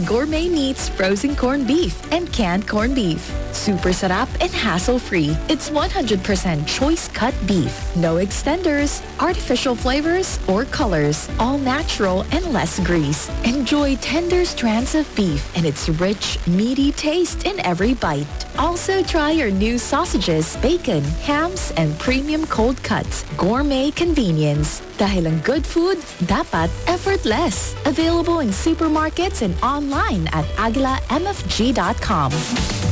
Gourmet Meats frozen corned beef and canned corned beef. Super sarap and hassle-free. It's 100% choice cut beef. No extenders, artificial flavors, or colors. All natural and less grease. Enjoy tender strands of beef and its rich, meaty taste in every bite. Also try our new sausages, bacon, hams, and premium cold cuts. Gourmet convenience. Dahil ang good food, dapat effortless. Available in supermarkets and online at aguilamfg.com.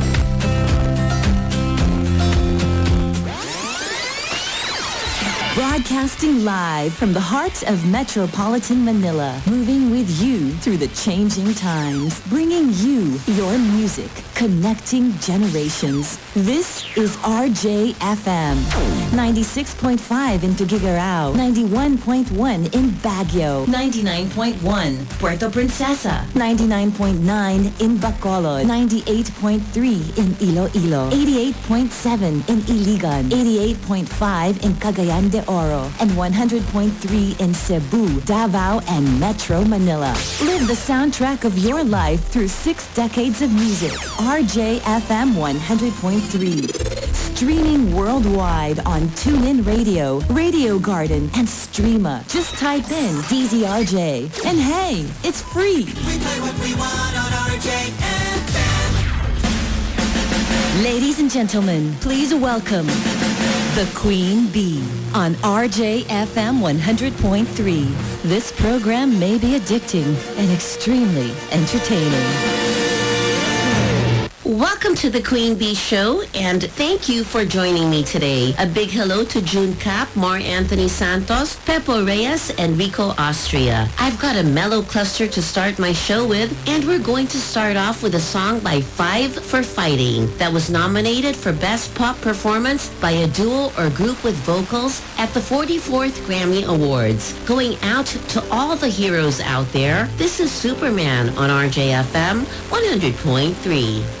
Broadcasting live from the heart of metropolitan Manila, moving with you through the changing times, bringing you your music, connecting generations. This is RJFM, 96.5 in Tuguegarao, 91.1 in Baguio, 99.1 Puerto Princesa, 99.9 in Bacolod, 98.3 in Iloilo, 88.7 in Iligan, 88.5 in Cagayan de Oro, and 100.3 in Cebu, Davao, and Metro Manila. Live the soundtrack of your life through six decades of music. RJFM 100.3. Streaming worldwide on TuneIn Radio, Radio Garden, and Streema. Just type in DZRJ. And hey, it's free. Ladies and gentlemen, please welcome the Queen Bee on RJFM 100.3. This program may be addicting and extremely entertaining. Welcome to the Queen Bee Show, and thank you for joining me today. A big hello to June Cap, Mar Anthony Santos, Pepo Reyes, and Rico Austria. I've got a mellow cluster to start my show with, and we're going to start off with a song by Five for Fighting that was nominated for Best Pop Performance by a duo or group with vocals at the 44th Grammy Awards. Going out to all the heroes out there, this is Superman on RJFM 100.3.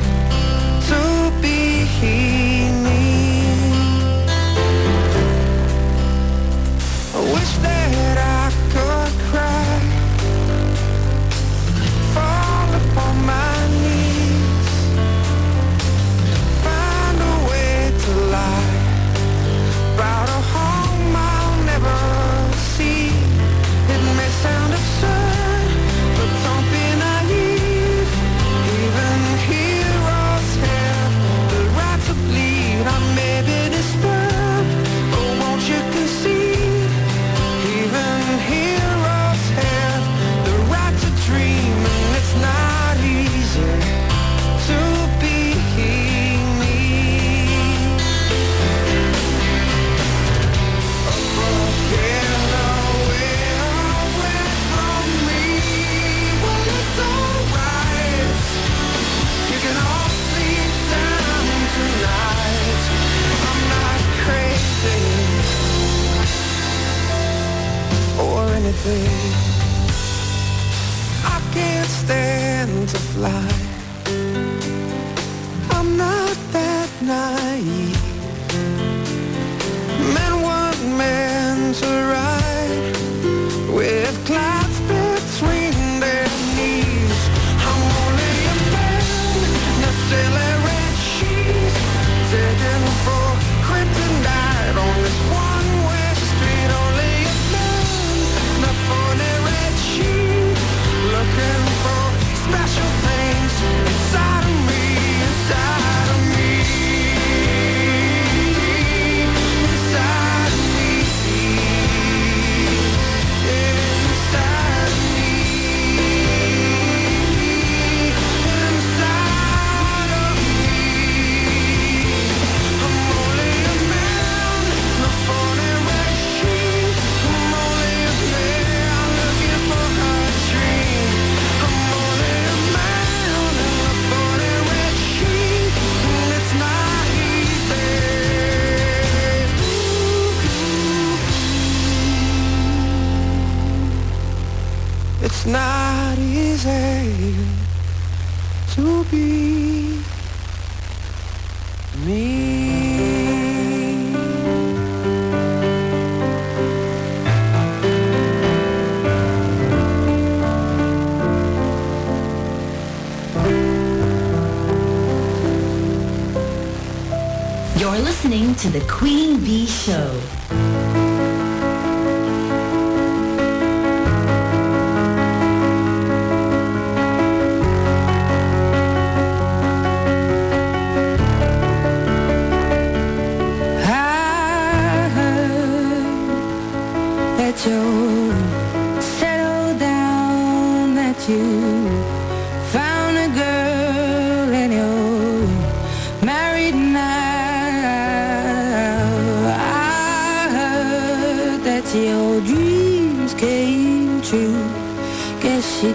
be anything. I can't stand to fly. I'm not that naive. Men weren't meant to ride It's not easy to be me. You're listening to the Queen Bee Show.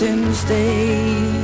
mountains day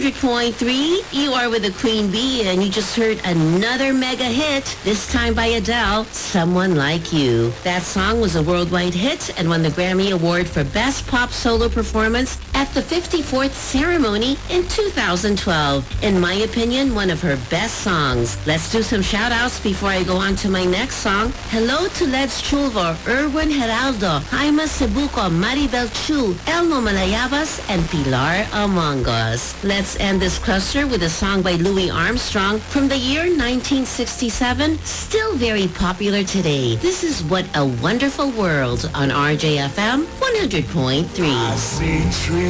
100.3, you are with the Queen Bee and you just heard another mega hit, this time by Adele, Someone Like You. That song was a worldwide hit and won the Grammy Award for Best Pop Solo Performance at the 54th ceremony in 2012. In my opinion, one of her best songs. Let's do some shout outs before I go on to my next song. Hello to Leds Chulvo, Erwin Geraldo, Jaime Cebuco, Maribel Chu, Elmo Malayabas, and Pilar Among Us. Let's end this cluster with a song by Louis Armstrong from the year 1967, still very popular today. This is What a Wonderful World on RJFM 100.3.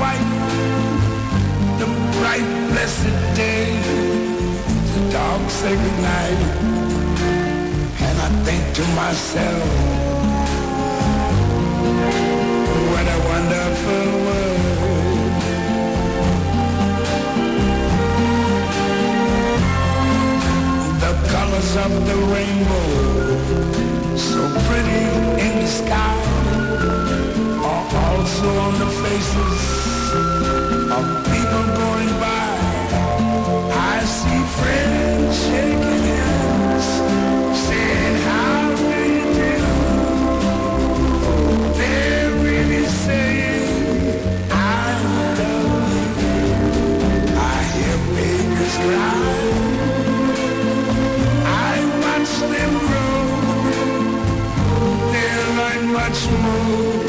white. The bright blessed day, the night. And I think to myself, what a wonderful world. The colors of the rainbow, so pretty in the sky, are also on the faces of people going by. I see friends shaking hands, saying how do you do? They're really saying I love you. I hear babies cry. They learn much more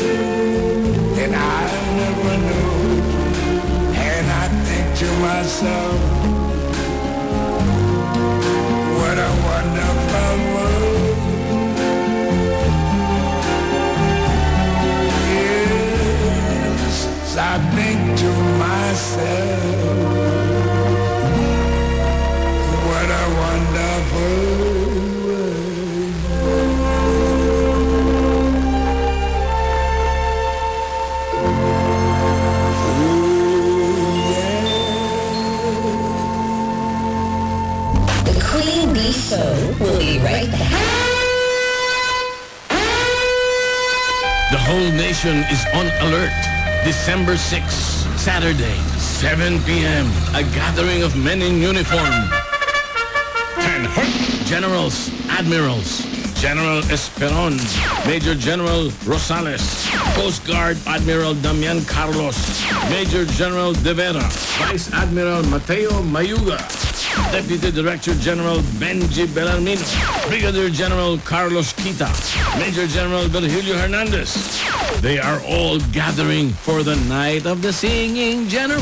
than I never knew. And I think to myself, what a wonderful world. Yes, I think to myself, whole nation is on alert. December 6th, Saturday, 7 p.m. A gathering of men in uniform. Ten Generals, Admirals, General Esperon, Major General Rosales, Coast Guard Admiral Damian Carlos, Major General De Vera, Vice Admiral Mateo Mayuga, Deputy Director General Benji Bellarmino, Brigadier General Carlos Quita, Major General Virgilio Hernandez. They are all gathering for the night of the singing general.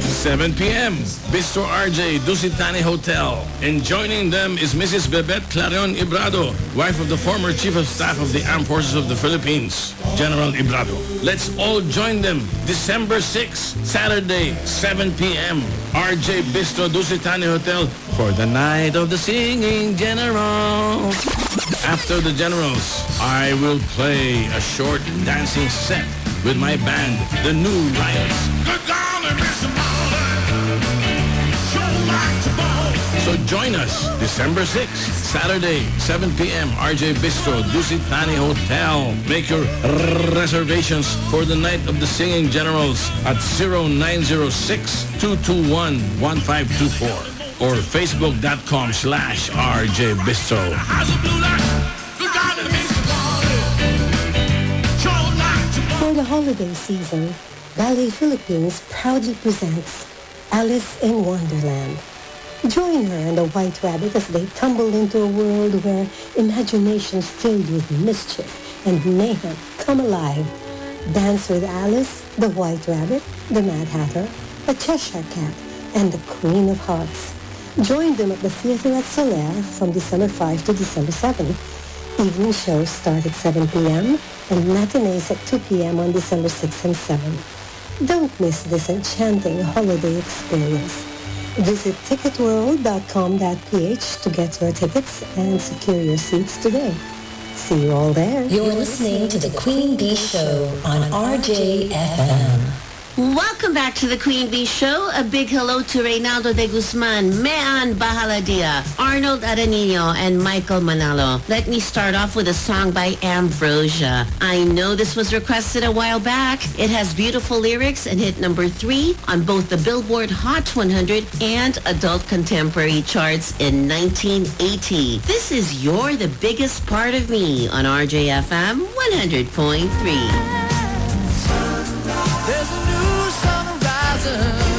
Seven p.m. Bistro RJ, Dusit Thani Hotel. And joining them is Mrs. Bebet Clarion Ibrado, wife of the former Chief of Staff of the Armed Forces of the Philippines, General Ibrado. Let's all join them December 6, Saturday, 7 p.m. RJ Bistro Dusit Thani Hotel for the night of the singing general. After the generals, I will play a short dancing set with my band, the New Riots. Good golly, So join us December 6th, Saturday, 7 p.m. RJ Bistro, Dusit Thani Hotel. Make your reservations for the night of the singing generals at 0906-221-1524 or facebook.com slash RJ Bistro. For the holiday season, Ballet Philippines proudly presents Alice in Wonderland. Join her and the White Rabbit as they tumble into a world where imaginations filled with mischief and mayhem come alive. Dance with Alice, the White Rabbit, the Mad Hatter, a Cheshire Cat, and the Queen of Hearts. Join them at the theater at Solaire from December 5 to December 7. Evening shows start at 7 p.m. and matinees at 2 p.m. on December 6 and 7. Don't miss this enchanting holiday experience. Visit ticketworld.com.ph to get your tickets and secure your seats today. See you all there. You're listening to The Queen Bee Show on RJFM. Welcome back to the Queen Bee Show. A big hello to Reynaldo de Guzman, Mean Bahaladia, Arnold Aranino, and Michael Manalo. Let me start off with a song by Ambrosia. I know this was requested a while back. It has beautiful lyrics and hit number three on both the Billboard Hot 100 and Adult Contemporary charts in 1980. This is You're the Biggest Part of Me on RJFM 100.3. rising.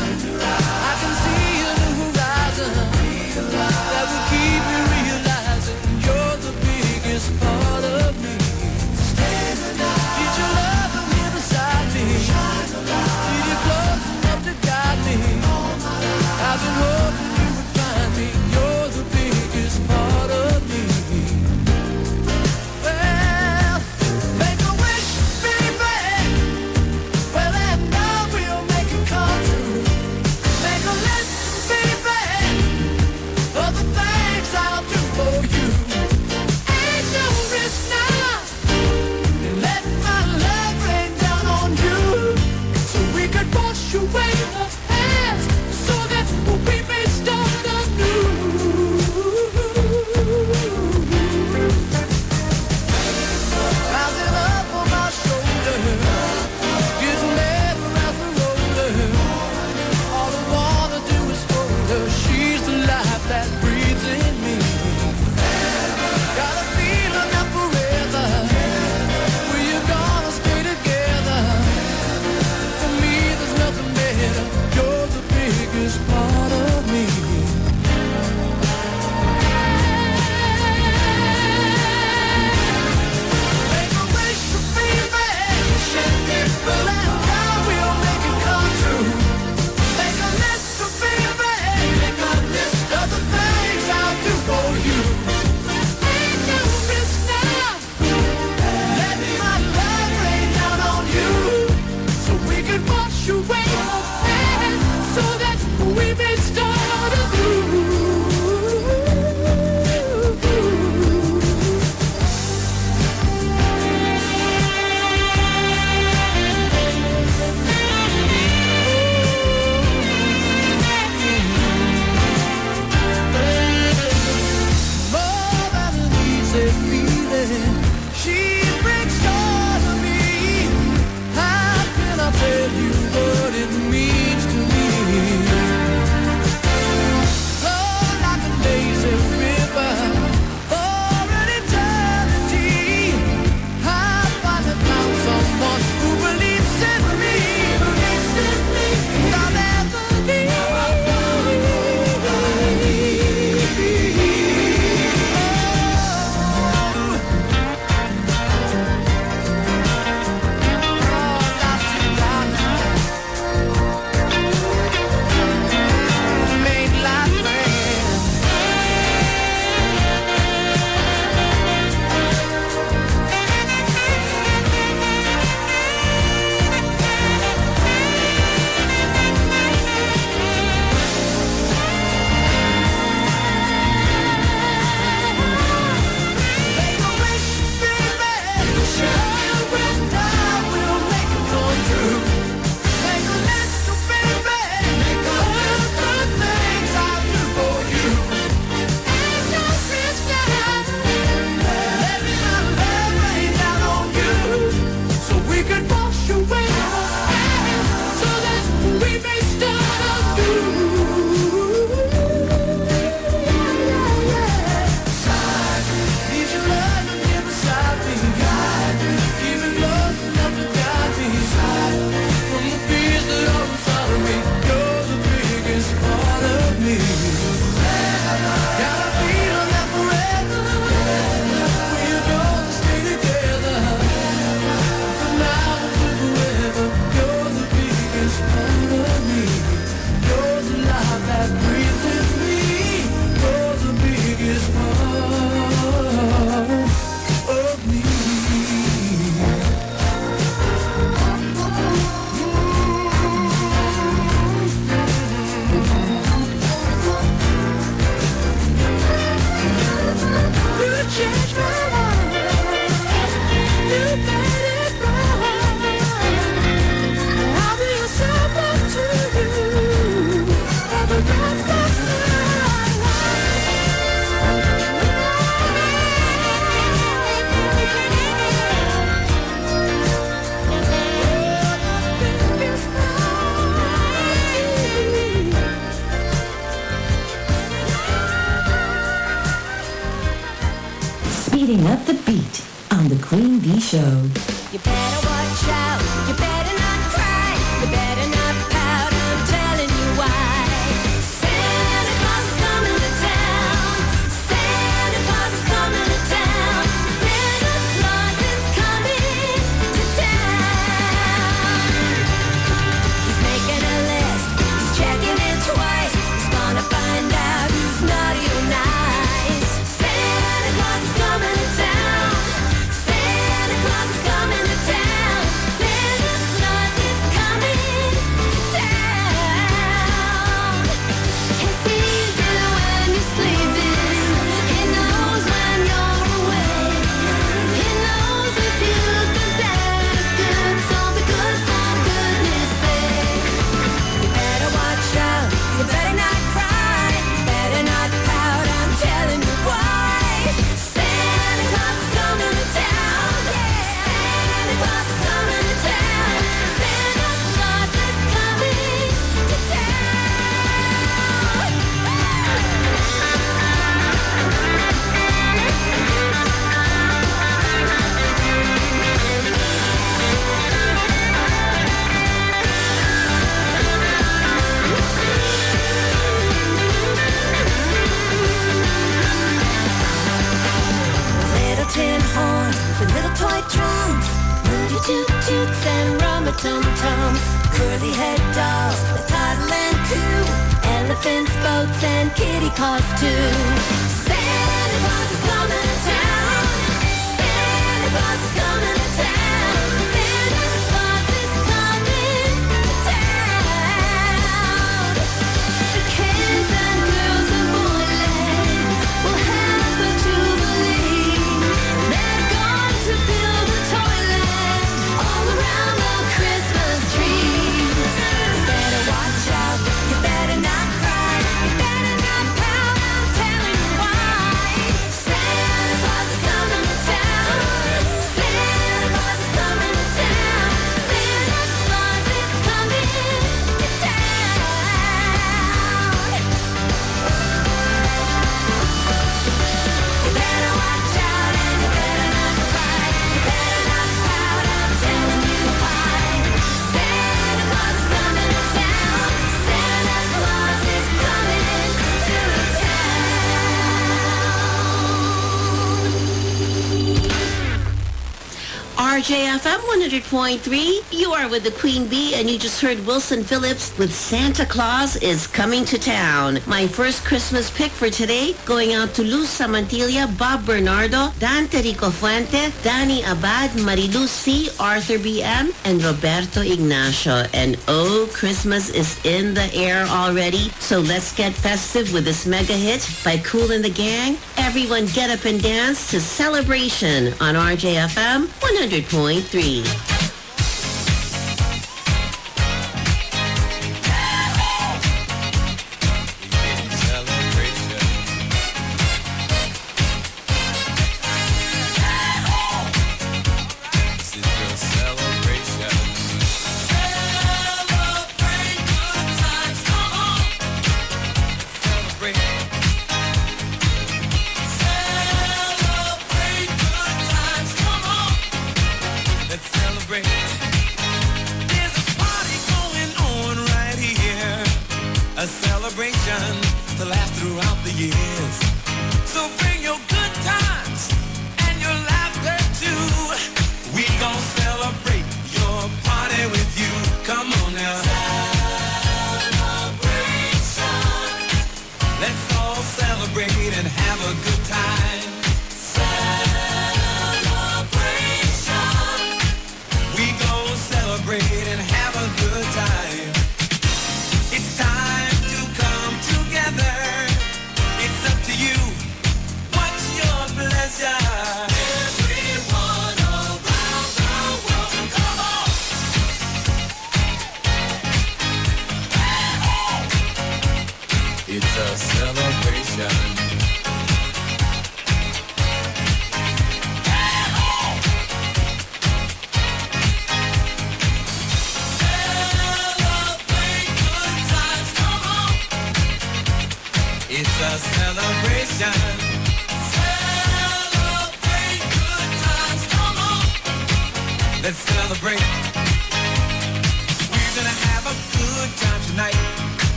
100.3 you are with the Queen Bee, and you just heard Wilson Phillips with Santa Claus is Coming to Town. My first Christmas pick for today, going out to Luz Samantilia, Bob Bernardo, Dante Rico Fuente, Danny Abad, Marilu C, Arthur B.M., and Roberto Ignacio. And oh, Christmas is in the air already, so let's get festive with this mega hit by Kool and the Gang. Everyone get up and dance to celebration on RJFM 100.3.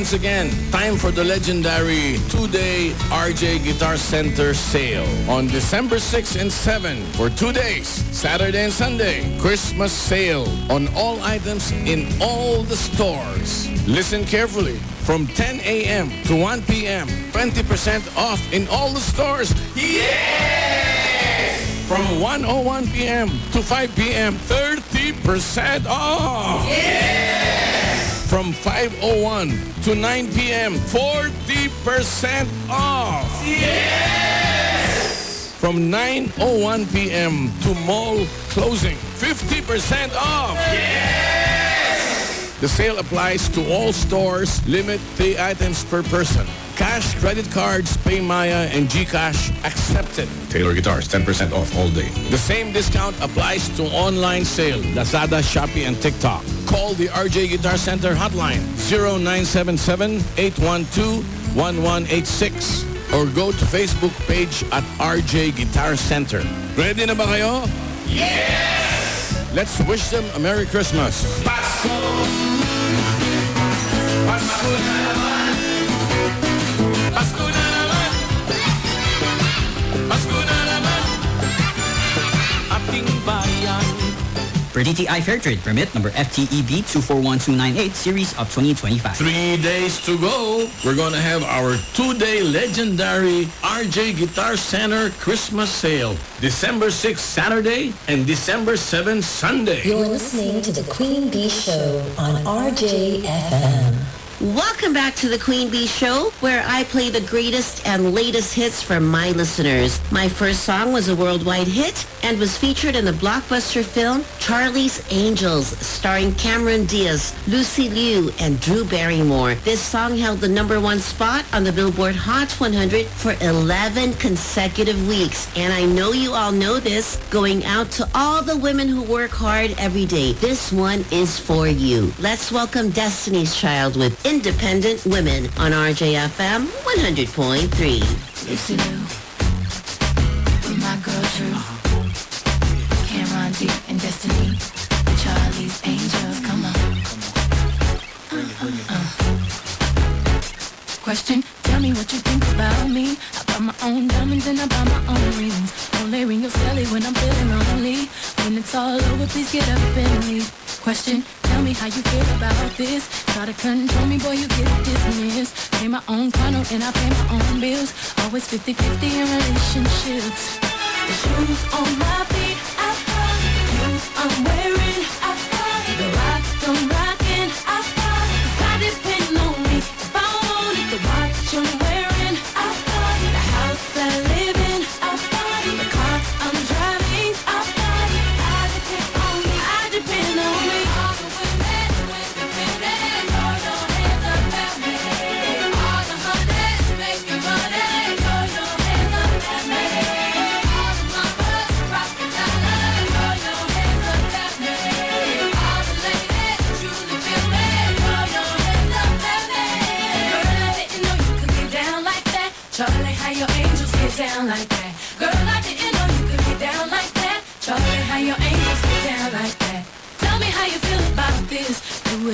once again. Time for the legendary two-day RJ Guitar Center sale on December 6 and 7 for two days, Saturday and Sunday. Christmas sale on all items in all the stores. Listen carefully. From 10 a.m. to 1 p.m., 20% off in all the stores. Yes! From 1.01 p.m. to 5 p.m., 30% off. Yes! From 5.01 to 9 p.m., 40% off. Yes! From 9.01 p.m. to mall closing, 50% off. Yes! The sale applies to all stores. Limit three items per person. Cash, credit cards, PayMaya, and GCash accepted. Taylor Guitars, 10% off all day. The same discount applies to online sale, Lazada, Shopee, and TikTok. Call the RJ Guitar Center hotline 0977-812-1186 or go to Facebook page at RJ Guitar Center. Ready na ba kayo? Yes! Let's wish them a Merry Christmas. Per DTI Fair Trade Permit number FTEB 241298 series of 2025. Three days to go. We're going to have our two-day legendary RJ Guitar Center Christmas sale. December 6 Saturday and December 7 Sunday. You're listening to The Queen Bee Show on RJFM. Welcome back to the Queen Bee Show, where I play the greatest and latest hits from my listeners. My first song was a worldwide hit and was featured in the blockbuster film Charlie's Angels, starring Cameron Diaz, Lucy Liu, and Drew Barrymore. This song held the number one spot on the Billboard Hot 100 for 11 consecutive weeks. And I know you all know this, going out to all the women who work hard every day. This one is for you. Let's welcome Destiny's Child with Independent Women on RJFM 100.3. please get up and leave. Question, tell me how you feel about this. Try to control me, boy, you get dismissed. Pay my own condo and I pay my own bills. Always 50-50 in relationships. The shoes on my feet, I. The clothes I'm wearing, I buy. The rocks I'm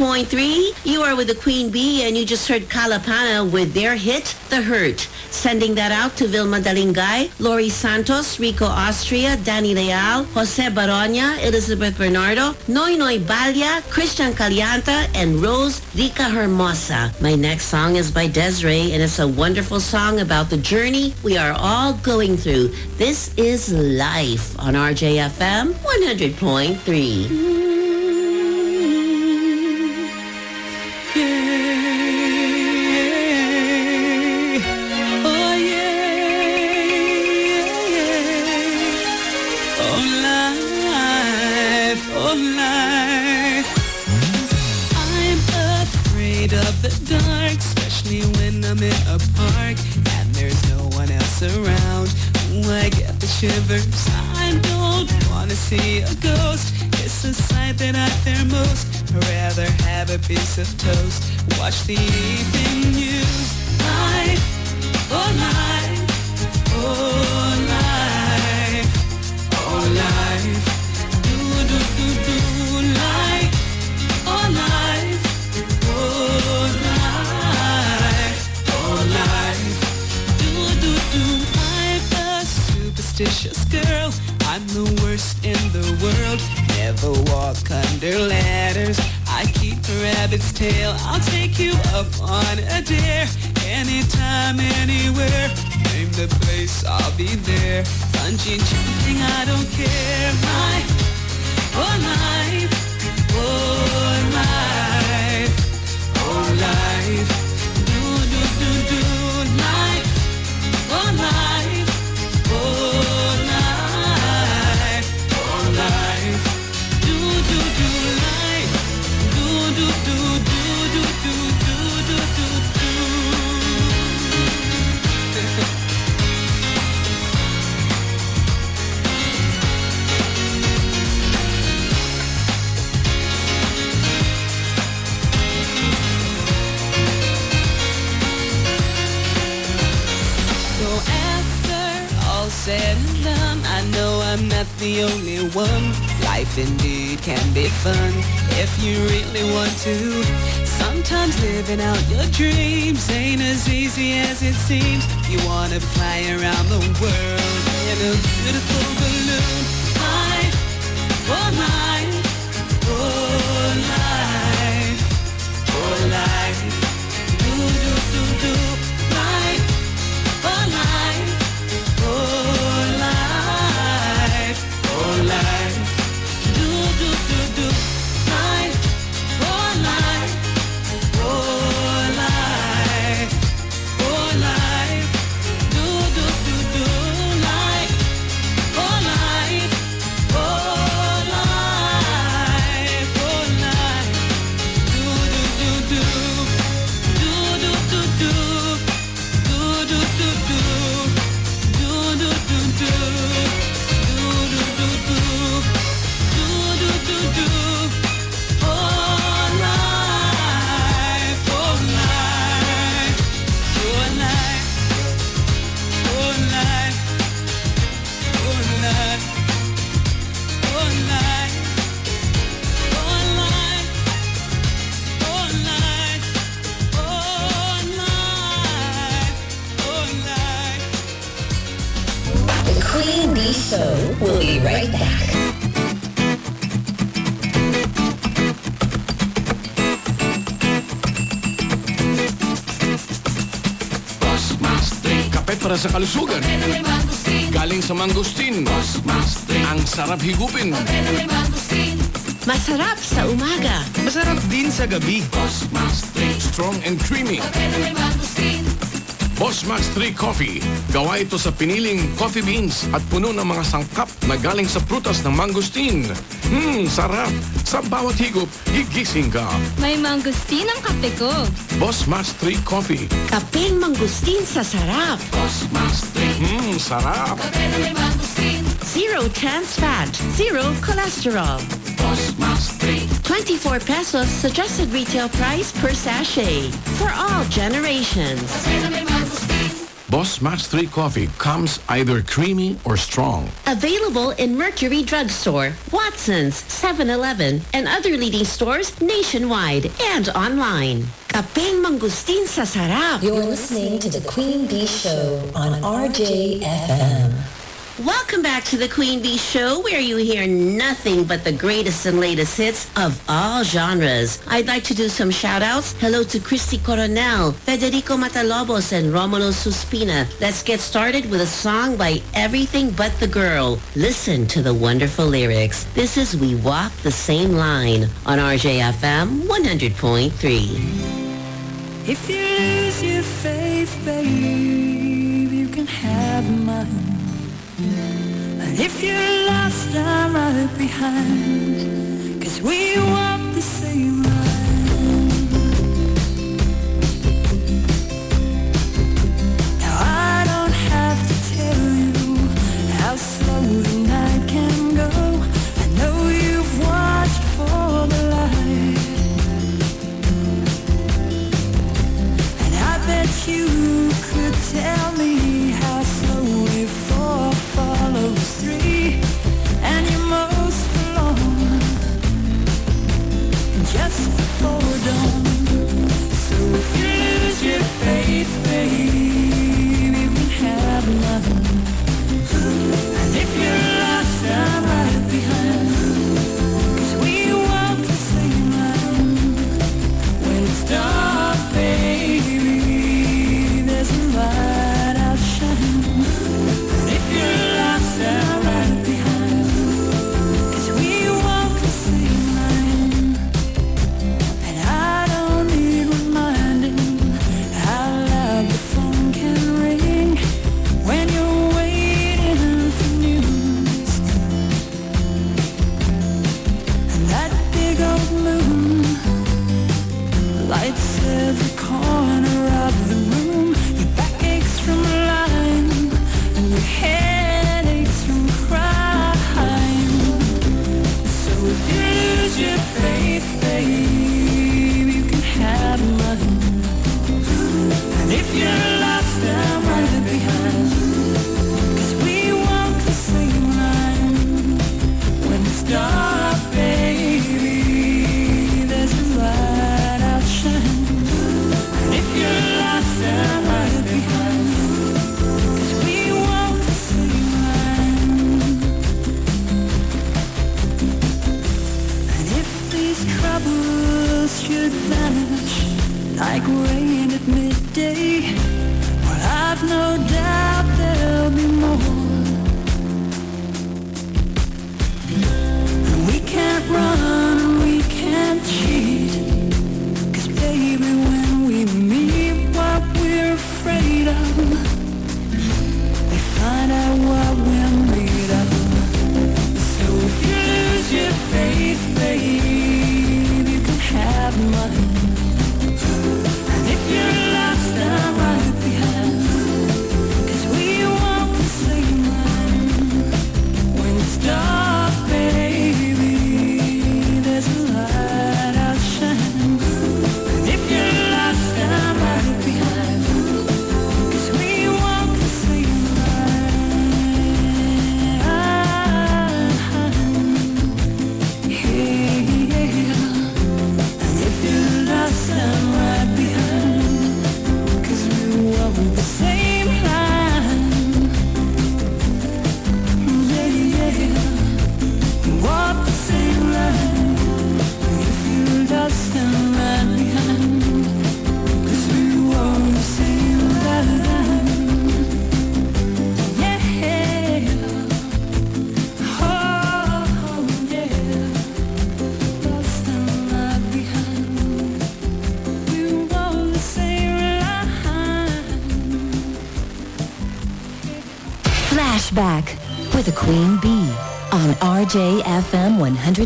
102.3. You are with the Queen Bee and you just heard Kalapana with their hit, The Hurt. Sending that out to Vilma Dalingay, Lori Santos, Rico Austria, Danny Leal, Jose Baronia, Elizabeth Bernardo, Noy Noy Balia, Christian Calianta, and Rose Rica Hermosa. My next song is by Des'ree and it's a wonderful song about the journey we are all going through. This is Life on RJFM 100.3. Sarap higupin. Masarap sa umaga. Masarap din sa gabi. Strong and creamy. Boss Max 3 Coffee. Gawa ito sa piniling coffee beans at puno ng mga sangkap na galing sa prutas ng mangosteen. Mmm, sarap! Sa bawat higop, gigising ka. May mangosteen ang kape ko. Boss Max 3 Coffee. Kapeng mangosteen sa sarap. Boss 3. Mmm, sarap. Kape na may. zero trans fat, zero cholesterol. 24 pesos suggested retail price per sachet for all generations. Boss Match 3 coffee comes either creamy or strong. Available in Mercury Drugstore, Watson's, 7-Eleven, and other leading stores nationwide and online. Kapeng mangustin sa sarap. You're listening to The Queen Bee Show on RJFM. Welcome back to the Queen Bee Show, where you hear nothing but the greatest and latest hits of all genres. I'd like to do some shout-outs. Hello to Christy Coronel, Federico Matalobos, and Romulo Suspina. Let's get started with a song by Everything But the Girl. Listen to the wonderful lyrics. This is We Walk the Same Line on RJFM 100.3. If you lose your faith, babe, you can have mine. If you're lost, I'm right behind. Cause we walk the same line. Now I don't have to tell you how slow the night can go. I know you've watched for the light. And I bet you could tell me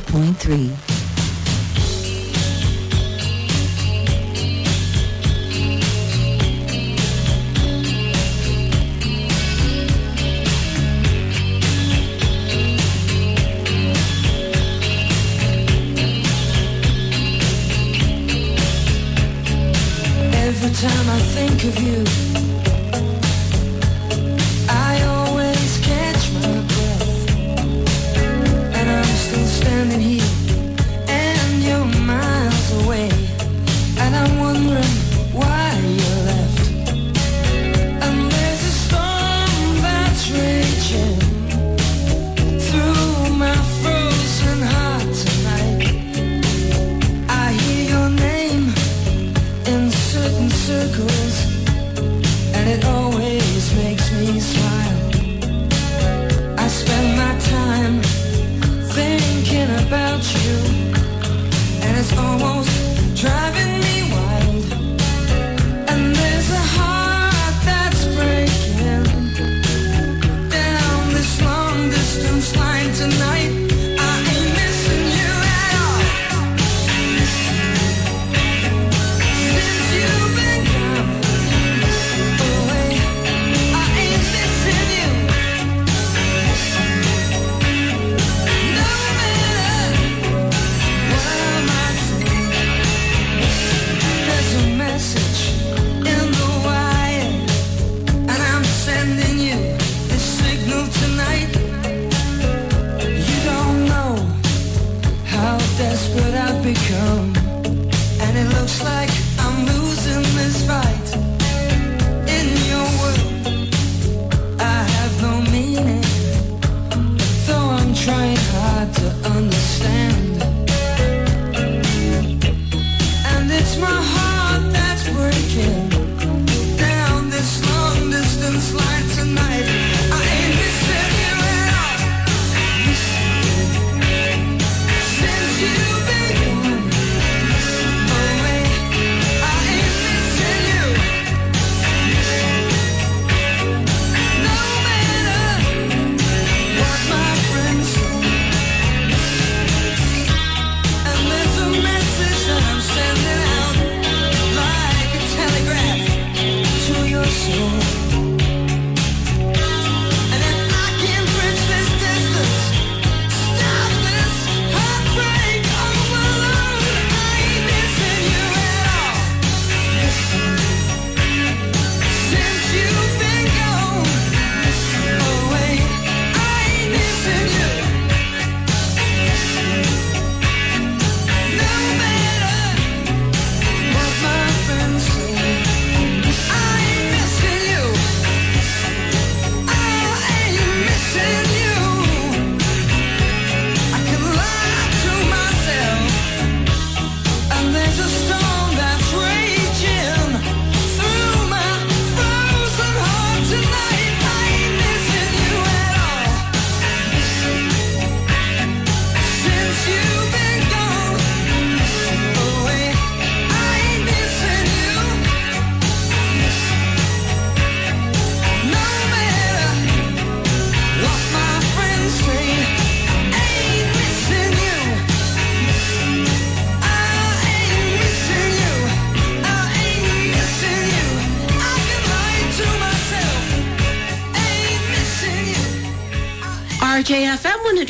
100.3.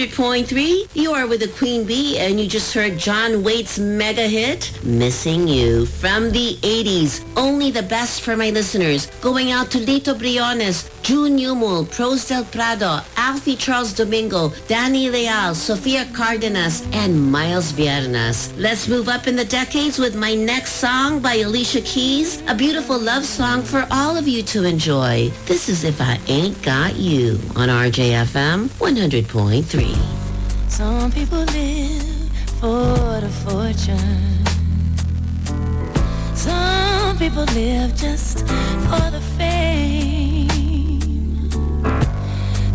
100.3. You are with the Queen Bee, and you just heard John Waite's mega hit, Missing You, from the 80s. Only the best for my listeners. Going out to Lito Briones, June Newmull, Pros del Prado, Alfie Charles Domingo, Danny Leal, Sofia Cardenas, and Miles Viernes. Let's move up in the decades with my next song by Alicia Keys, a beautiful love song for all of you to enjoy. This is If I Ain't Got You on RJFM 100.3. Some people live for the fortune. Some people live just for the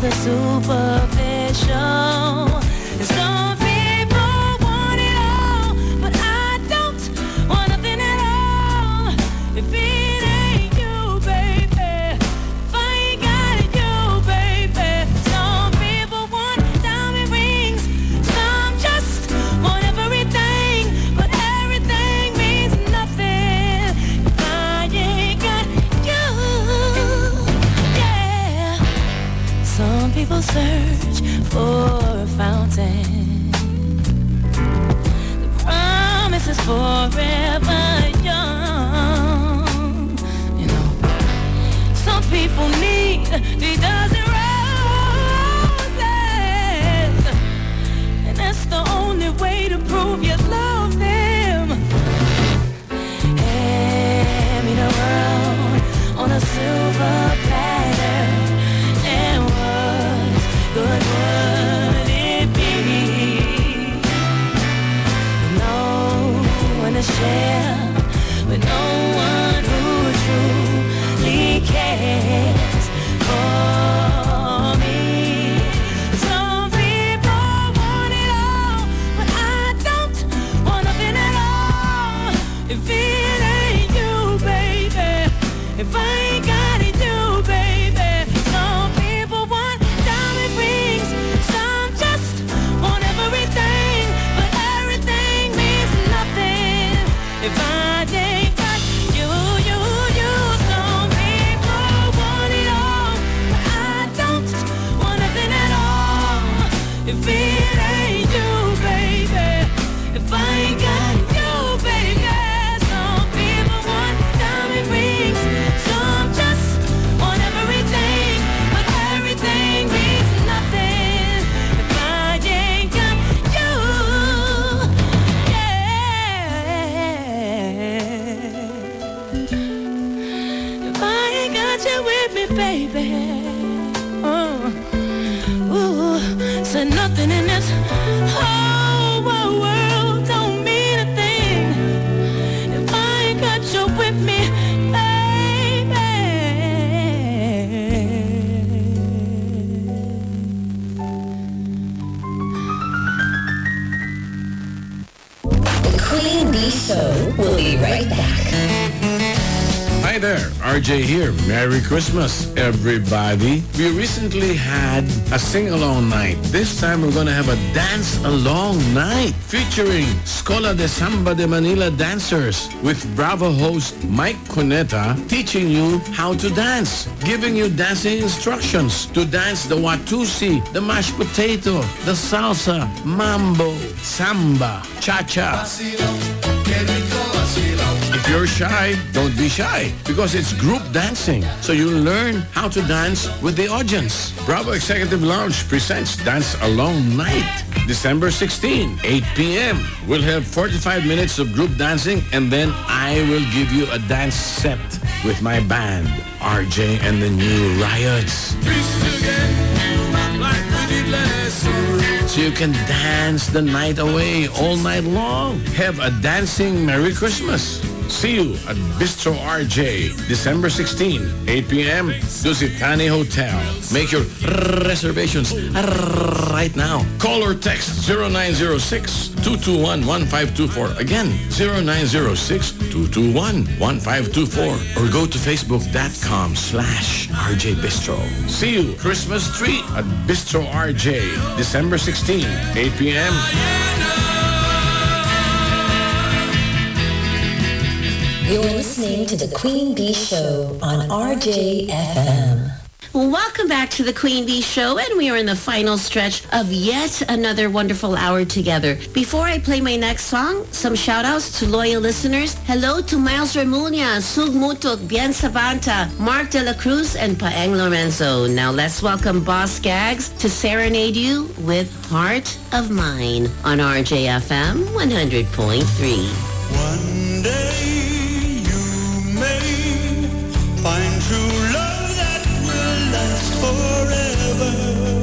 the superficial for Merry Christmas, everybody. We recently had a sing-along night. This time we're gonna have a dance-along night featuring Scola de Samba de Manila dancers with Bravo host Mike Cuneta teaching you how to dance, giving you dancing instructions to dance the watusi, the mashed potato, the salsa, mambo, samba, cha-cha. You're shy, don't be shy because it's group dancing. So you'll learn how to dance with the audience. Bravo Executive Lounge presents Dance Along Night. December 16, 8 p.m. We'll have 45 minutes of group dancing and then I will give you a dance set with my band, RJ and the New Riots. So you can dance the night away all night long. Have a dancing Merry Christmas. See you at Bistro RJ, December 16, 8 p.m. Dusit Thani Hotel. Make your reservations right now. Call or text 0906-221-1524. Again, 0906-221-1524. Or go to facebook.com slash RJ Bistro. See you Christmas tree at Bistro RJ, December 16, 8 p.m. You're listening to The Queen Bee Show on RJFM. Welcome back to the Queen Bee Show, and we are in the final stretch of yet another wonderful hour together. Before I play my next song, some shout-outs to loyal listeners. Hello to Miles Remunia, Sug Mutuk, Bien Sabanta, Mark De La Cruz, and Paeng Lorenzo. Now let's welcome Boz Scaggs to serenade you with Heart of Mine on RJFM 100.3. One day you may find true love that will last forever.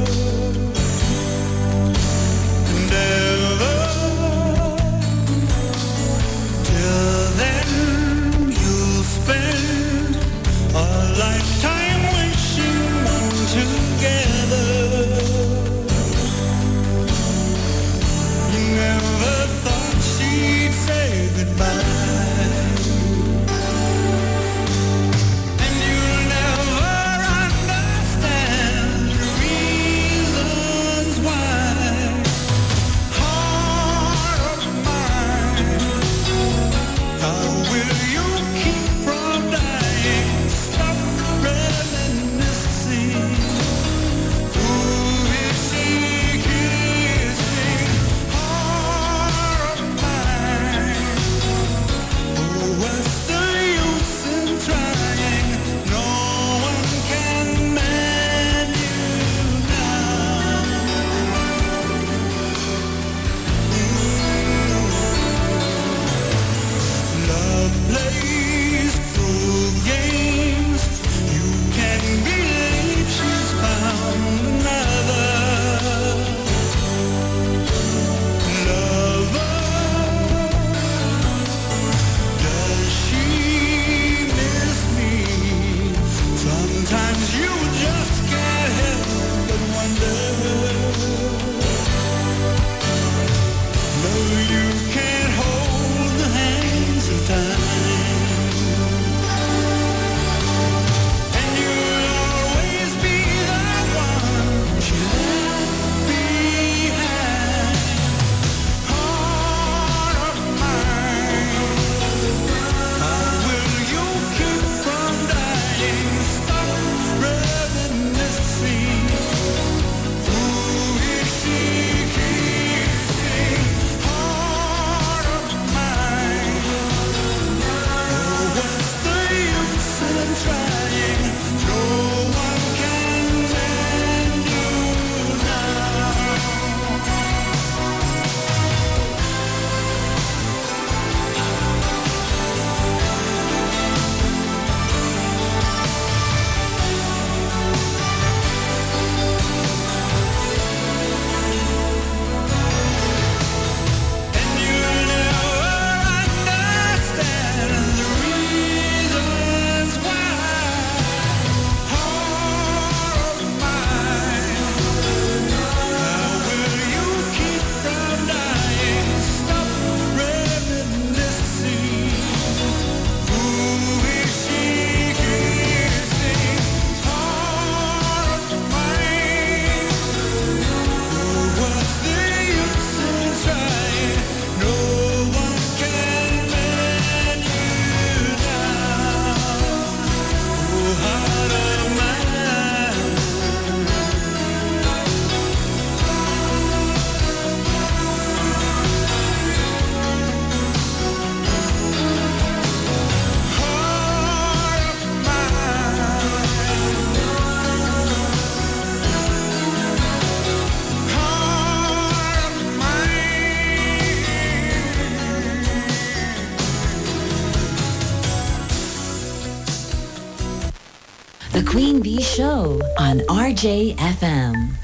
Queen Bee Show on RJFM.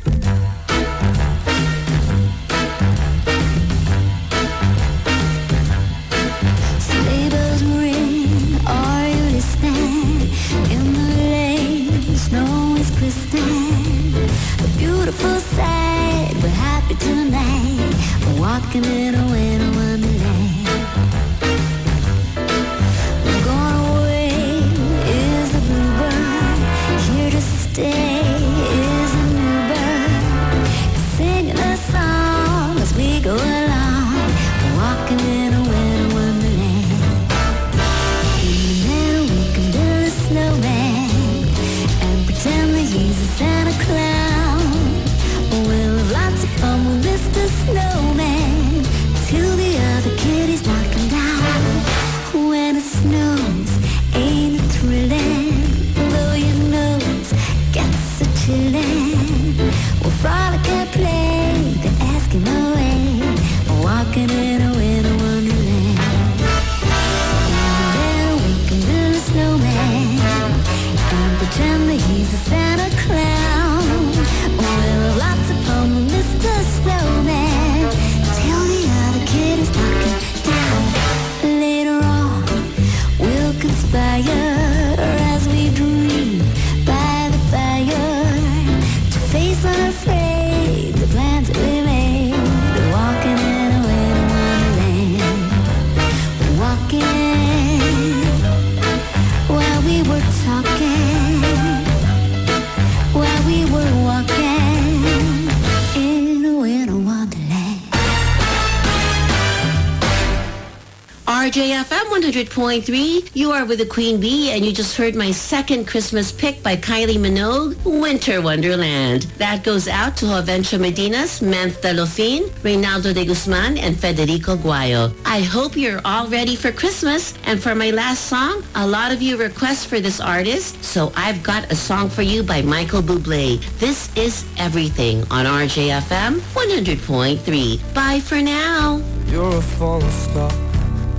100.3, you are with the Queen Bee, and you just heard my second Christmas pick by Kylie Minogue, Winter Wonderland. That goes out to Jovencio Medinas, Menth Delofin, Reynaldo de Guzman, and Federico Guayo. I hope you're all ready for Christmas. And for my last song, a lot of you request for this artist, so I've got a song for you by Michael Bublé. This is Everything on RJFM 100.3. Bye for now. You're a falling star.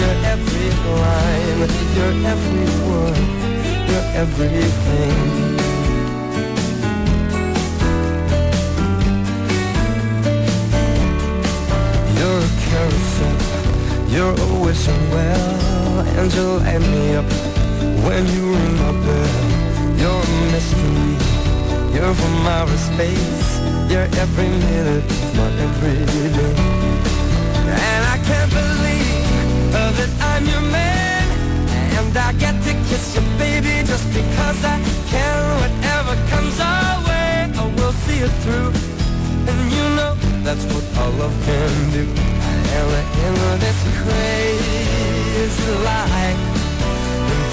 You're every rhyme, you're every word, you're everything. You're a carousel, you're a wishing well, and you light me up when you are in my bed, You're a mystery, you're from outer space, you're every minute of my everyday. And I can't believe that I'm your man, and I get to kiss you, baby, just because I can. Whatever comes our way, I will see it through. And you know that's what our love can do. And in this crazy life,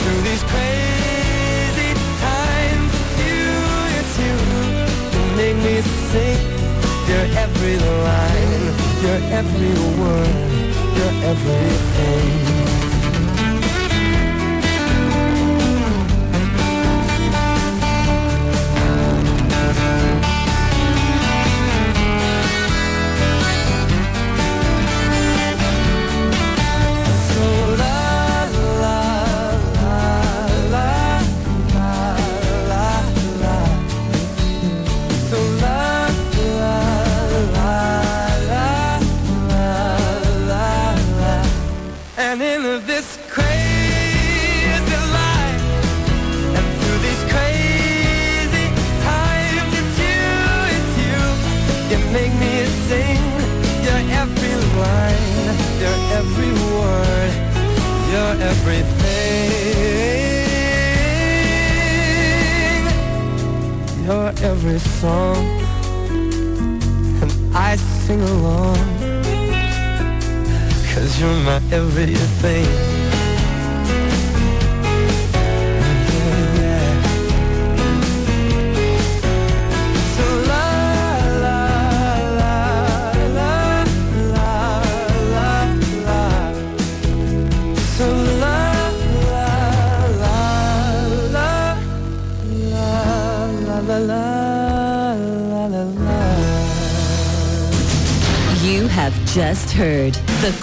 through these crazy times, it's you, it's you, you make me sing. Your every line, your every word, your everything.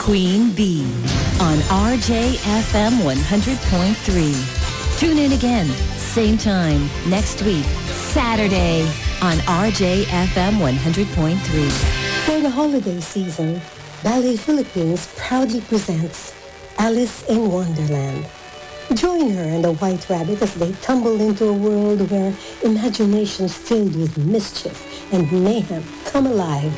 Queen Bee on RJFM 100.3. Tune in again, same time, next week, Saturday on RJFM 100.3. For the holiday season, Ballet Philippines proudly presents Alice in Wonderland. Join her and the White Rabbit as they tumble into a world where imaginations filled with mischief and mayhem come alive.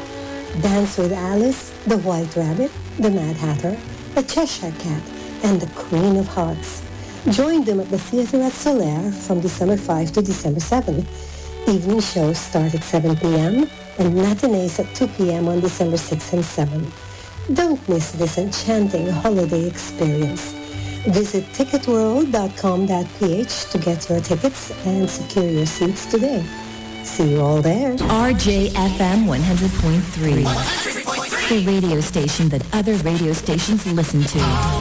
Dance with Alice, the White Rabbit, the Mad Hatter, the Cheshire Cat, and the Queen of Hearts. Join them at the theater at Solaire from December 5 to December 7. Evening shows start at 7 p.m. and matinees at 2 p.m. on December 6 and 7. Don't miss this enchanting holiday experience. Visit ticketworld.com.ph to get your tickets and secure your seats today. See you all there. RJFM 100.3. The radio station that other radio stations listen to.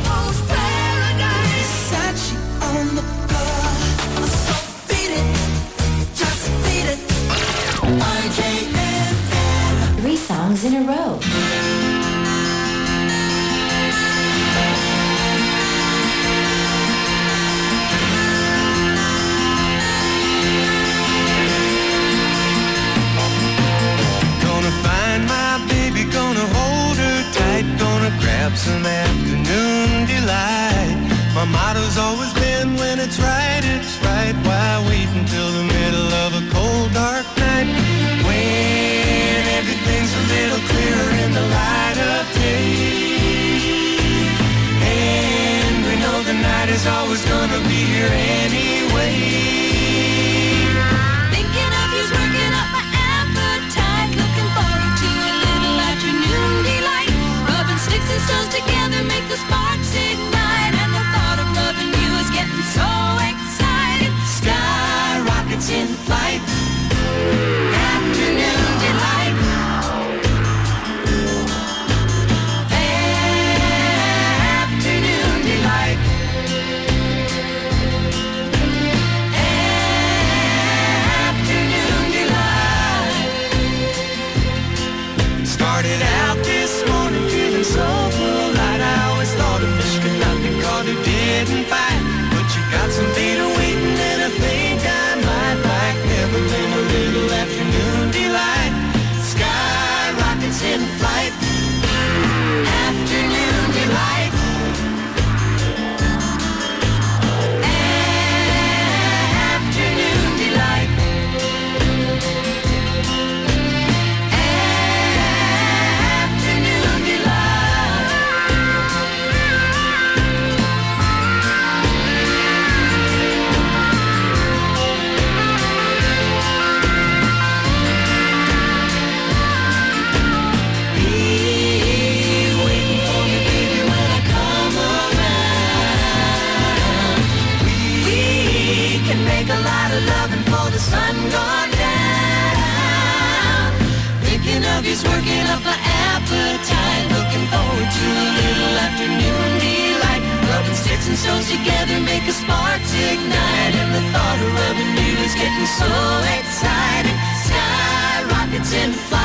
Make a sparks ignite. And the thought of rubbing you is getting so exciting. Sky rockets in flight.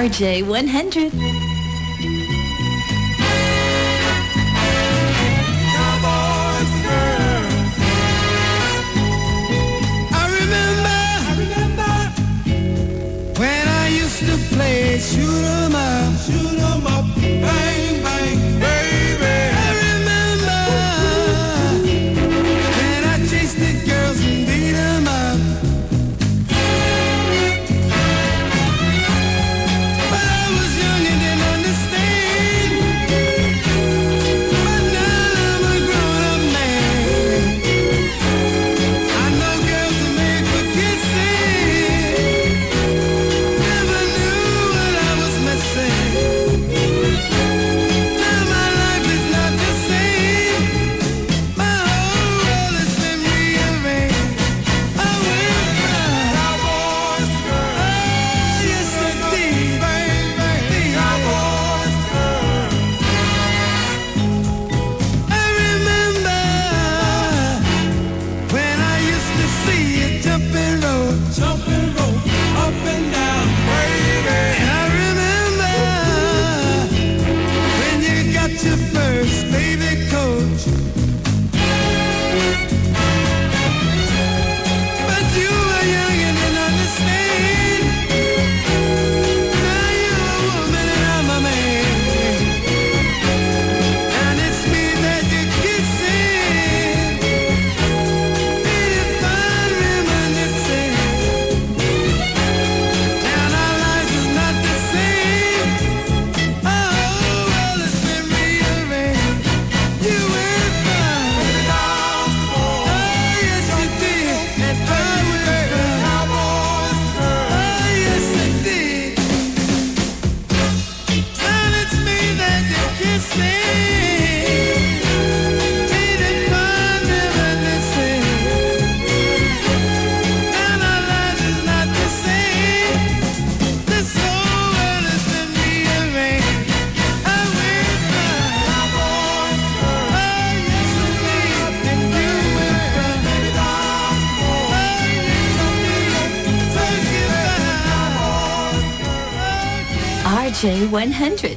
RJ100. 100.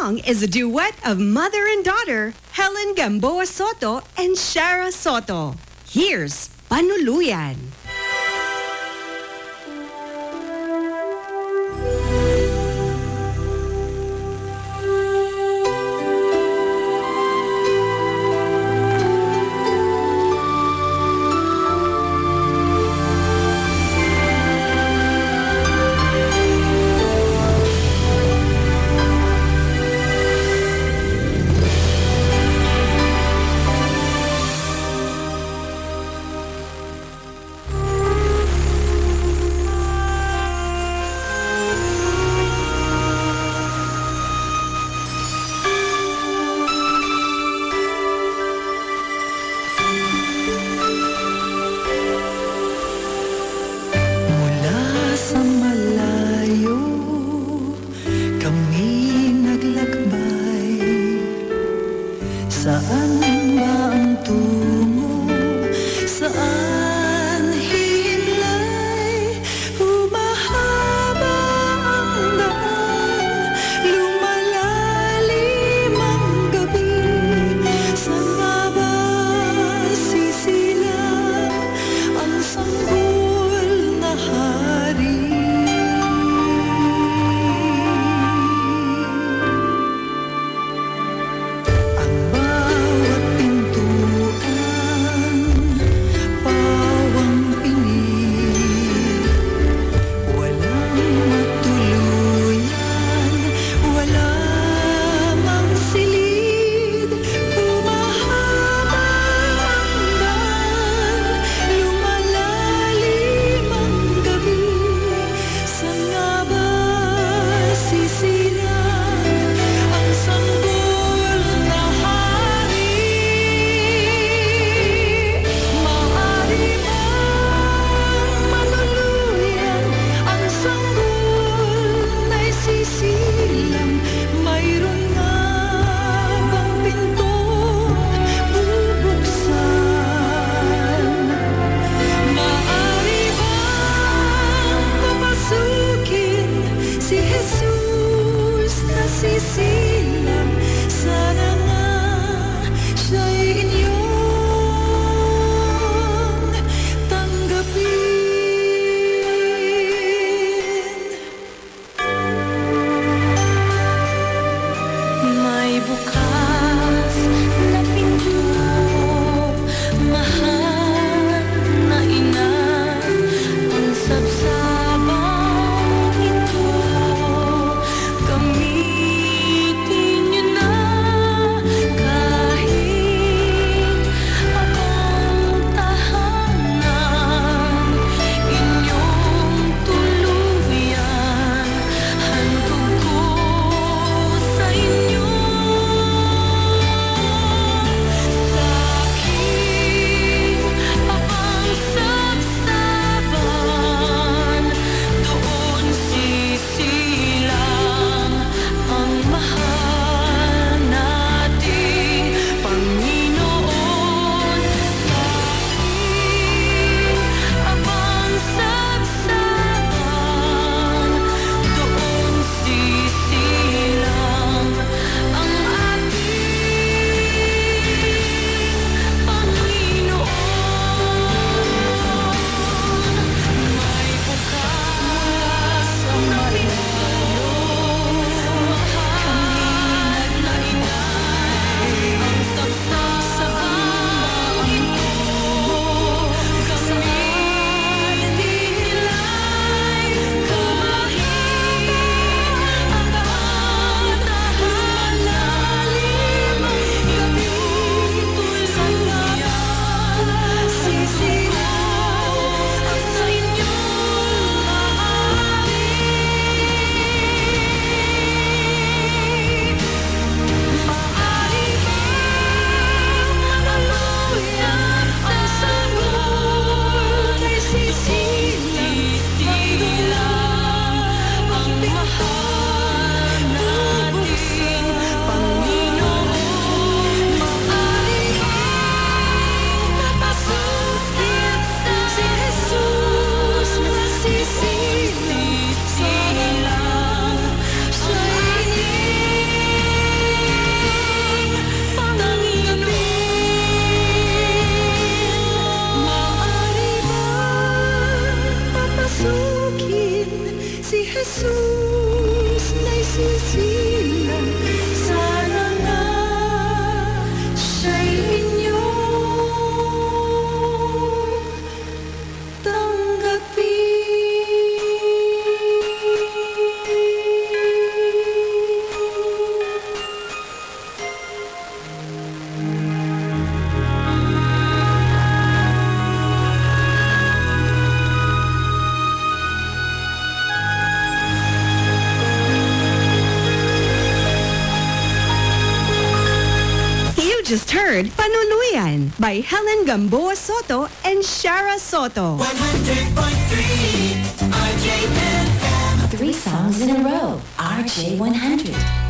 song is a duet of mother and daughter, Helen Gamboa Sotto and Ciara Sotto. Here's Panuluyan. by Helen Gamboa Sotto and Ciara Sotto. 100.3 Three songs in a row. RJ 100.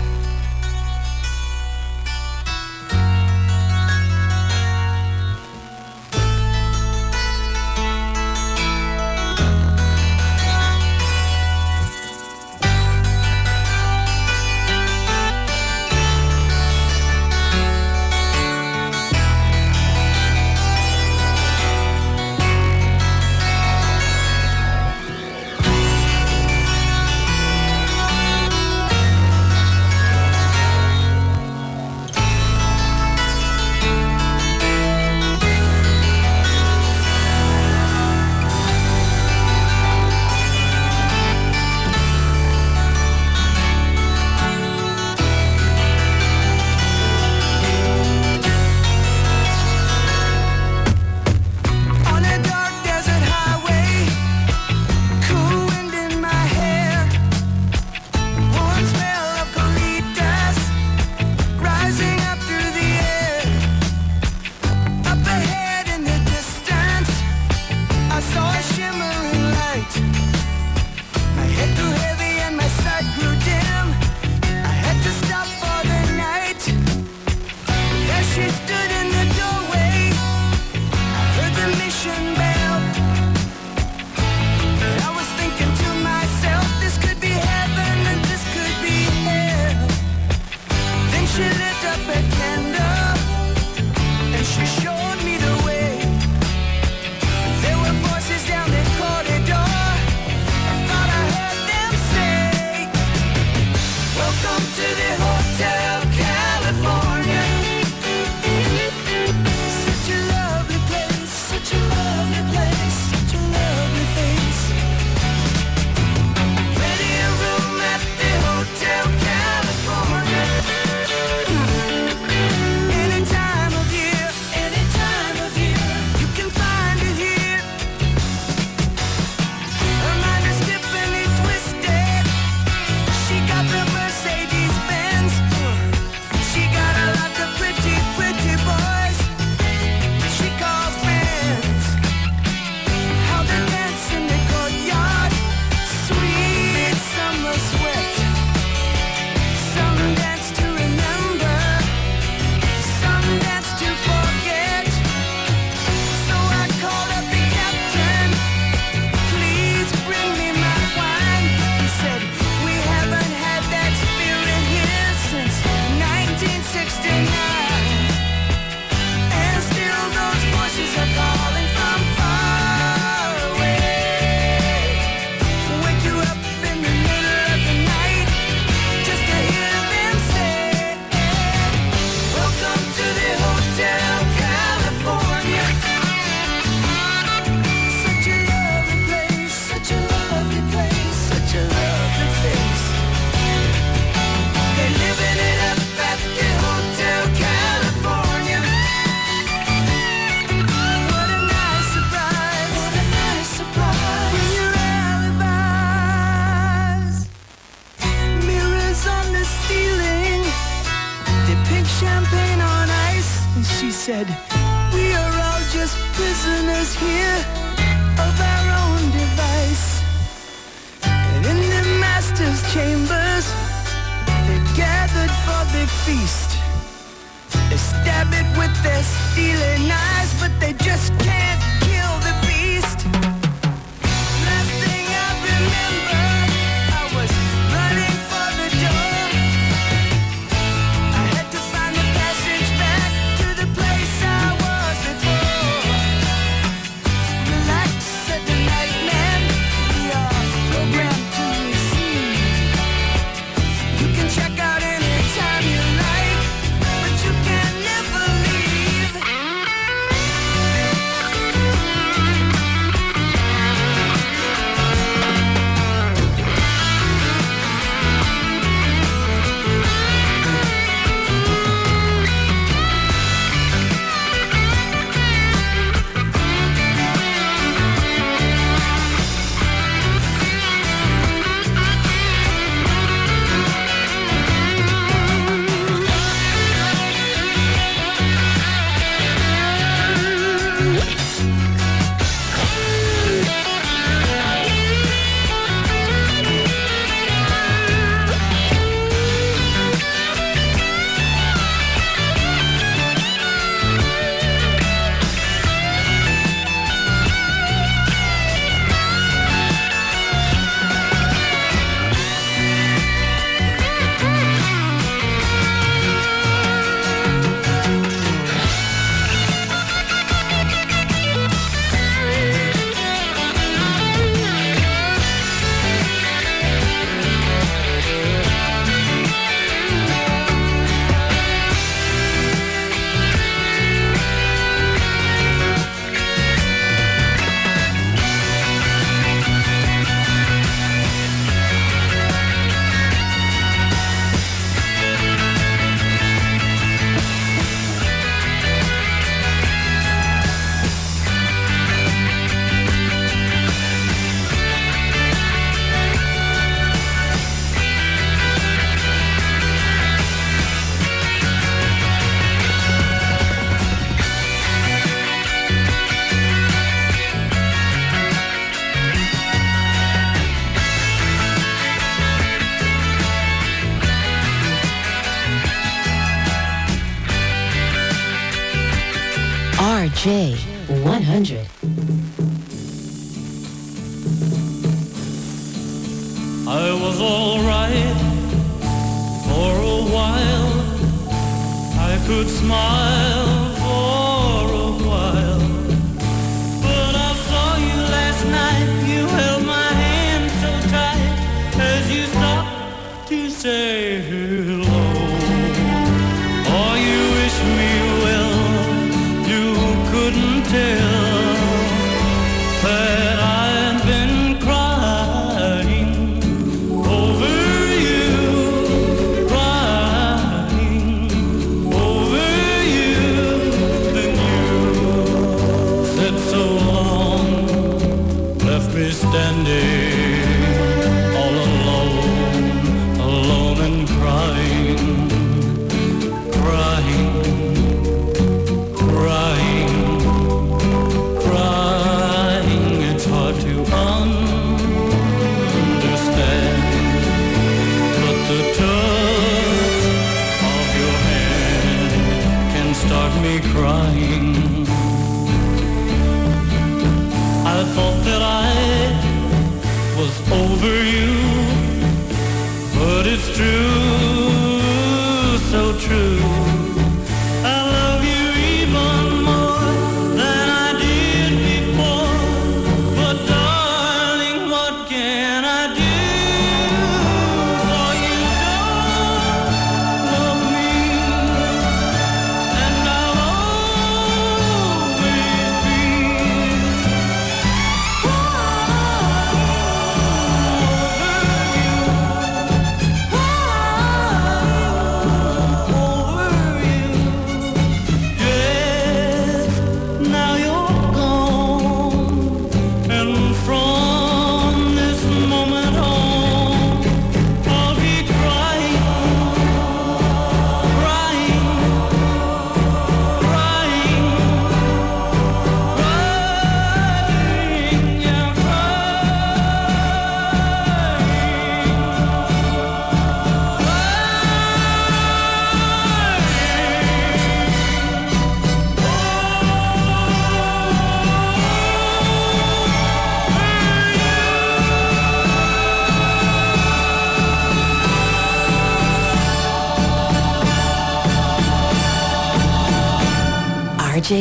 100.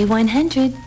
100.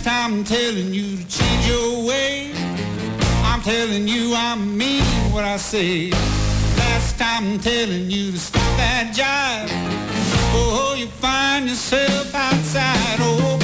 last time I'm telling you to change your way. I'm telling you I mean what I say. Last time I'm telling you to stop that jive. Oh, you find yourself outside. Oh,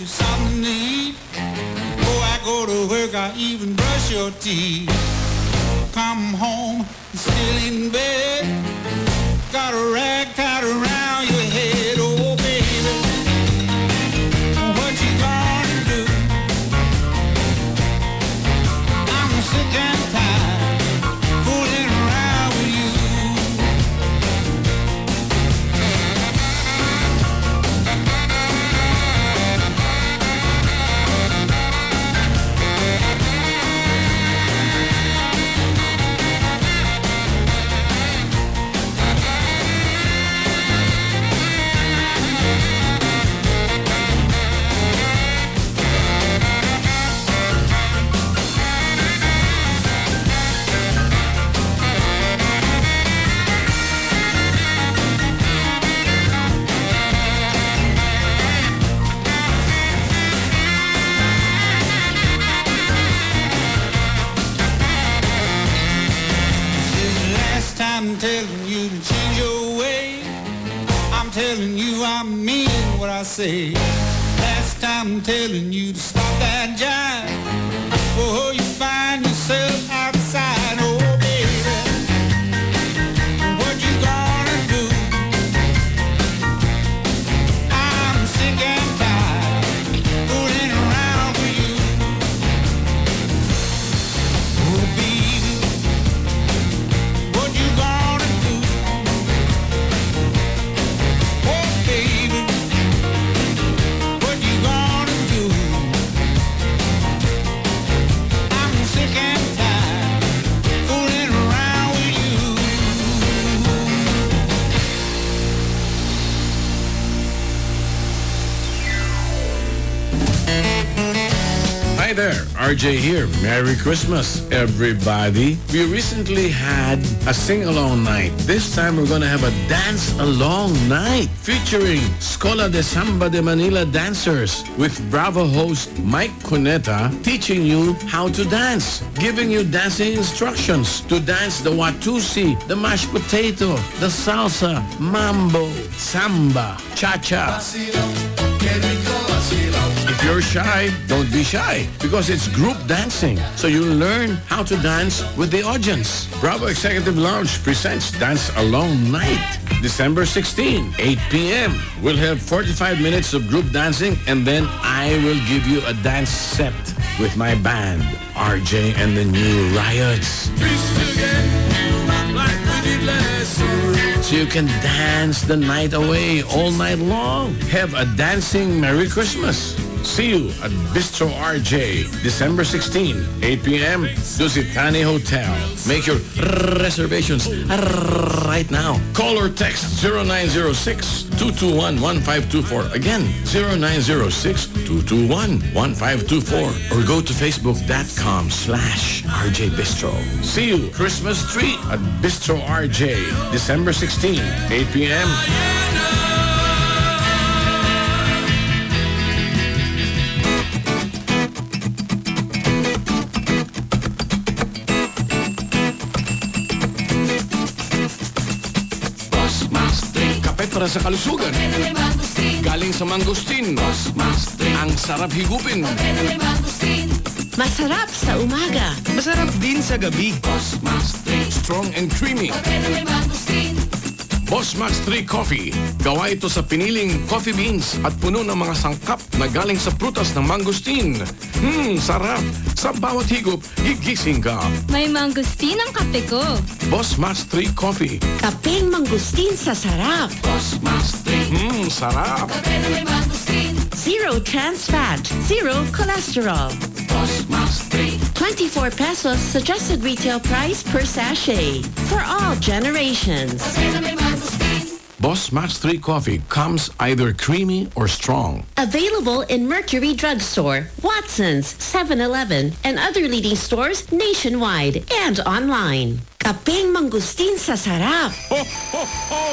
you something to eat. Before I go to work, I even brush your teeth. Come home, still in bed. Got a rag tied around I'm telling you to change your way. I'm telling you I mean what I say. Last time I'm telling you to stop that jive. Oh, you find yourself outside, RJ here. Merry Christmas, everybody. We recently had a sing-along night. This time we're gonna have a dance-along night featuring Scola de Samba de Manila dancers with Bravo host Mike Cuneta teaching you how to dance, giving you dancing instructions to dance the watusi, the mashed potato, the salsa, mambo, samba, cha-cha. You're shy, don't be shy because it's group dancing. So you learn how to dance with the audience. Bravo Executive Lounge presents Dance Alone Night, December 16, 8 p.m. We'll have 45 minutes of group dancing and then I will give you a dance set with my band, RJ and the New Riots. So you can dance the night away all night long. Have a dancing Merry Christmas. See you at Bistro RJ, December 16, 8 p.m. Dusit Thani Hotel. Make your reservations right now. Call or text 0906-221-1524. Again, 0906-221-1524. Or go to facebook.com slash RJ Bistro. See you Christmas tree at Bistro RJ, December 16, 8 p.m. para sa kalusugan. Galing sa mangustin. Ang sarap higupin. Masarap sa umaga. Masarap din sa gabi. Strong and creamy. Boss Max 3 Coffee. Gawa ito sa piniling coffee beans at puno ng mga sangkap na galing sa prutas ng mangustin. Hmm, sarap. Sa bawat higop, gigising ka. May mangustin ang kape ko. Boss Max 3 Coffee. Kapeng mangustin sa sarap. Boss Max 3. Hmm, sarap. Zero trans fat, zero cholesterol. Boss Max 3. 24 pesos suggested retail price per sachet. For all generations. Boss Max 3 Coffee comes either creamy or strong. Available in Mercury Drugstore, Watson's, 7-Eleven, and other leading stores nationwide and online. Kapeng mangustin sa sarap. Ho, ho, ho!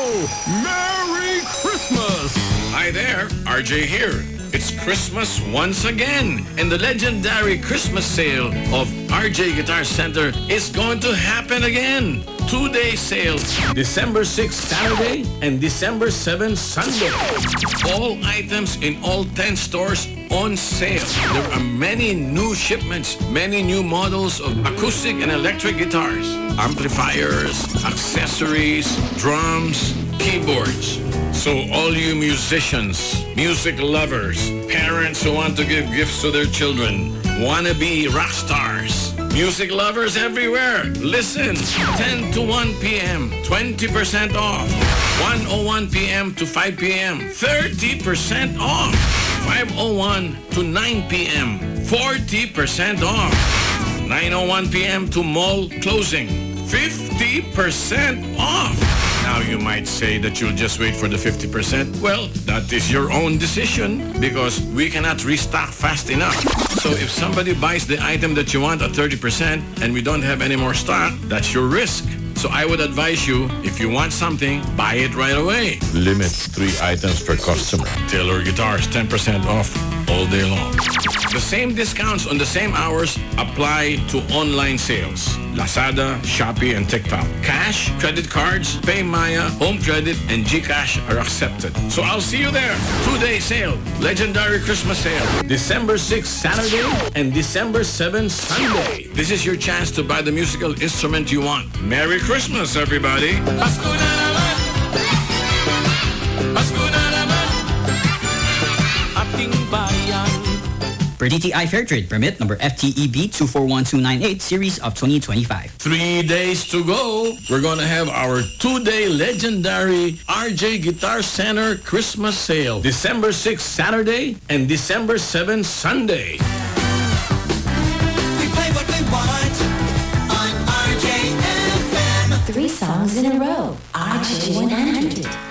Merry Christmas! Hi there, RJ here. It's Christmas once again, and the legendary Christmas sale of RJ Guitar Center is going to happen again. Two-day sales. December 6 Saturday and December 7 Sunday. All items in all 10 stores on sale. There are many new shipments, many new models of acoustic and electric guitars, amplifiers, accessories, drums, keyboards. So all you musicians, music lovers, parents who want to give gifts to their children, wannabe rock stars, music lovers everywhere, listen, 10 to 1 p.m., 20% off. 101 p.m. to 5 p.m., 30% off. 501 to 9 p.m., 40% off. 901 p.m. to mall closing, 50% off. Now you might say that you'll just wait for the 50%. Well, that is your own decision because we cannot restock fast enough. So if somebody buys the item that you want at 30% and we don't have any more stock, that's your risk. So I would advise you, if you want something, buy it right away. Limit three items per customer. Taylor Guitars, 10% off all day long. The same discounts on the same hours apply to online sales. Lazada, Shopee, and TikTok. Cash, credit cards, PayMaya, Home Credit, and GCash are accepted. So I'll see you there. Two-day sale. Legendary Christmas sale. December 6 Saturday and December 7 Sunday. This is your chance to buy the musical instrument you want. Merry Christmas, everybody. Per DTI Fair Trade Permit number FTEB 241298 series of 2025. Three days to go. We're going to have our two-day legendary RJ Guitar Center Christmas sale. December 6th Saturday and December 7th Sunday. We play what we want on RJFM. Three songs in a row. RJ 100.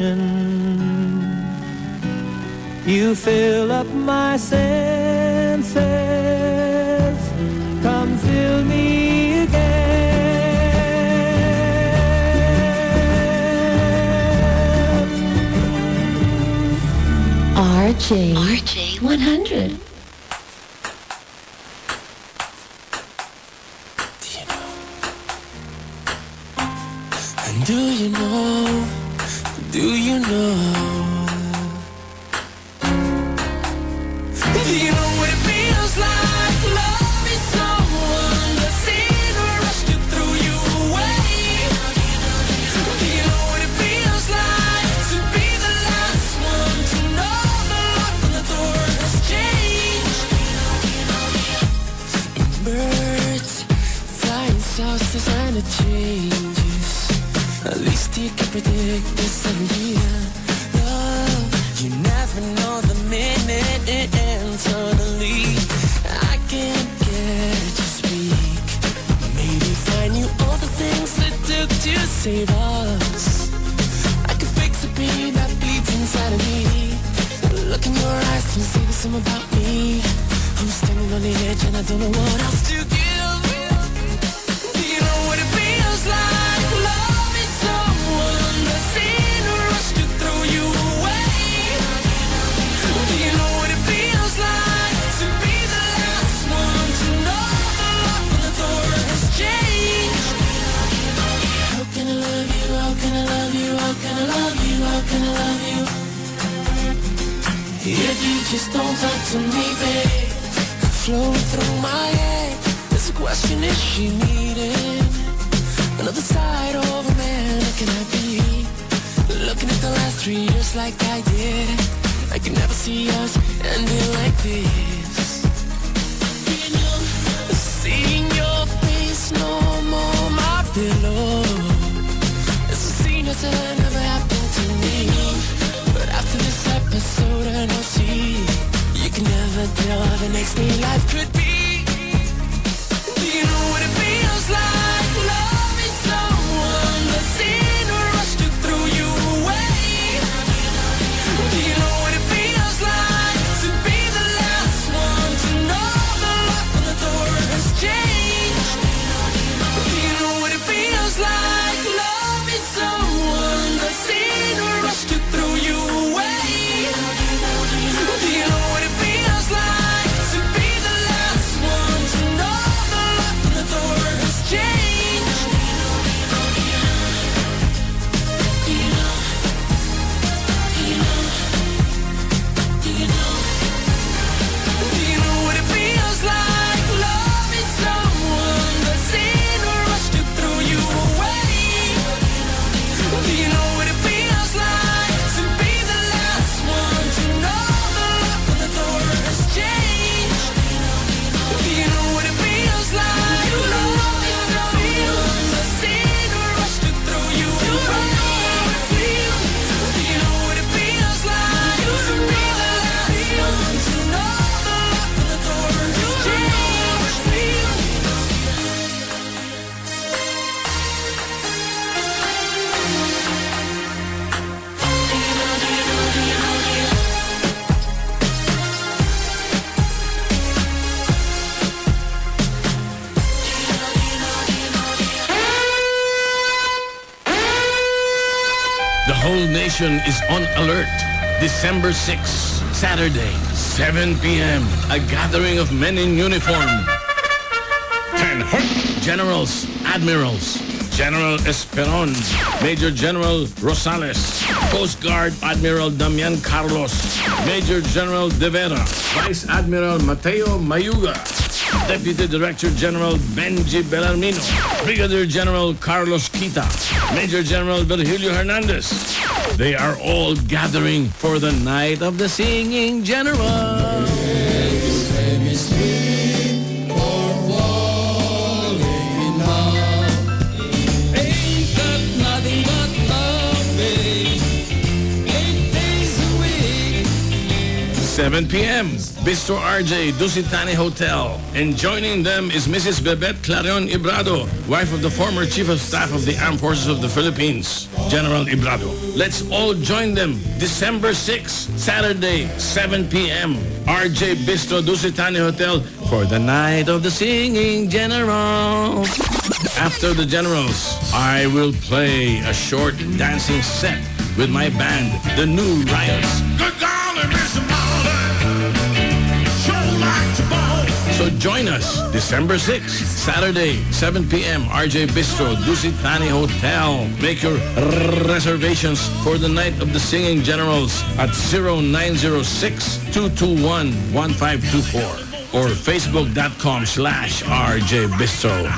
ocean. You fill up my senses. Come fill me again. RJ. RJ 100. Nation is on alert. December 6, Saturday, 7 p.m. A gathering of men in uniform. 10 generals, admirals, General Esperon, Major General Rosales, Coast Guard Admiral Damian Carlos, Major General De Vera, Vice Admiral Mateo Mayuga, Deputy Director General Benji Bellarmino, Brigadier General Carlos Quita, Major General Virgilio Hernandez. They are all gathering for the night of the singing general. 7 p.m. Bistro RJ, Dusit Thani Hotel. And joining them is Mrs. Bebet Clarion Ibrado, wife of the former Chief of Staff of the Armed Forces of the Philippines, General Ibrado. Let's all join them December 6, Saturday, 7 p.m. RJ Bistro Dusit Thani Hotel for the night of the singing general. After the generals, I will play a short dancing set with my band, the New Riots. Join us December 6th, Saturday, 7 p.m. RJ Bistro, Dusit Thani Hotel. Make your reservations for the night of the Singing Generals at 0906-221-1524 or facebook.com slash RJ Bistro.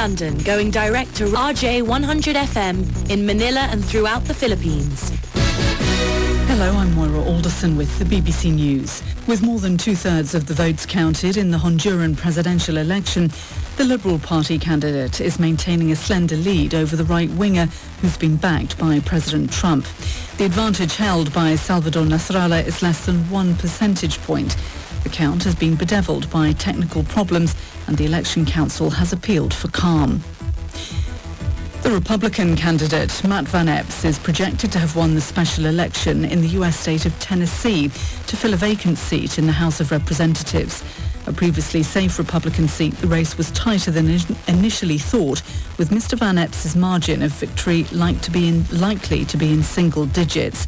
London going direct to RJ 100 FM in Manila and throughout the Philippines. Hello, I'm Moira Alderson with the BBC News. With more than two-thirds of the votes counted in the Honduran presidential election, the Liberal Party candidate is maintaining a slender lead over the right-winger who's been backed by President Trump. The advantage held by Salvador Nasralla is less than one percentage point. The count has been bedeviled by technical problems and the Election Council has appealed for calm. The Republican candidate, Matt Van Epps, is projected to have won the special election in the U.S. state of Tennessee to fill a vacant seat in the House of Representatives. A previously safe Republican seat, the race was tighter than initially thought, with Mr. Van Epps' margin of victory like to in, likely to be in single digits.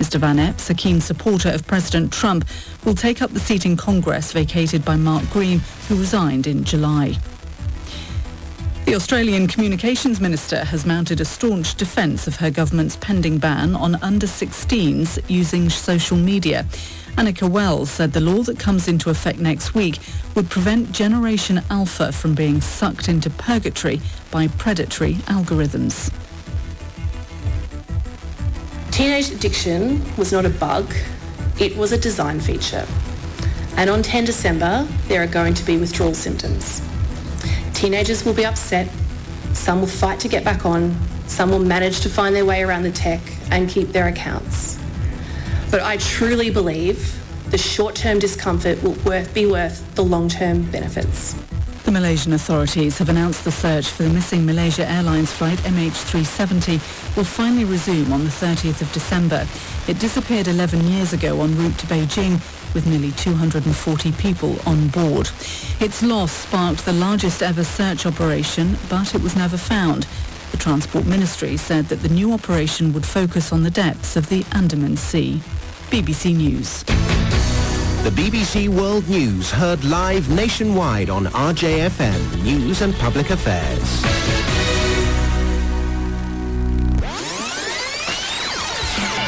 Mr. Van Epps, a keen supporter of President Trump, will take up the seat in Congress vacated by Mark Green, who resigned in July. The Australian Communications Minister has mounted a staunch defence of her government's pending ban on under-16s using social media. Anika Wells said the law that comes into effect next week would prevent Generation Alpha from being sucked into purgatory by predatory algorithms. Teenage addiction was not a bug, it was a design feature. And on 10 December, there are going to be withdrawal symptoms. Teenagers will be upset, some will fight to get back on, some will manage to find their way around the tech and keep their accounts. But I truly believe the short-term discomfort will be worth the long-term benefits. The Malaysian authorities have announced the search for the missing Malaysia Airlines flight MH370 will finally resume on the 30th of December. It disappeared 11 years ago en route to Beijing with nearly 240 people on board. Its loss sparked the largest ever search operation, but it was never found. The Transport Ministry said that the new operation would focus on the depths of the Andaman Sea. BBC News. The BBC World News heard live nationwide on RJFM News and Public Affairs.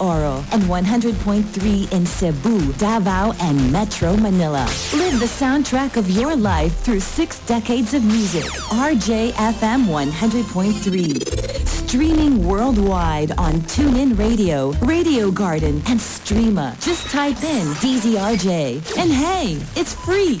Oro, and 100.3 in Cebu, Davao, and Metro Manila. Live the soundtrack of your life through six decades of music. RJFM 100.3. Streaming worldwide on TuneIn Radio, Radio Garden, and Streema. Just type in DZRJ. And hey, it's free.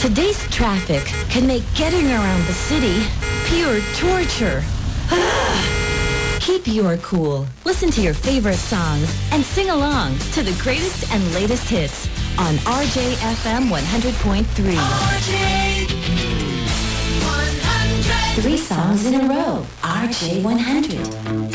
Today's traffic can make getting around the city pure torture. Keep your cool. Listen to your favorite songs and sing along to the greatest and latest hits on RJFM 100.3. Three songs in a row. RJ 100.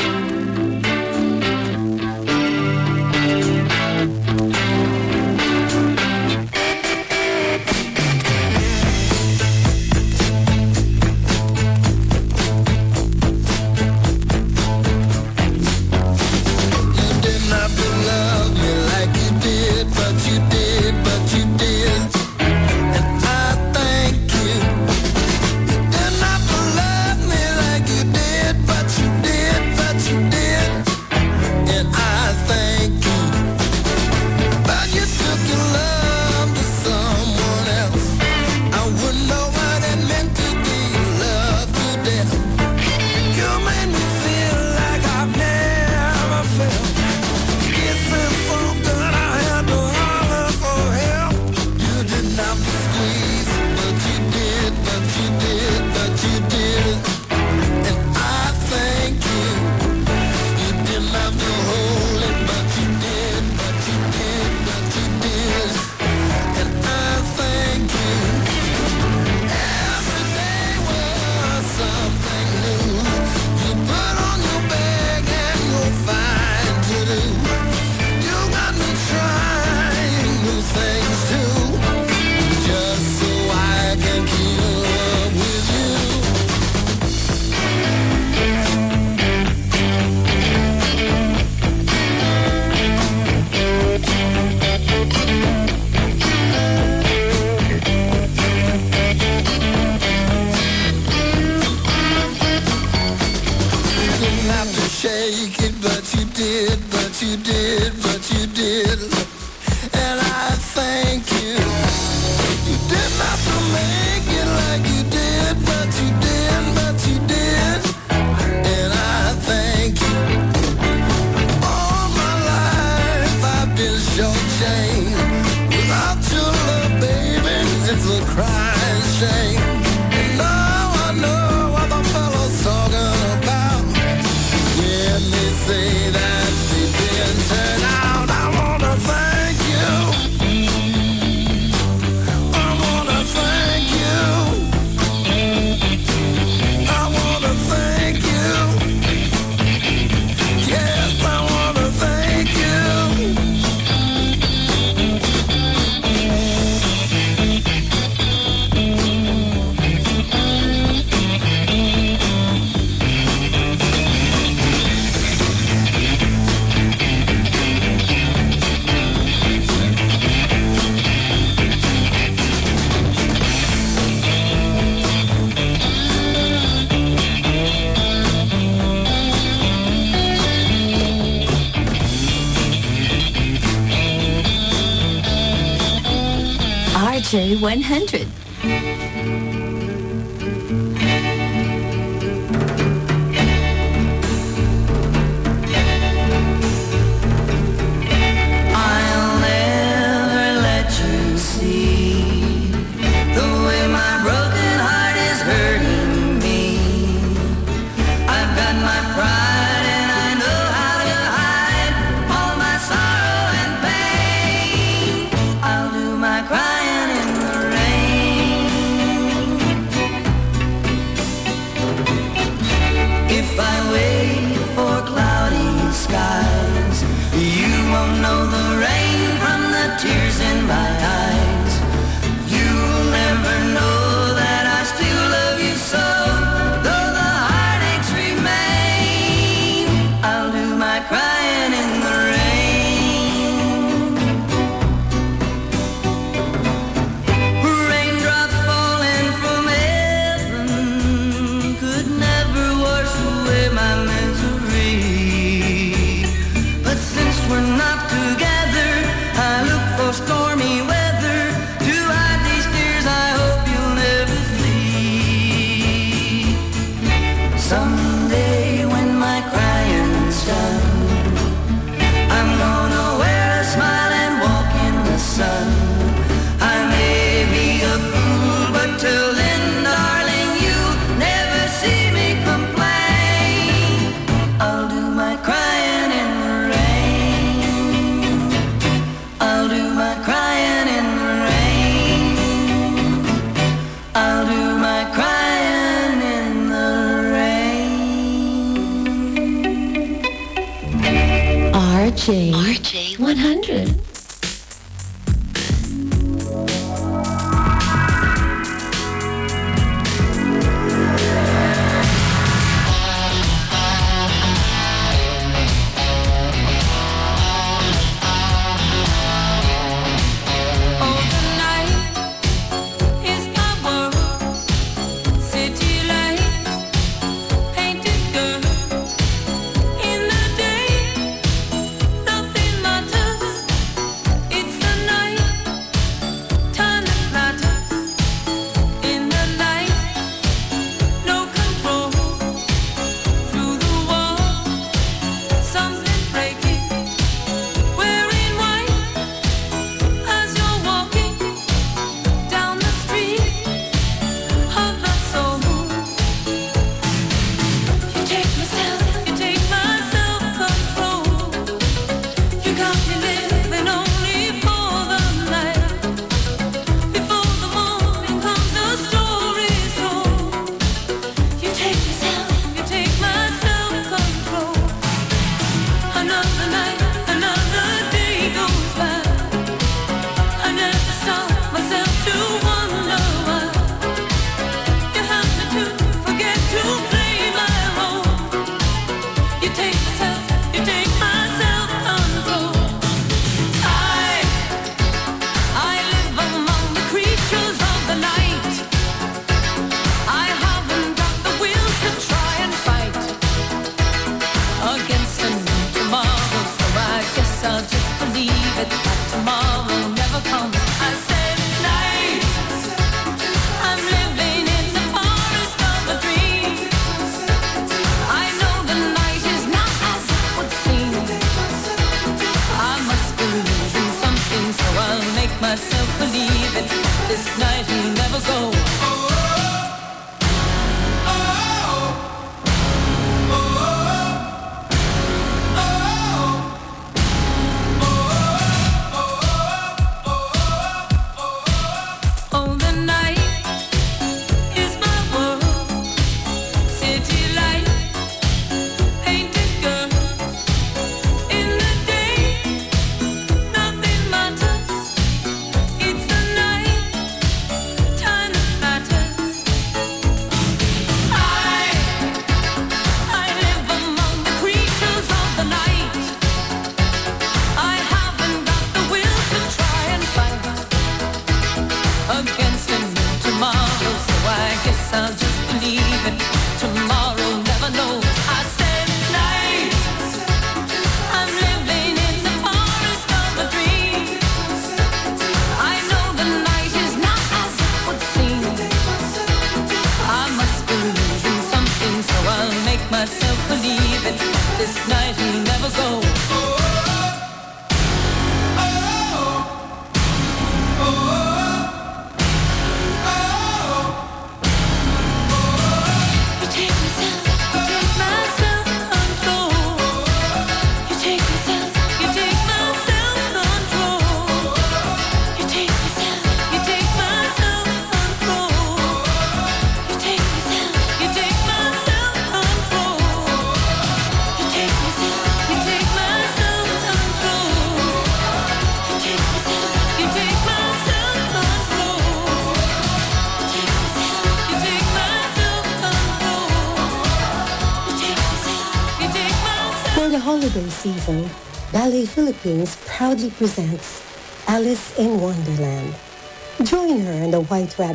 RJ100.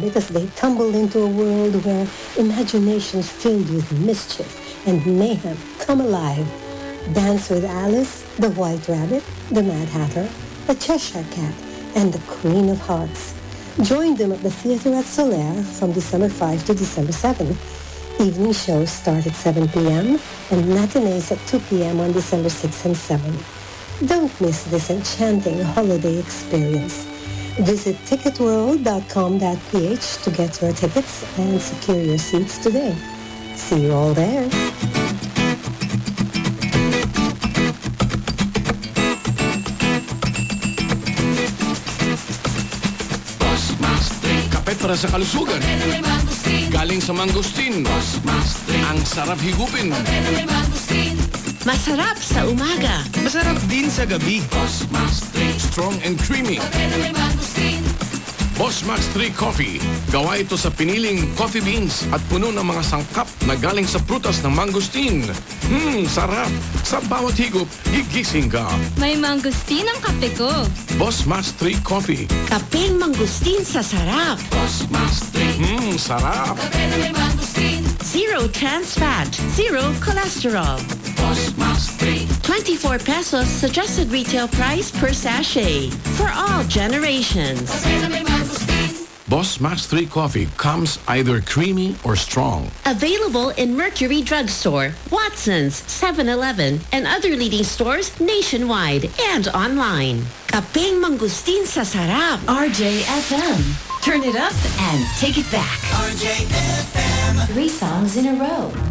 As they tumble into a world where imaginations filled with mischief and mayhem come alive. Dance with Alice, the White Rabbit, the Mad Hatter, the Cheshire Cat, and the Queen of Hearts. Join them at the theater at Solaire from December 5 to December 7. Evening shows start at 7 p.m. and matinees at 2 p.m. on December 6 and 7. Don't miss this enchanting holiday experience. Visit ticketworld.com.ph to get your tickets and secure your seats today. See you all there. Kape para sa kalusugan. Galing sa mangustin. Ang sarap higupin. Masarap sa umaga. Masarap din sa gabi. Strong and creamy. Boss Max 3 Coffee. Gawa ito sa piniling coffee beans at puno ng mga sangkap na galing sa prutas ng mangustin. Mmm, sarap. Sa bawat higop, gigising ka. May mangustin ang kape ko. Boss Max 3 Coffee. Kapeng mangustin sa sarap. Mmm, sarap. Zero trans fat, zero cholesterol. 24 pesos suggested retail price per sachet for all generations. Boss Max 3 Coffee comes either creamy or strong. Available in Mercury Drugstore, Watson's, 7-Eleven, and other leading stores nationwide and online. Kapeng mangustin sa sarap. RJFM. Turn it up and take it back. RJFM. Three songs in a row.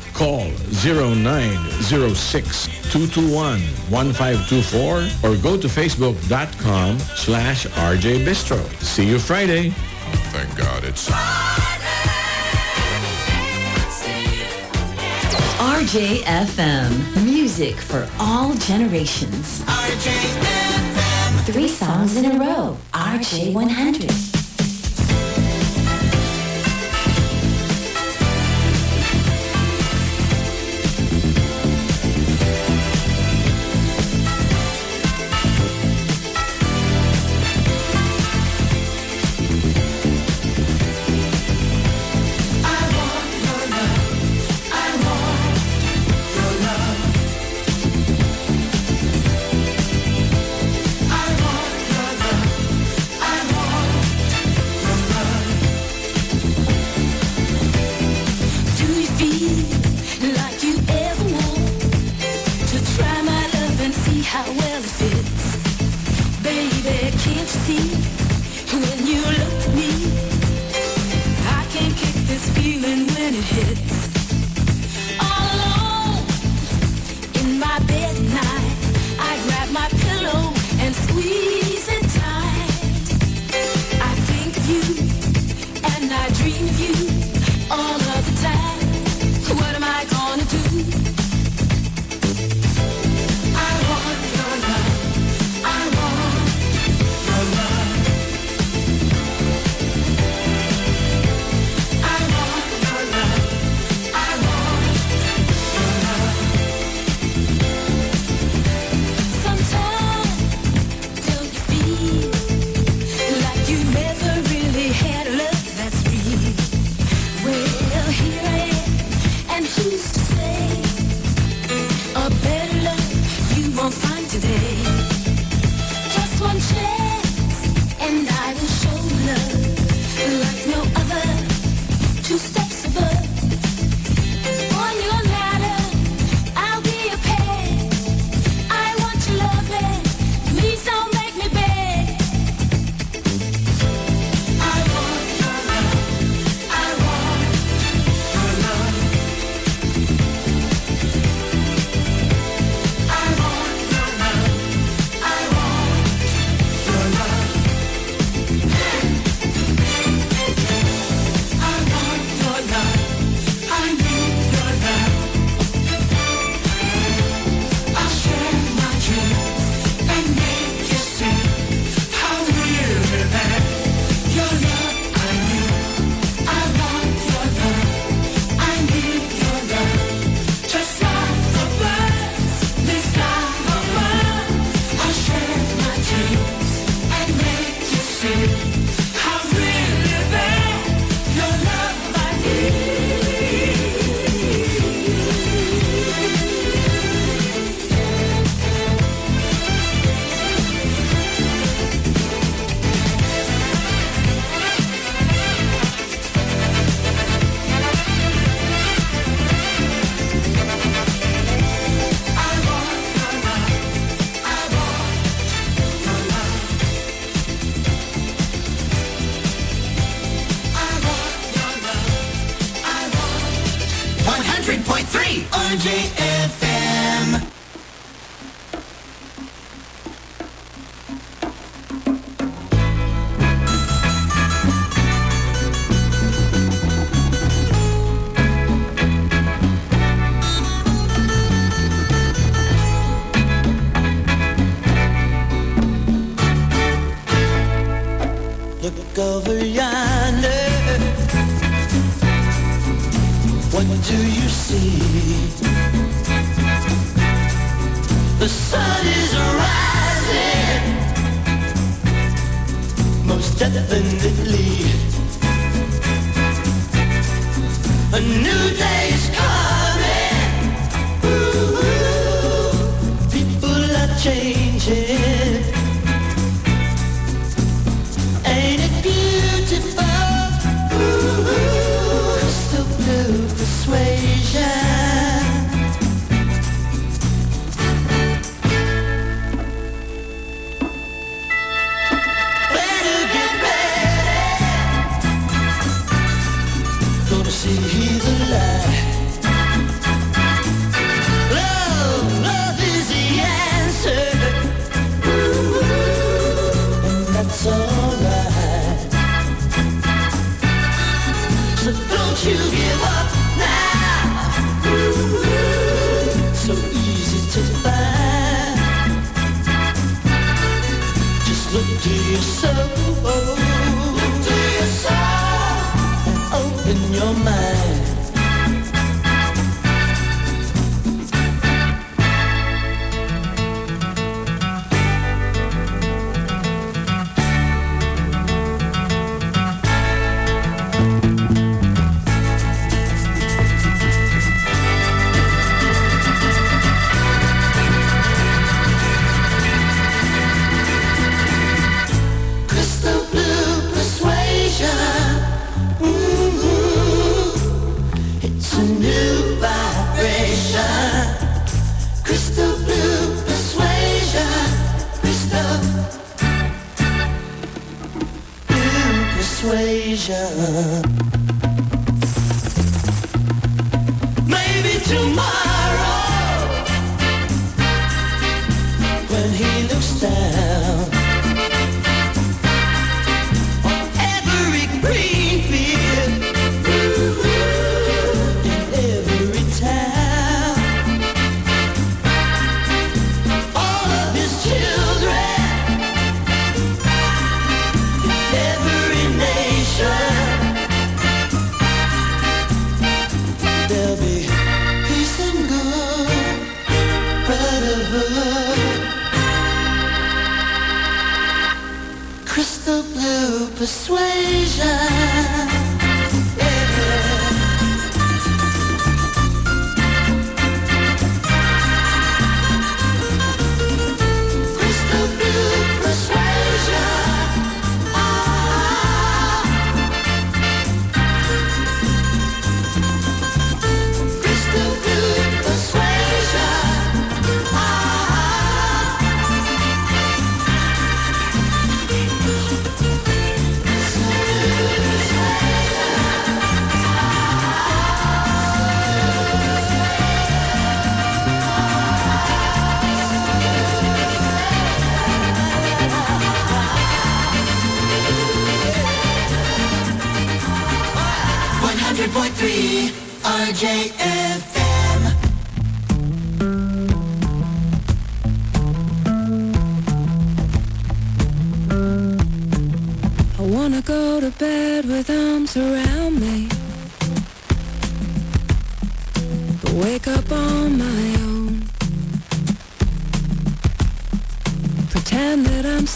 Call 0906-221-1524 or go to facebook.com slash RJ Bistro. See you Friday. Thank God it's... RJFM. Music for all generations. RJFM. Three songs in a row. RJ100.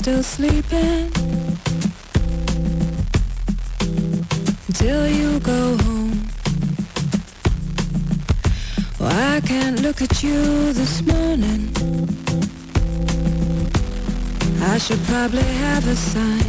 still sleeping until you go home. Well, I can't look at you this morning. I should probably have a sign.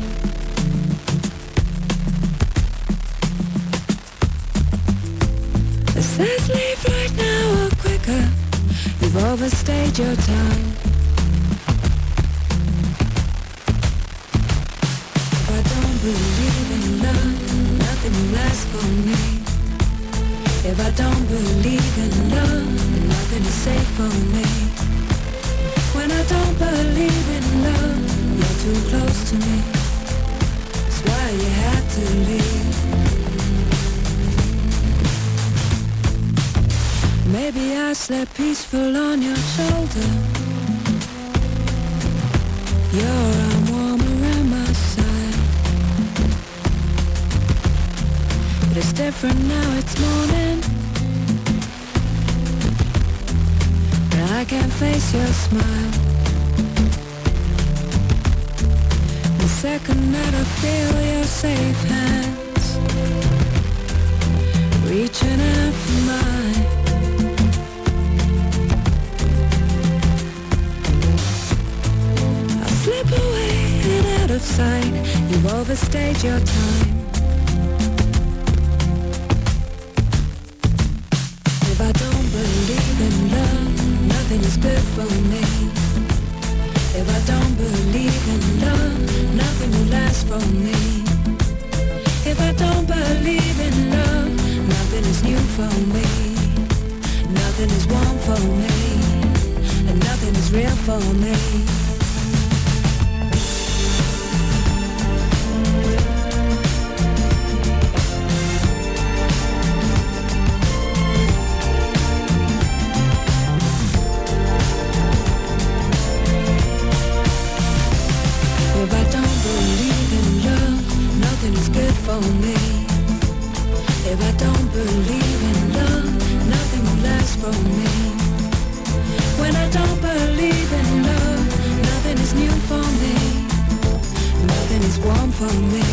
For me,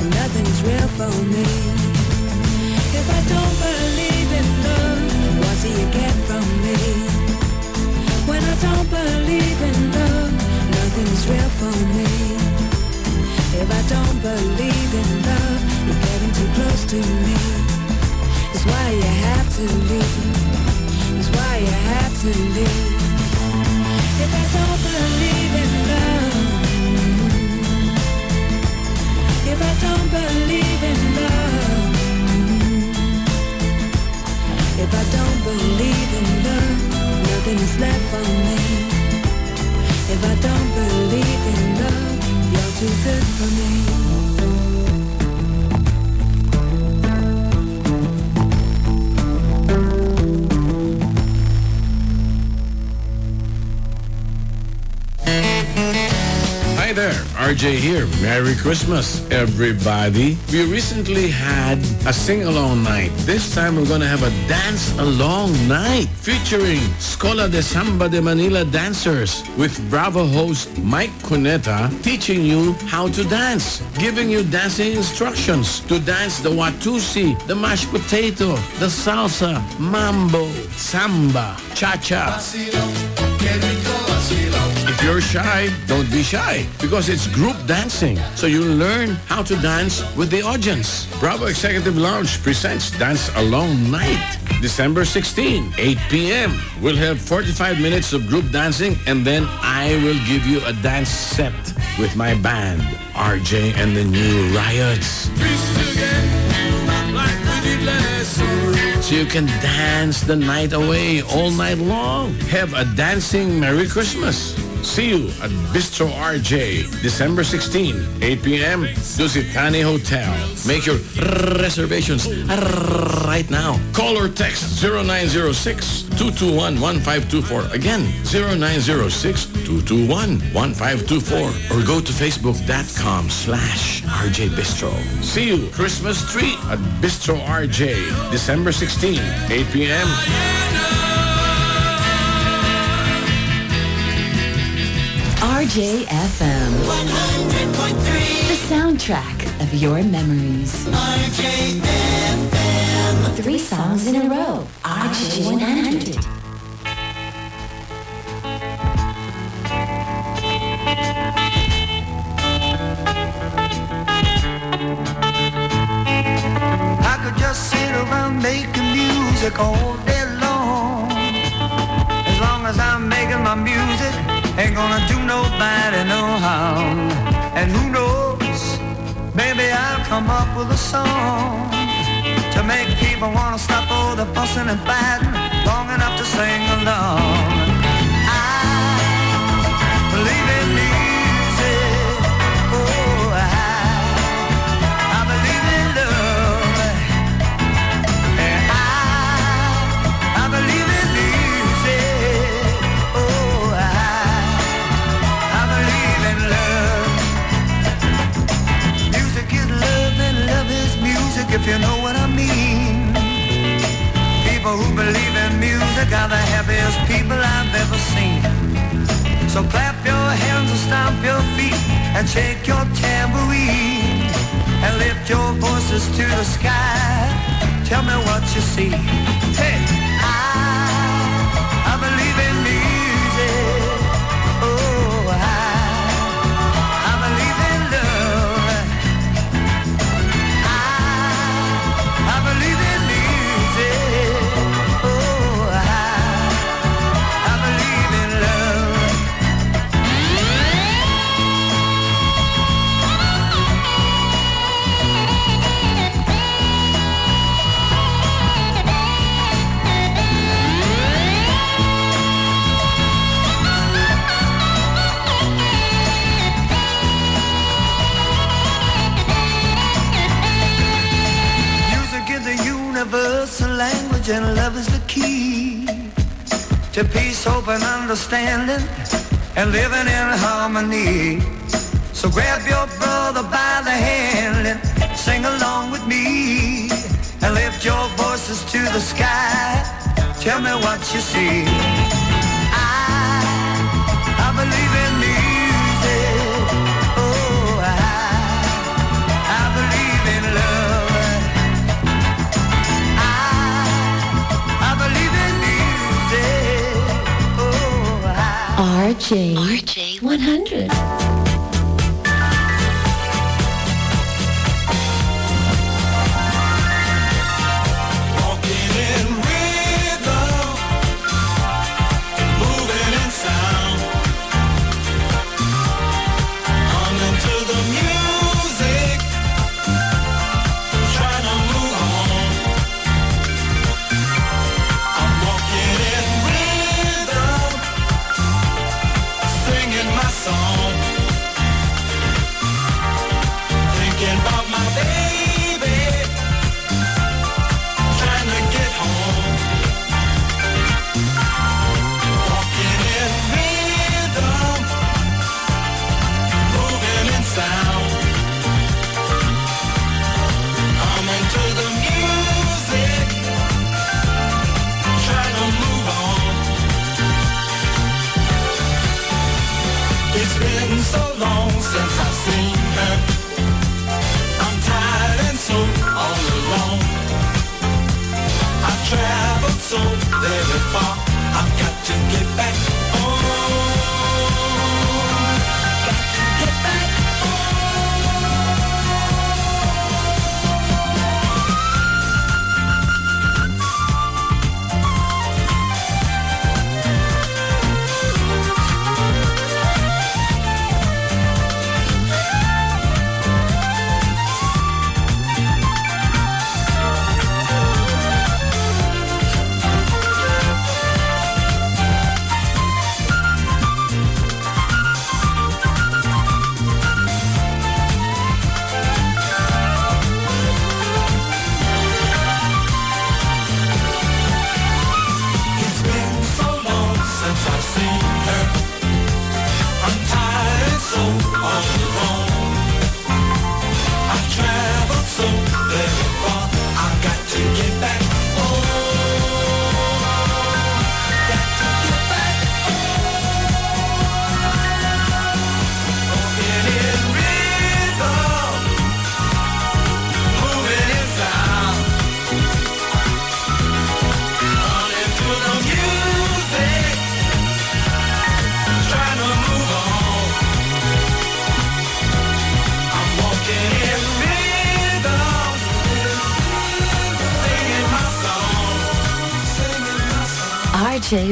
and nothing is real for me. If I don't believe in love, what do you get from me? When I don't believe in love, nothing is real for me. If I don't believe in love, you're getting too close to me. It's why you have to leave. It's why you have to leave. If I don't believe in love, if I don't believe in love, if I don't believe in love, nothing is left for me. If I don't believe in love, you're too good for me. RJ here. Merry Christmas, everybody. We recently had a sing-along night. This time we're gonna have a dance-along night featuring Scola de Samba de Manila dancers with Bravo host Mike Cuneta teaching you how to dance, giving you dancing instructions to dance the Watusi, the mashed potato, the salsa, mambo, samba, cha-cha. You're shy, don't be shy because it's group dancing. So you learn how to dance with the audience. Bravo Executive Lounge presents Dance Alone Night, December 16, 8 p.m. We'll have 45 minutes of group dancing and then I will give you a dance set with my band, RJ and the New Riots. So you can dance the night away all night long. Have a dancing Merry Christmas. See you at Bistro RJ, December 16, 8 p.m. Dusit Thani Hotel. Make your reservations right now. Call or text 0906-221-1524. Again, 0906-221-1524. Or go to facebook.com slash RJ Bistro. See you Christmas tree at Bistro RJ, December 16, 8 p.m. RJFM. 100.3. The soundtrack of your memories. RJFM. Three songs in a row. RJ 100. I could just sit around making music all day long. As long as I'm making my music, Ain't gonna do nobody no harm. And who knows, maybe I'll come up with a song to make people wanna stop all the fussing and fighting long enough to sing along. if you know what I mean. People who believe in music are the happiest people I've ever seen. So clap your hands and stomp your feet and shake your tambourine and lift your voices to the sky. Tell me what you see. Hey! knowledge and love is the key to peace, hope, and understanding, and living in harmony. So grab your brother by the hand and sing along with me, and lift your voices to the sky. Tell me what you see. RJ. RJ 100.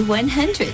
100.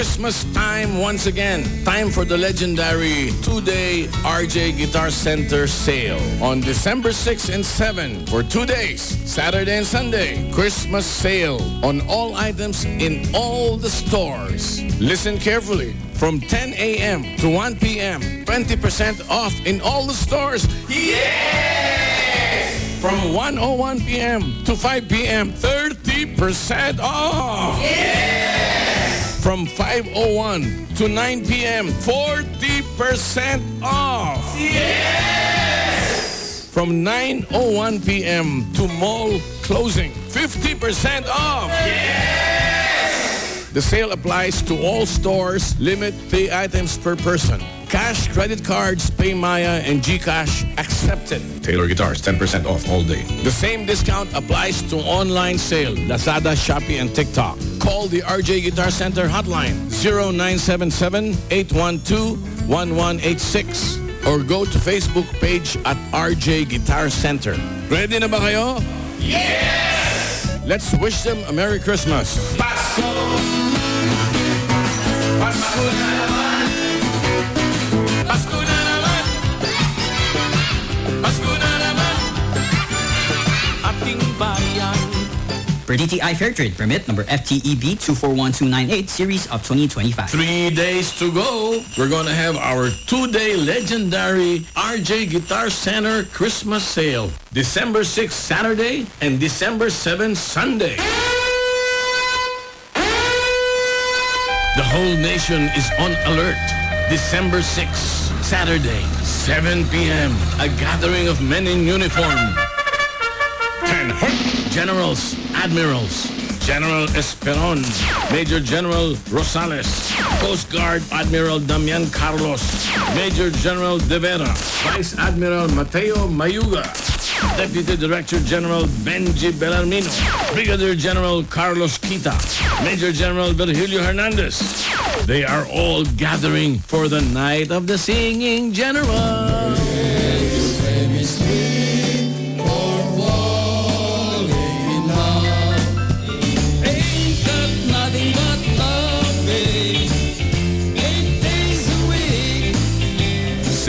Christmas time once again. Time for the legendary two-day RJ Guitar Center sale on December 6 and 7 for two days, Saturday and Sunday. Christmas sale on all items in all the stores. Listen carefully. From 10 a.m. to 1 p.m., 20% off in all the stores. Yes! From 1.01 p.m. to 5 p.m., 30% off. From 5.01 to 9 p.m., 40% off. Yes! From 9.01 p.m. to mall closing, 50% off. Yes! The sale applies to all stores. Limit pay items per person. Cash, credit cards, PayMaya, and GCash accepted. Taylor Guitars, 10% off all day. The same discount applies to online sale, Lazada, Shopee, and TikTok. Call the RJ Guitar Center hotline, 0977-812-1186. Or go to Facebook page at RJ Guitar Center. Ready na ba kayo? Yes! Let's wish them a Merry Christmas. Pasko! Pasko na naman! Pasko Per DTI Fair Trade Permit number FTEB 241298 series of 2025. Three days to go. We're going to have our two-day legendary RJ Guitar Center Christmas sale. December 6 Saturday and December 7 Sunday. The whole nation is on alert. December 6, Saturday, 7 p.m. A gathering of men in uniform. 10 and Hurt. Generals, Admirals, General Esperon, Major General Rosales, Coast Guard Admiral Damian Carlos, Major General De Vera, Vice Admiral Mateo Mayuga, Deputy Director General Benji Bellarmino, Brigadier General Carlos Quita, Major General Virgilio Hernandez. They are all gathering for the night of the singing general.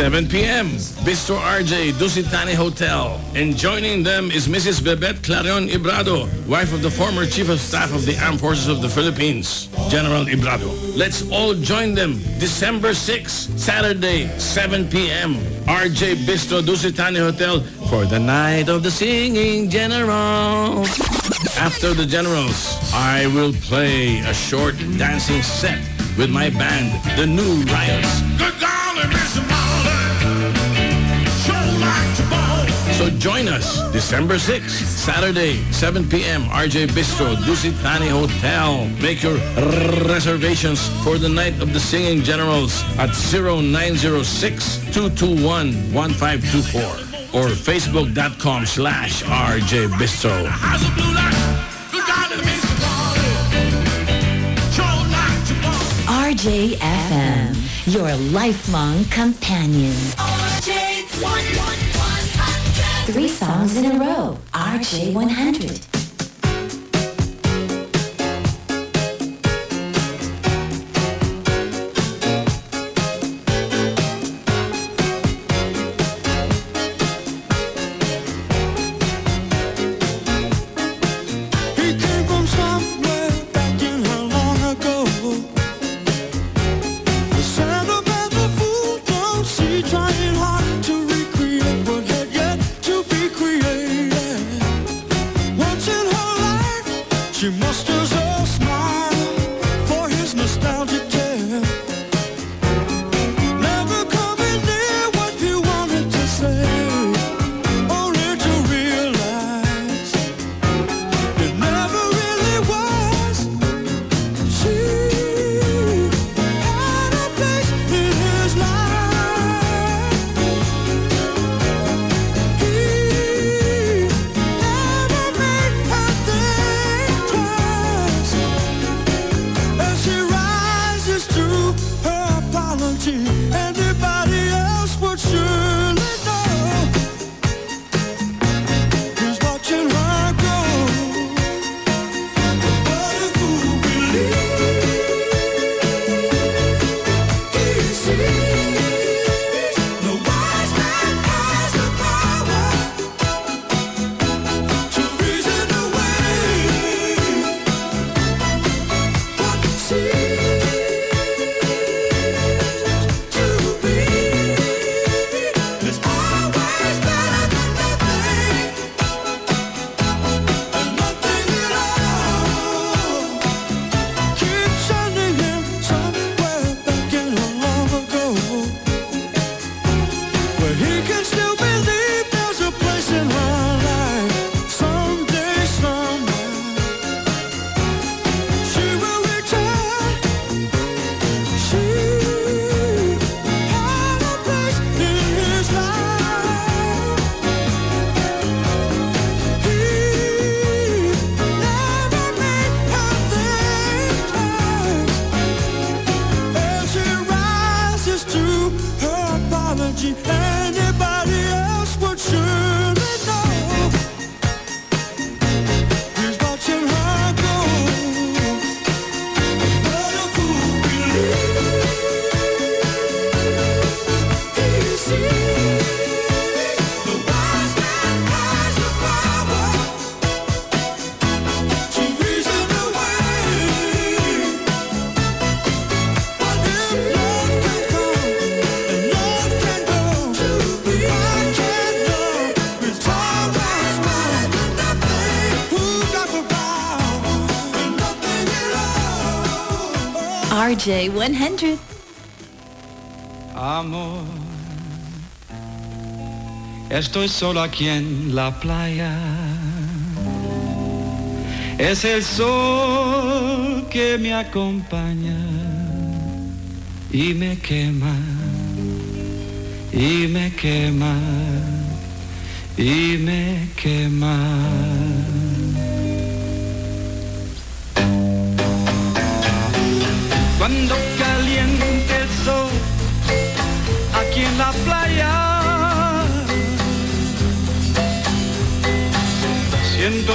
7 p.m. Bistro RJ, Dusit Thani Hotel. And joining them is Mrs. Bebet Clarion Ibrado, wife of the former Chief of Staff of the Armed Forces of the Philippines, General Ibrado. Let's all join them December 6, Saturday, 7 p.m. RJ Bistro Dusit Thani Hotel for the night of the singing general. After the generals, I will play a short dancing set with my band, the New Riots. Good golly, Miss So join us December 6th, Saturday, 7 p.m. RJ Bistro, Dusit Thani Hotel. Make your reservations for the night of the singing generals at 0906-221-1524 or facebook.com slash RJ Bistro. Good golly, Miss Molly. Sure like to ball. RJFM, your lifelong companion. Three songs in a row. RJ100. J100. Amor, estoy solo aquí en la playa. Es el sol que me acompaña y me quema, y me quema, y me quema.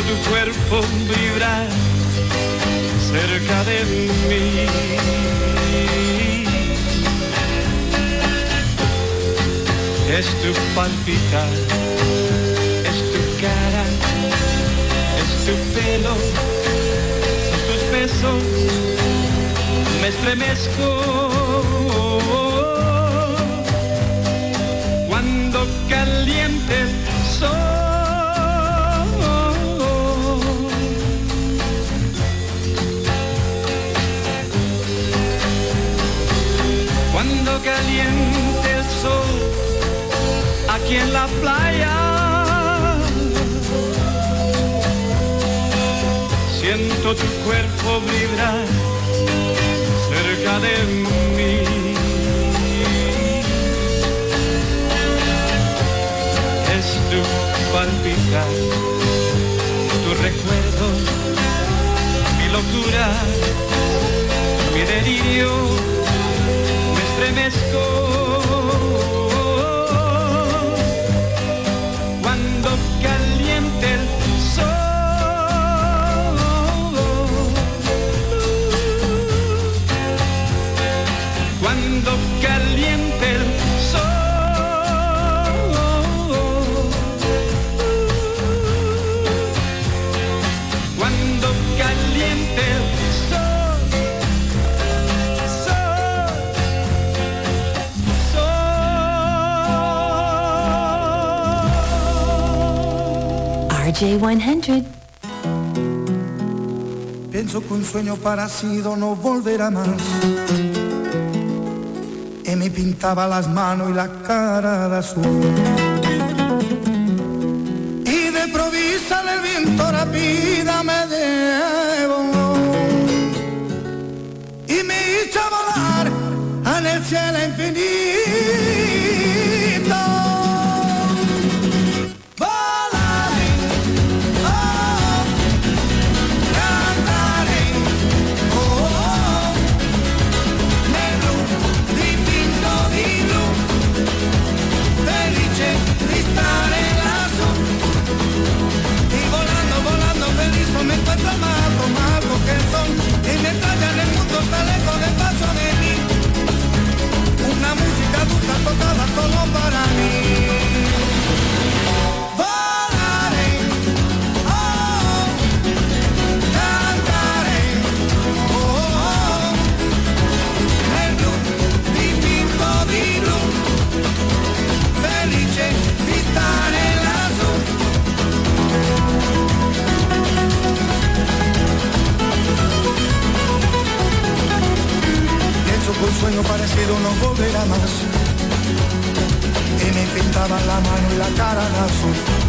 Tu cuerpo vibrar cerca de mí. Es tu palpitar, es tu cara, es tu pelo, son tus besos me estremezco cuando caliente el Caliente el sol aquí en la playa. Siento tu cuerpo vibrar cerca de mí. Es tu palpitar, tu recuerdo, mi locura, mi delirio, me estremezco. RJ100. Pienso que un sueño parecido no volverá más. Y me pintaba las manos y la cara de azul. Y de provisa el viento rápida me llevó. Y me hizo volar en el cielo infinito. Un sueño parecido no volverá más. Y me pintaba la mano y la cara de azul.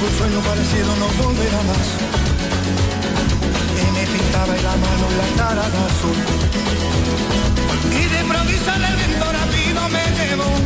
Un sueño parecido no volverá más. Y me pintaba la mano la cara de azul. Y de improviso el viento rápido me llevó.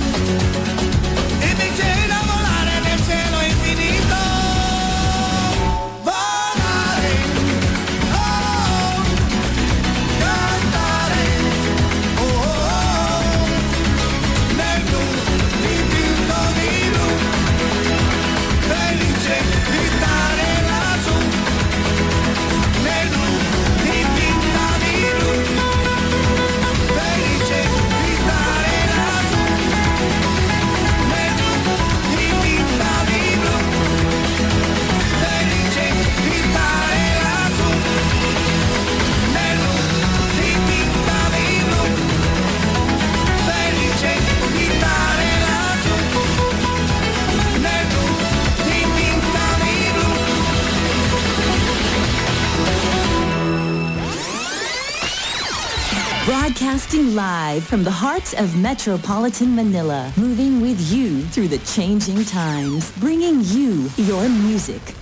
Heart of metropolitan Manila. Moving with you through the changing times. Bringing you your music.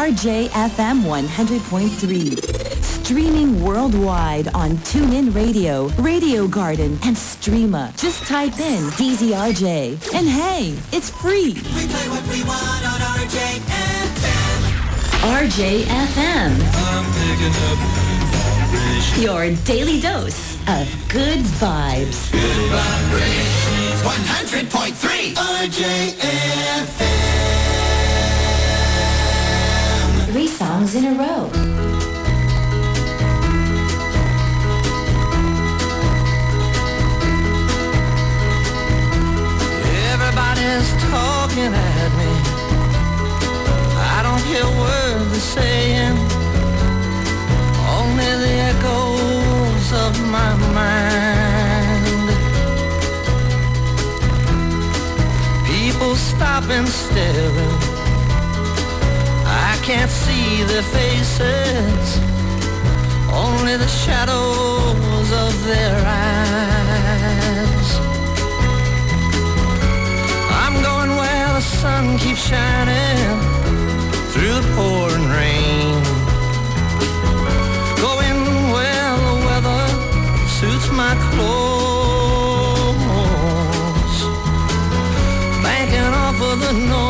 RJFM 100.3. Streaming worldwide on TuneIn Radio, Radio Garden, and Streama. Just type in DZRJ. And hey, it's free. We play what we want on RJFM. RJFM. I'm picking up. Your daily dose of good vibes. Good vibrations. 100.3 RJFM. Songs in a row. Everybody's talking at me. I don't hear words they're saying. Only the echoes of my mind. People stop and staring. Can't see their faces. Only the shadows of their eyes. I'm going where the sun keeps shining through the pouring rain. Going where the weather suits my clothes. Banking off of the winds,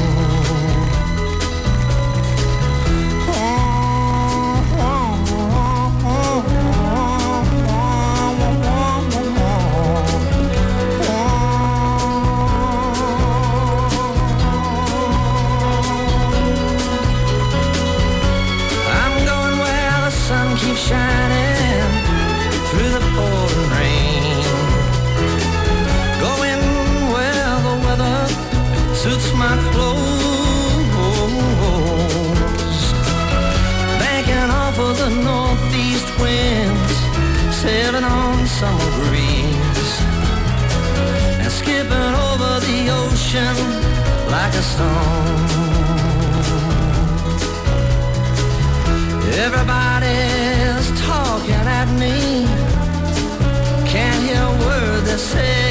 Stone. Everybody's talking at me. Can't hear a word they're saying.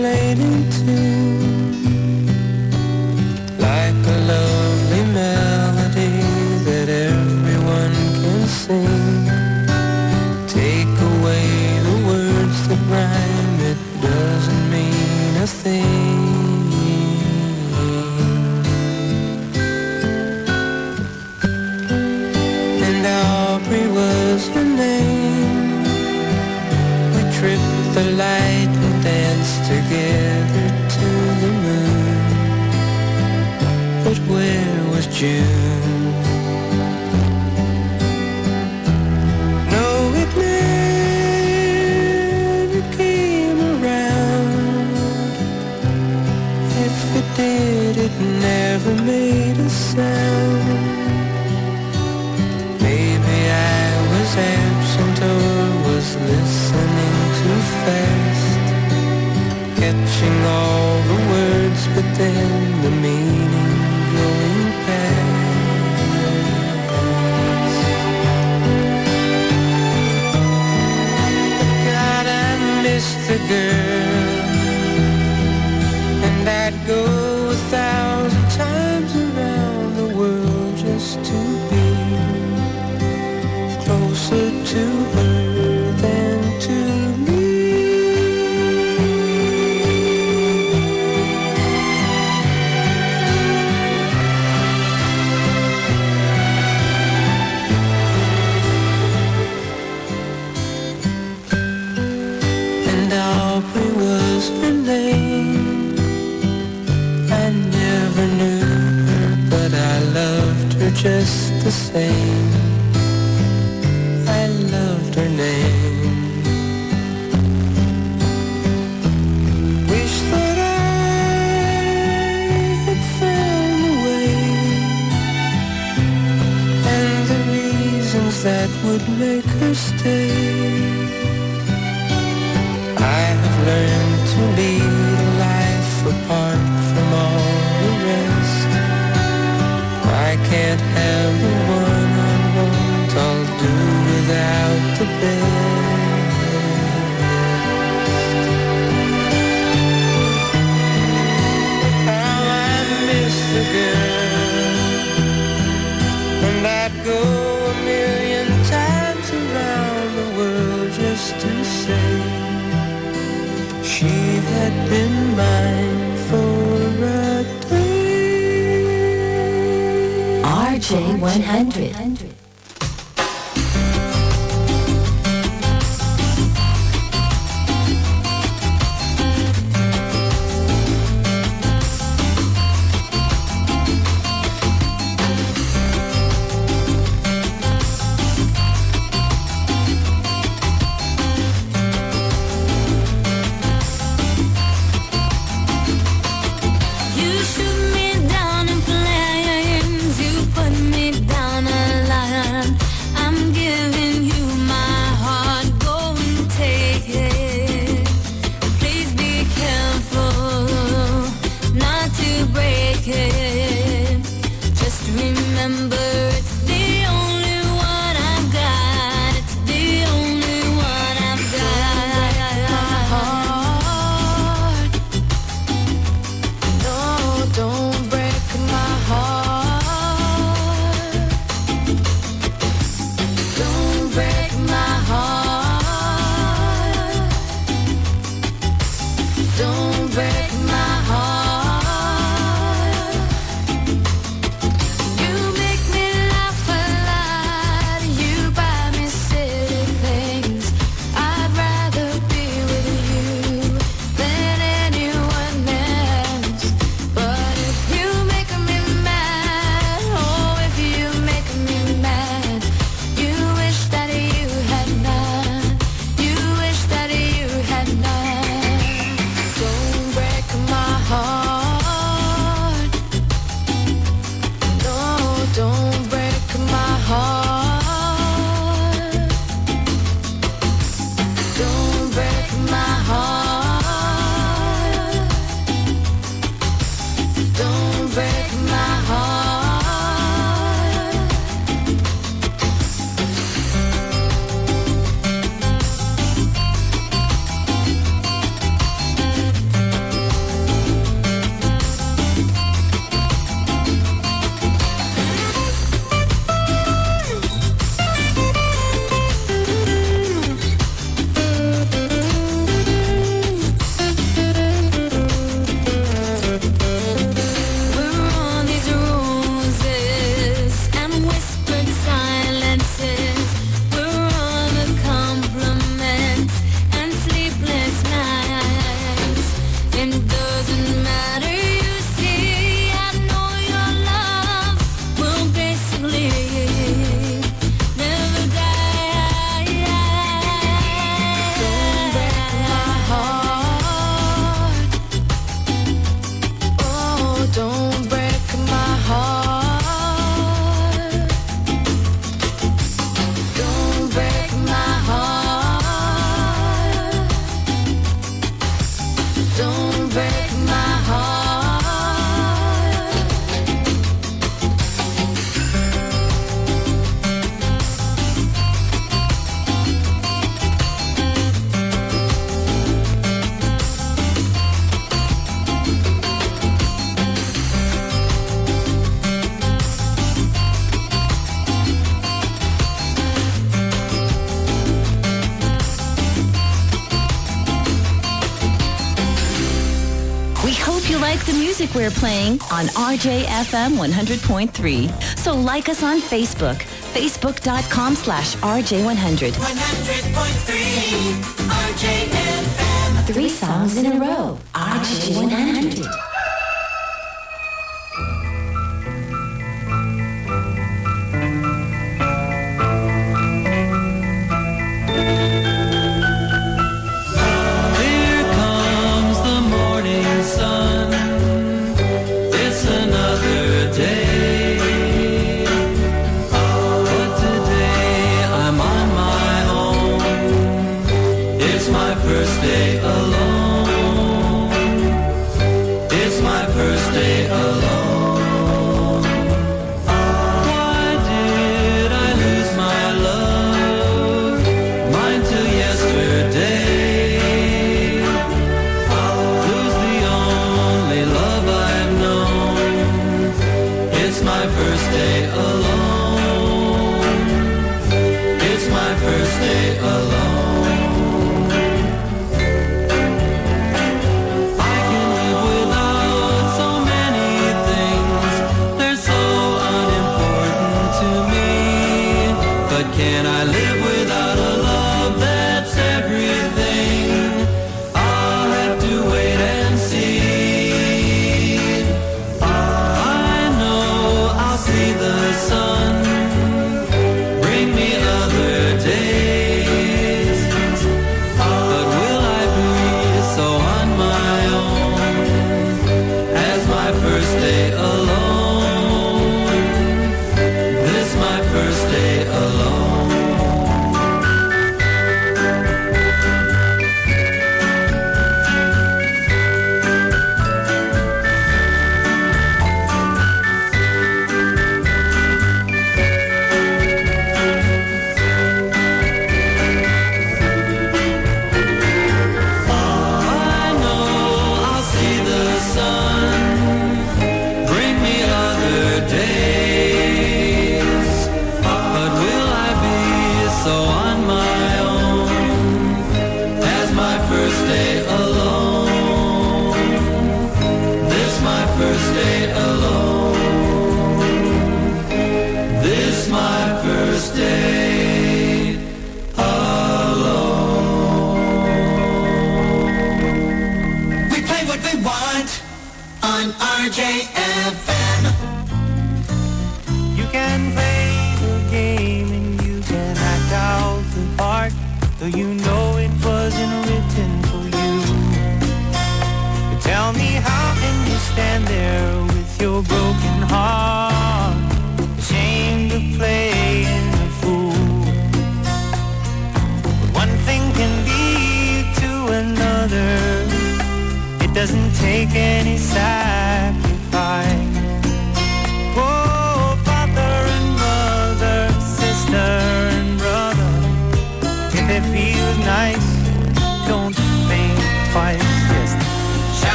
played in you. girl same. I loved her name. Wish that I had found a way and the reasons that would make her stay. 100. like the music we're playing on RJFM 100.3. So like us on Facebook, facebook.com slash RJ100. 100.3 RJFM. Three songs in a row, RJ100.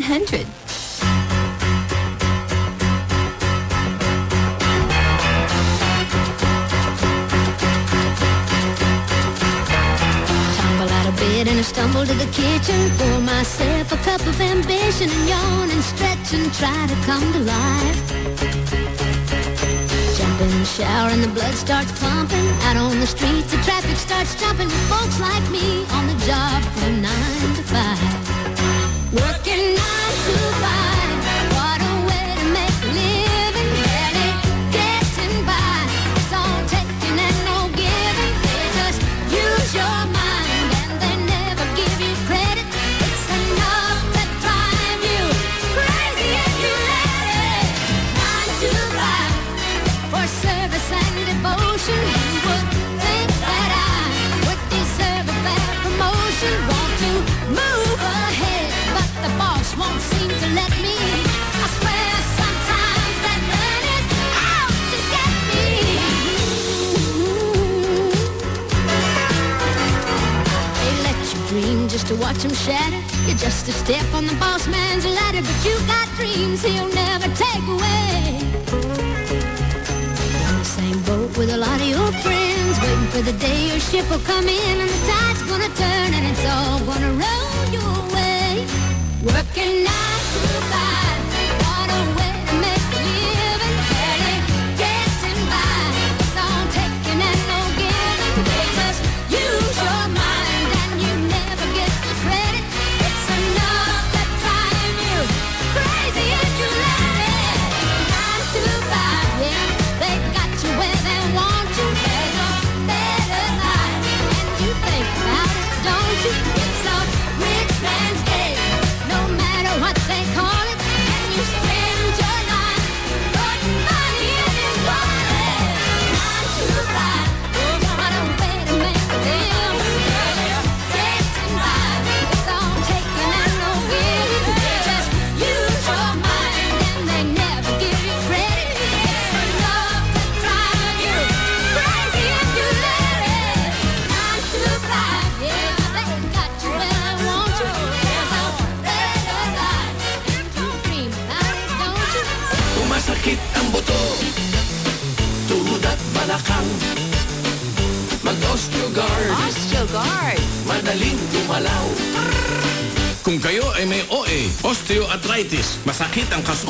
100.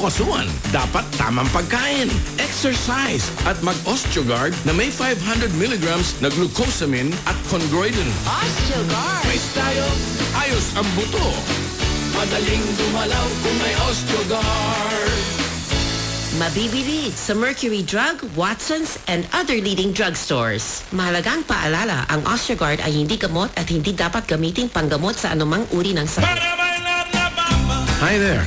Kapusuan, dapat tamang pagkain, exercise, at mag-osteogard na may 500 mg na glucosamine at chondroitin. Osteogard! May tayo, ayos ang buto. Madaling dumalaw kung may osteogard. Mabibili sa Mercury Drug, Watson's, and other leading drugstores. Mahalagang paalala, ang Osteogard ay hindi gamot at hindi dapat gamiting panggamot sa anumang uri ng sakit. Hi there.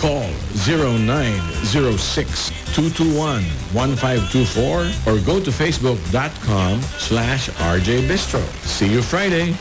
Call 0906-221-1524 or go to facebook.com slash rjbistro. See you Friday.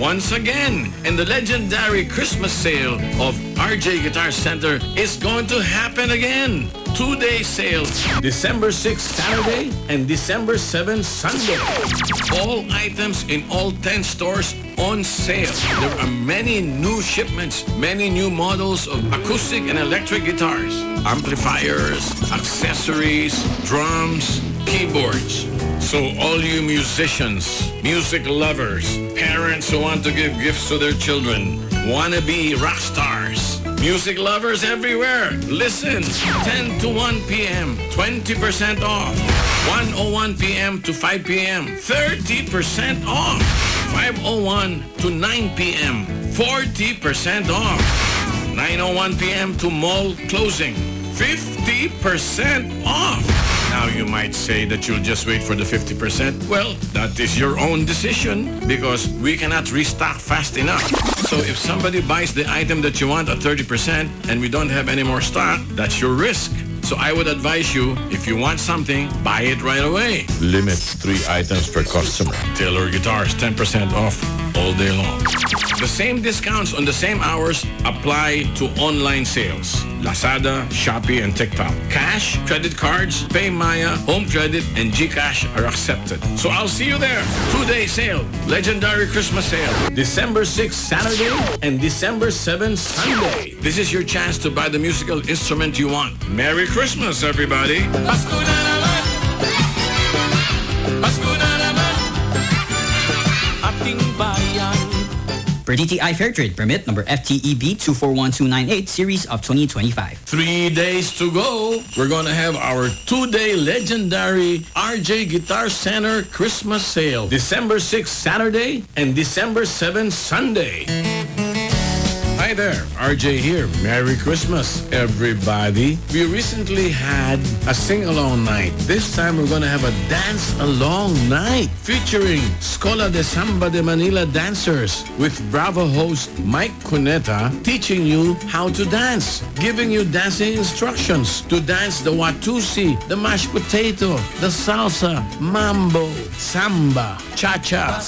Once again, and the legendary Christmas sale of RJ Guitar Center is going to happen again. Two-day sale, December 6th Saturday and December 7th Sunday. All items in all 10 stores on sale. There are many new shipments, many new models of acoustic and electric guitars, amplifiers, accessories, drums, keyboards. So all you musicians, music lovers, parents who want to give gifts to their children, wannabe rock stars, music lovers everywhere, listen, 10 to 1 p.m., 20% off. 101 p.m. to 5 p.m., 30% off. 5.01 to 9 p.m., 40% off. 9.01 p.m. to mall closing, 50% off. You might say that you'll just wait for the 50%. Well, that is your own decision because we cannot restock fast enough. So if somebody buys the item that you want at 30% and we don't have any more stock, that's your risk. So I would advise you, if you want something, buy it right away. Limit three items per customer. Taylor Guitars, 10% off all day long. The same discounts on the same hours apply to online sales. Lazada, Shopee, and TikTok. Cash, credit cards, PayMaya, Home Credit, and GCash are accepted. So I'll see you there. Two-day sale. Legendary Christmas sale. December 6th Saturday and December 7th Sunday. This is your chance to buy the musical instrument you want. Merry Christmas, everybody. ating bayan. Per DTI Fair Trade Permit number FTEB 241298 series of 2025. Three days to go. We're going to have our two-day legendary RJ Guitar Center Christmas sale. December 6th Saturday and December 7th Sunday. There, RJ here. Merry Christmas, everybody. We recently had a sing-along night. This time we're to have a dance-along night featuring Scola de Samba de Manila dancers with Bravo host Mike Cuneta teaching you how to dance, giving you dancing instructions to dance the Watusi, the mashed potato, the salsa, mambo, samba, cha-cha.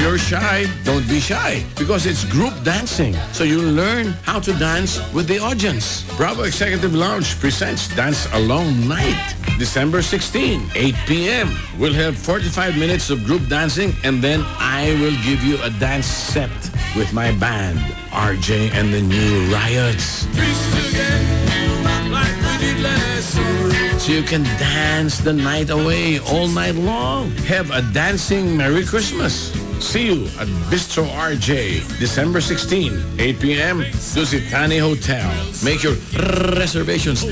You're shy, don't be shy because it's group dancing. So you learn how to dance with the audience. Bravo Executive Lounge presents Dance Along Night. December 16, 8 p.m. We'll have 45 minutes of group dancing and then I will give you a dance set with my band, RJ and the New Riots. So you can dance the night away all night long. Have a dancing Merry Christmas. See you at Bistro RJ, December 16, 8 p.m. Dusit Thani Hotel. Make your reservations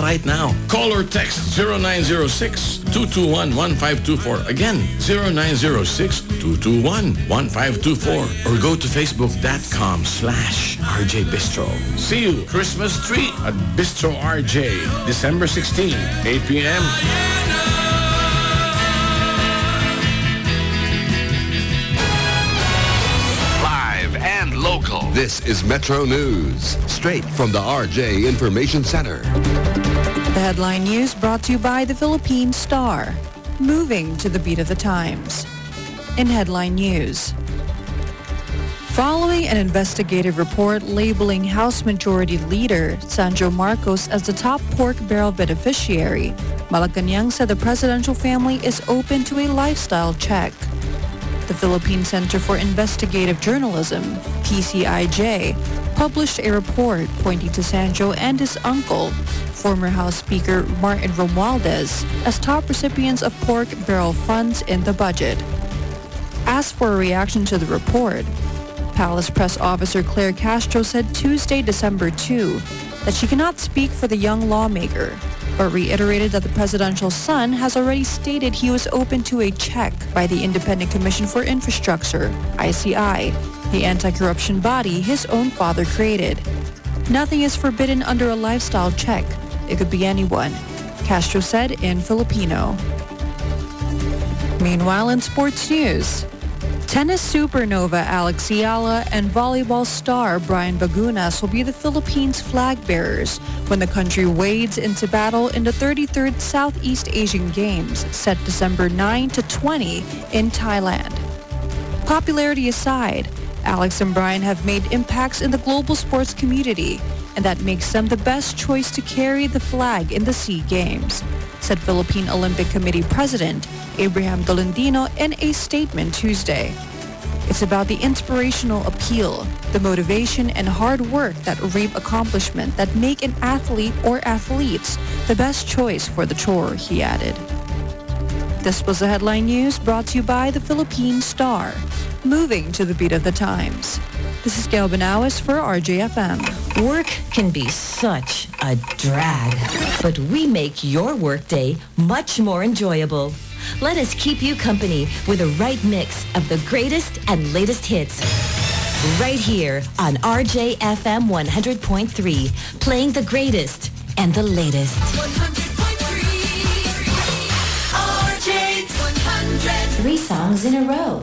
right now. Call or text 0906-221-1524. Again, 0906-221-1524. Or go to facebook.com slash RJ Bistro. See you Christmas tree at Bistro RJ, December 16, 8 p.m. This is Metro News, straight from the RJ Information Center. The headline news brought to you by the Philippine Star. Moving to the beat of the times. In headline news. Following an investigative report labeling House Majority Leader Sandro Marcos as the top pork barrel beneficiary, Malacanang said the presidential family is open to a lifestyle check. The Philippine Center for Investigative Journalism, PCIJ, published a report pointing to Sandro and his uncle, former House Speaker Martin Romualdez, as top recipients of pork barrel funds in the budget. Asked for a reaction to the report, Palace Press Officer Claire Castro said Tuesday, December 2, that she cannot speak for the young lawmaker, but reiterated that the presidential son has already stated he was open to a check by the Independent Commission for Infrastructure, ICI, the anti-corruption body his own father created. Nothing is forbidden under a lifestyle check. It could be anyone, Castro said in Filipino. Meanwhile, in sports news, Tennis supernova Alex Eala and volleyball star Bryan Bagunas will be the Philippines' flag bearers when the country wades into battle in the 33rd Southeast Asian Games set December 9 to 20 in Thailand. Popularity aside, Alex and Brian have made impacts in the global sports community, and that makes them the best choice to carry the flag in the SEA Games, said Philippine Olympic Committee President Abraham Tolentino in a statement Tuesday. It's about the inspirational appeal, the motivation and hard work that reap accomplishment that make an athlete or athletes the best choice for the chore, he added. This was the headline news brought to you by the Philippine Star. Moving to the beat of the times. This is Gail Benawis for RJFM. Work can be such a drag, but we make your workday much more enjoyable. Let us keep you company with the right mix of the greatest and latest hits. Right here on RJFM 100.3, playing the greatest and the latest. Three songs in a row.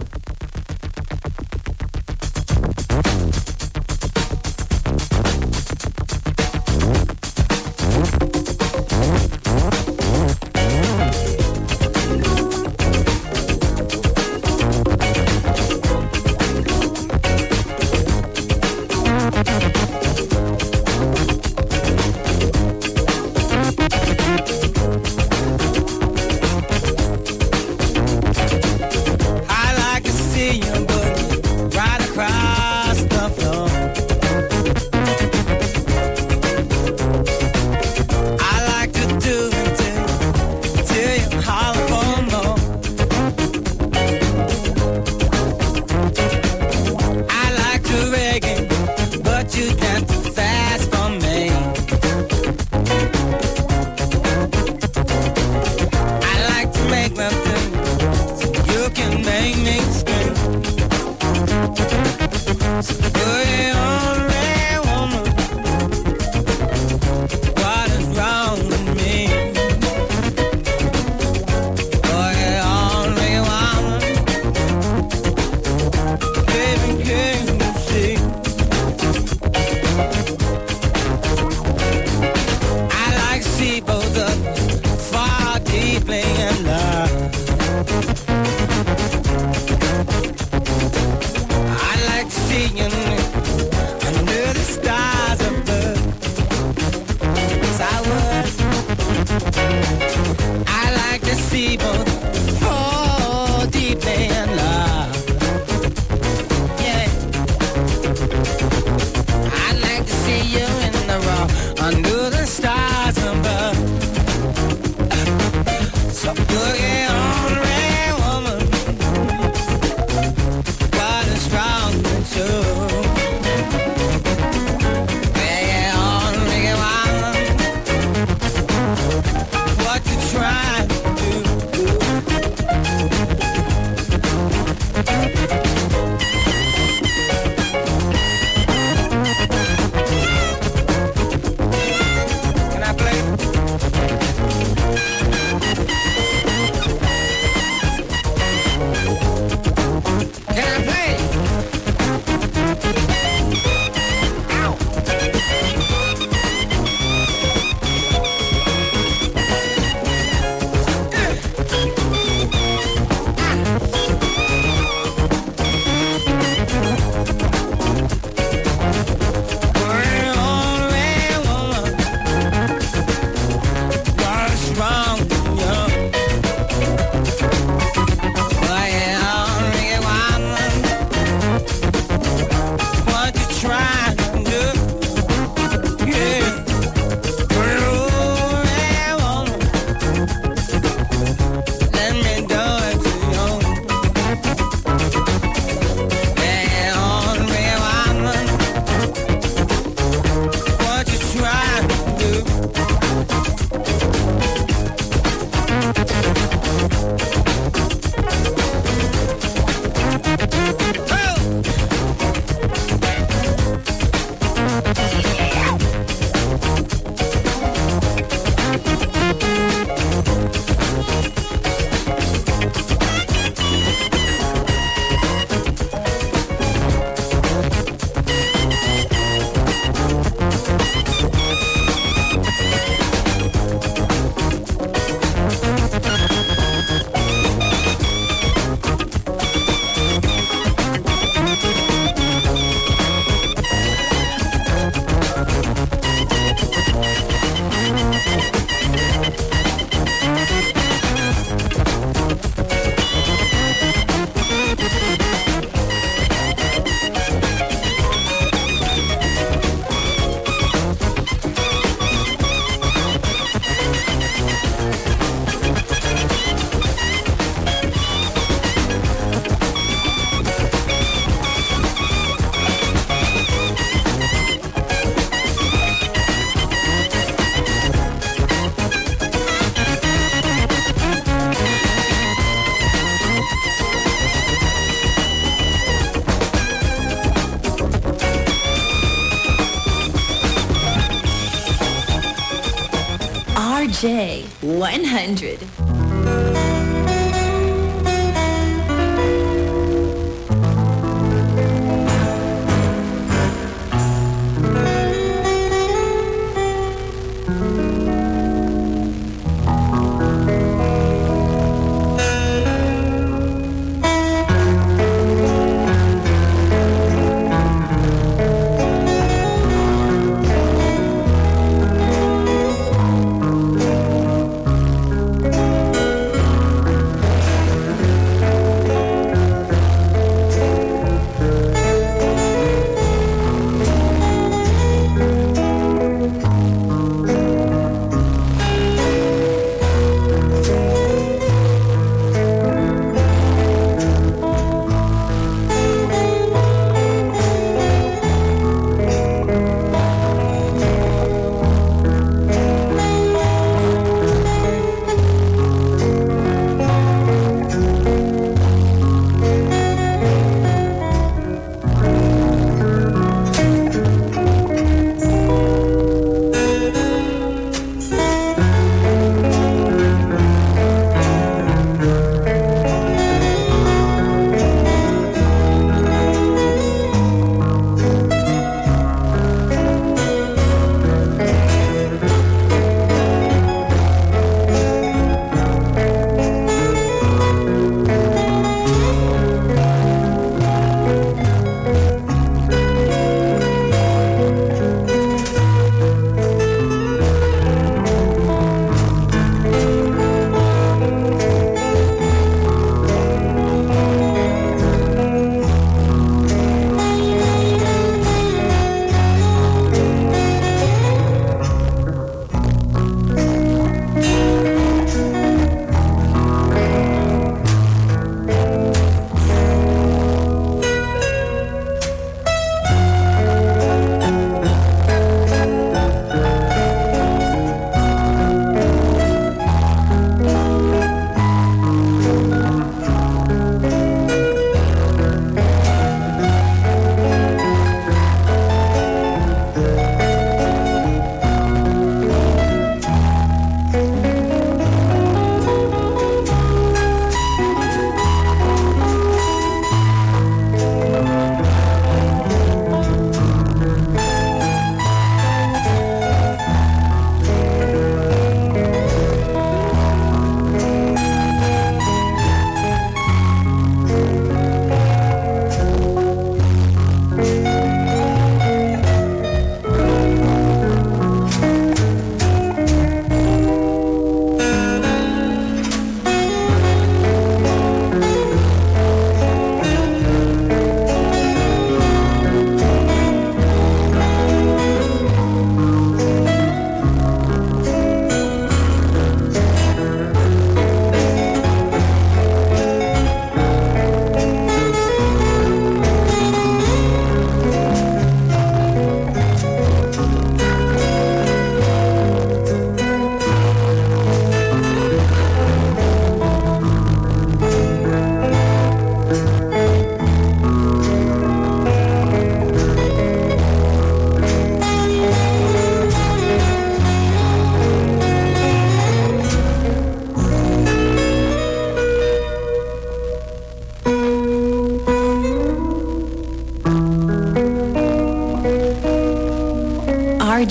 100.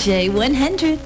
RJ 100.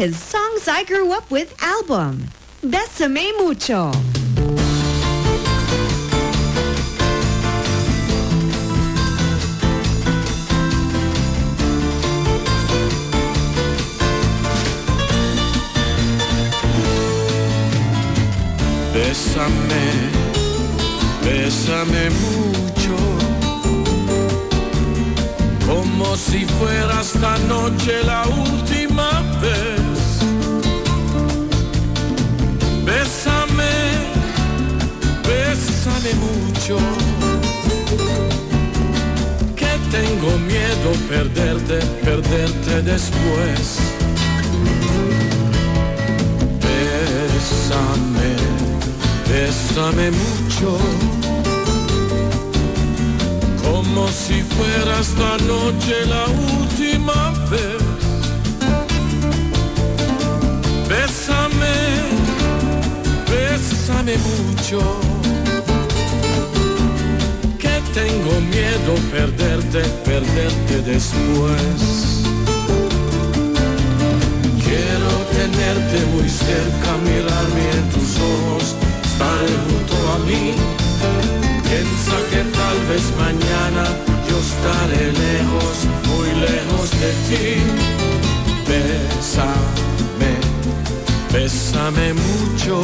His Songs I Grew Up With album, Besame Mucho. Bésame, bésame mucho, como si fuera esta noche la última perderte, perderte después. Bésame, bésame mucho, como si fuera esta noche la última vez. Bésame, bésame mucho, tengo miedo perderte, perderte después. Quiero tenerte muy cerca, mirarme en tus ojos, estar junto a mí. Piensa que tal vez mañana yo estaré lejos, muy lejos de ti. Bésame, bésame mucho,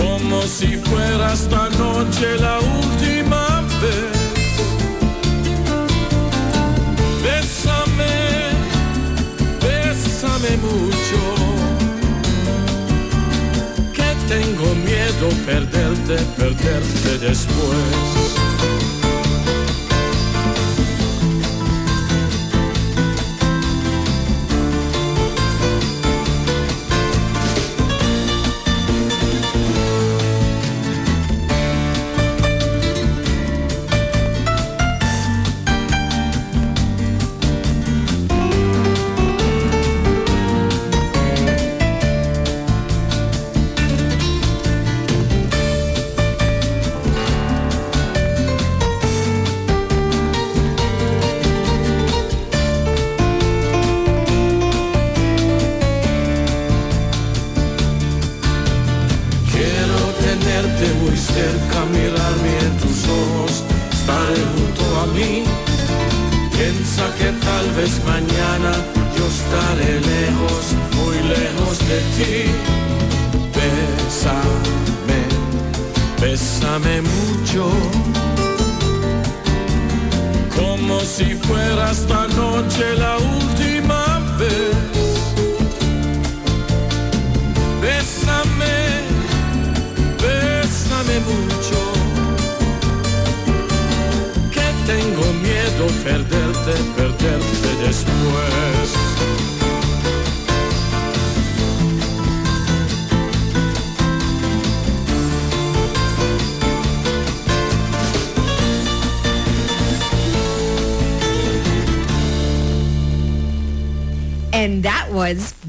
como si fuera esta noche la última vez. Bésame, bésame mucho, que tengo miedo perderte, perderte después.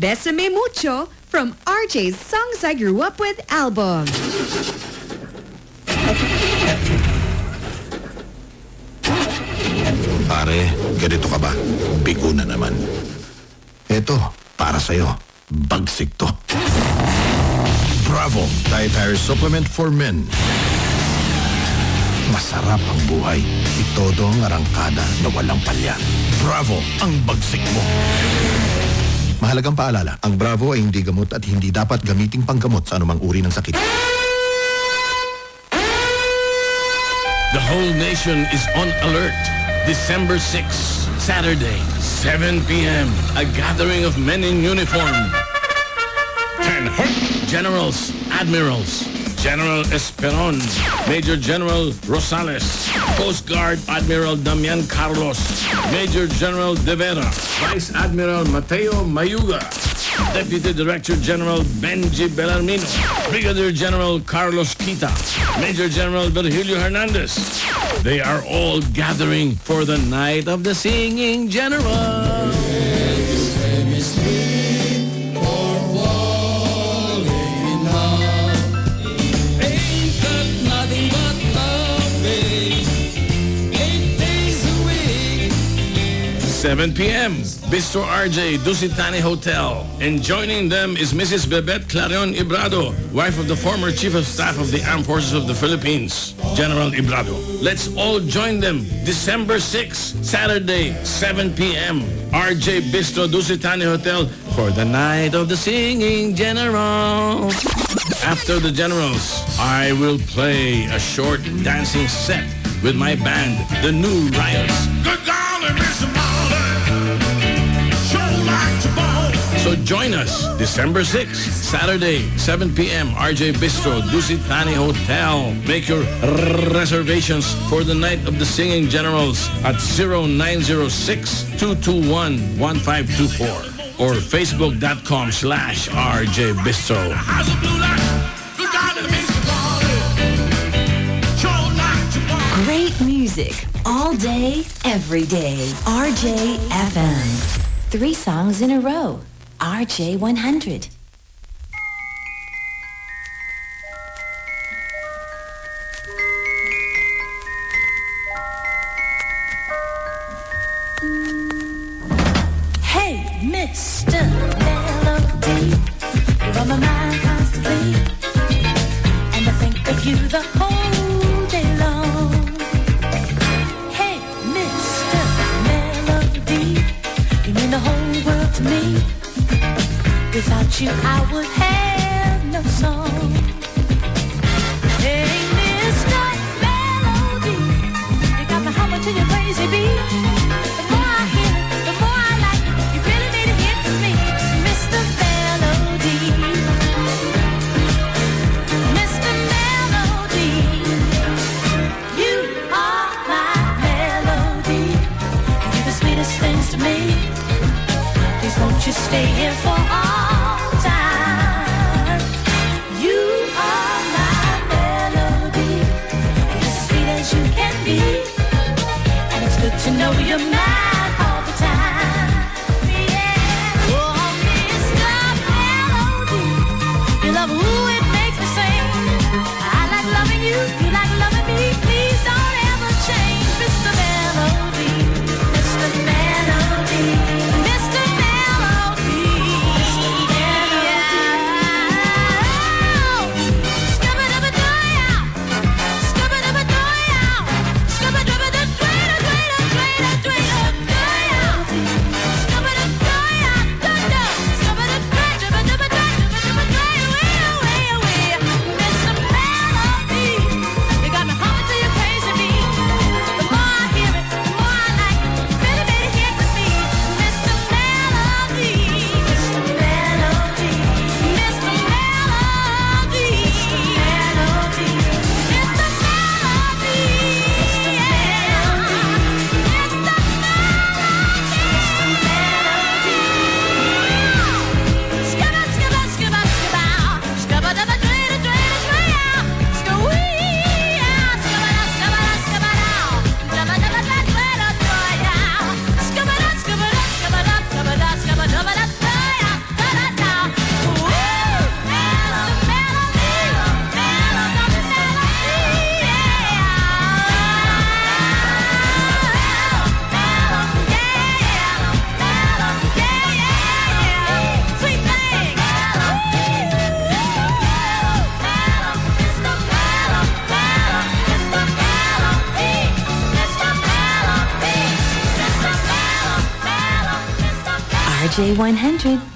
Besame Mucho from RJ's Songs I Grew Up With album. Pare, ganito ka ba? Bigo na naman. Eto, para sa'yo. Bagsik to. Bravo! Dietary Supplement for Men. Masarap ang buhay. Itodo ang arangkada na walang palya. Bravo! Ang bagsik mo. Mahalagang paalala, ang Bravo ay hindi gamot at hindi dapat gamiting panggamot sa anumang uri ng sakit. The whole nation is on alert. December 6, Saturday, 7 p.m. A gathering of men in uniform. 10 generals, admirals, General Esperon, Major General Rosales, Coast Guard Admiral Damian Carlos, Major General De Vera, Vice Admiral Mateo Mayuga, Deputy Director General Benji Bellarmino, Brigadier General Carlos Quita, Major General Virgilio Hernandez. They are all gathering for the night of the singing general. 7 p.m. Bistro RJ, Dusit Thani Hotel. And joining them is Mrs. Bebet Clarion Ibrado, wife of the former Chief of Staff of the Armed Forces of the Philippines, General Ibrado. Let's all join them December 6, Saturday, 7 p.m. RJ Bistro Dusit Thani Hotel for the night of the singing general. After the generals, I will play a short dancing set with my band, the New Riots. So join us December 6th, Saturday, 7 p.m. RJ Bistro, Dusit Thani Hotel. Make your reservations for the night of the singing generals at 0906-221-1524 or facebook.com slash RJ Bistro. Great music all day, every day. RJ FM. Three songs in a row. RJ100. Know you're mine 100.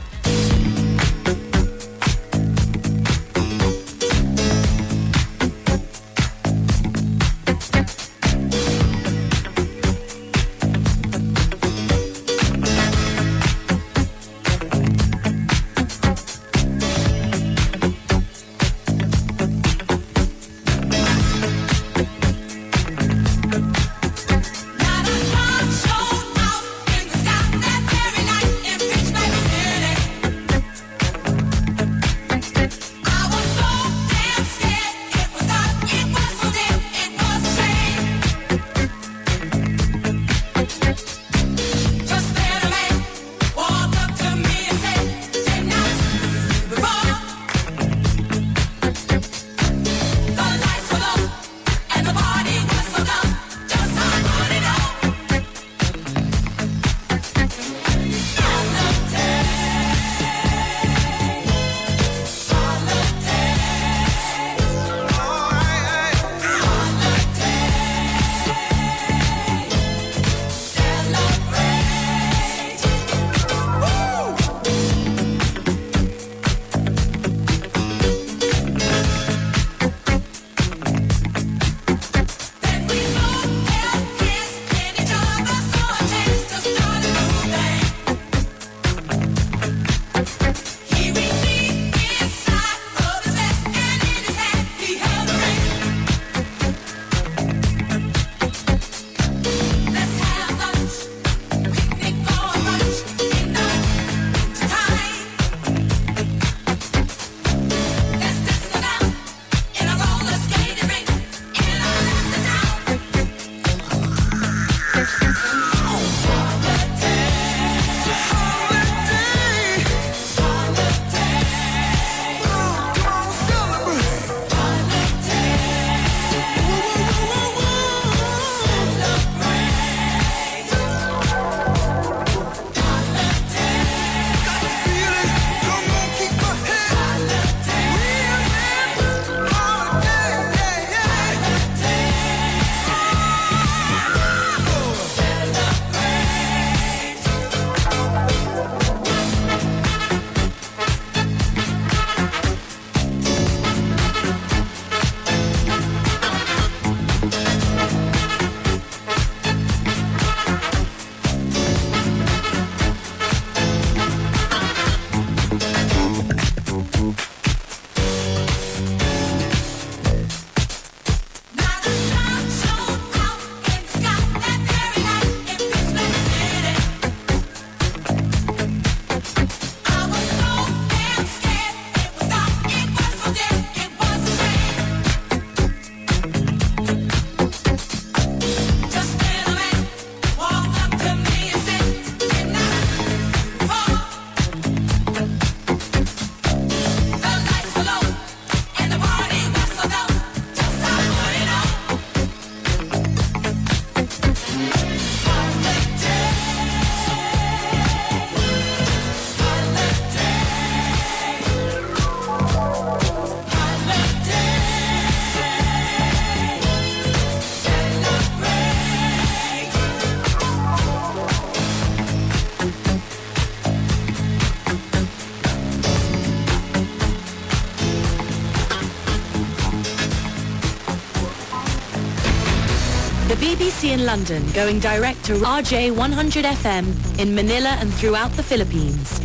in London, going direct to RJ 100 FM in Manila and throughout the Philippines.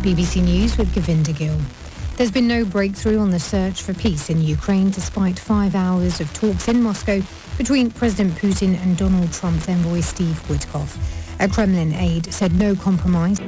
BBC News with Govinda Gill. There's been no breakthrough on the search for peace in Ukraine despite five hours of talks in Moscow between President Putin and Donald Trump's envoy Steve Witkoff. A Kremlin aide said no compromise.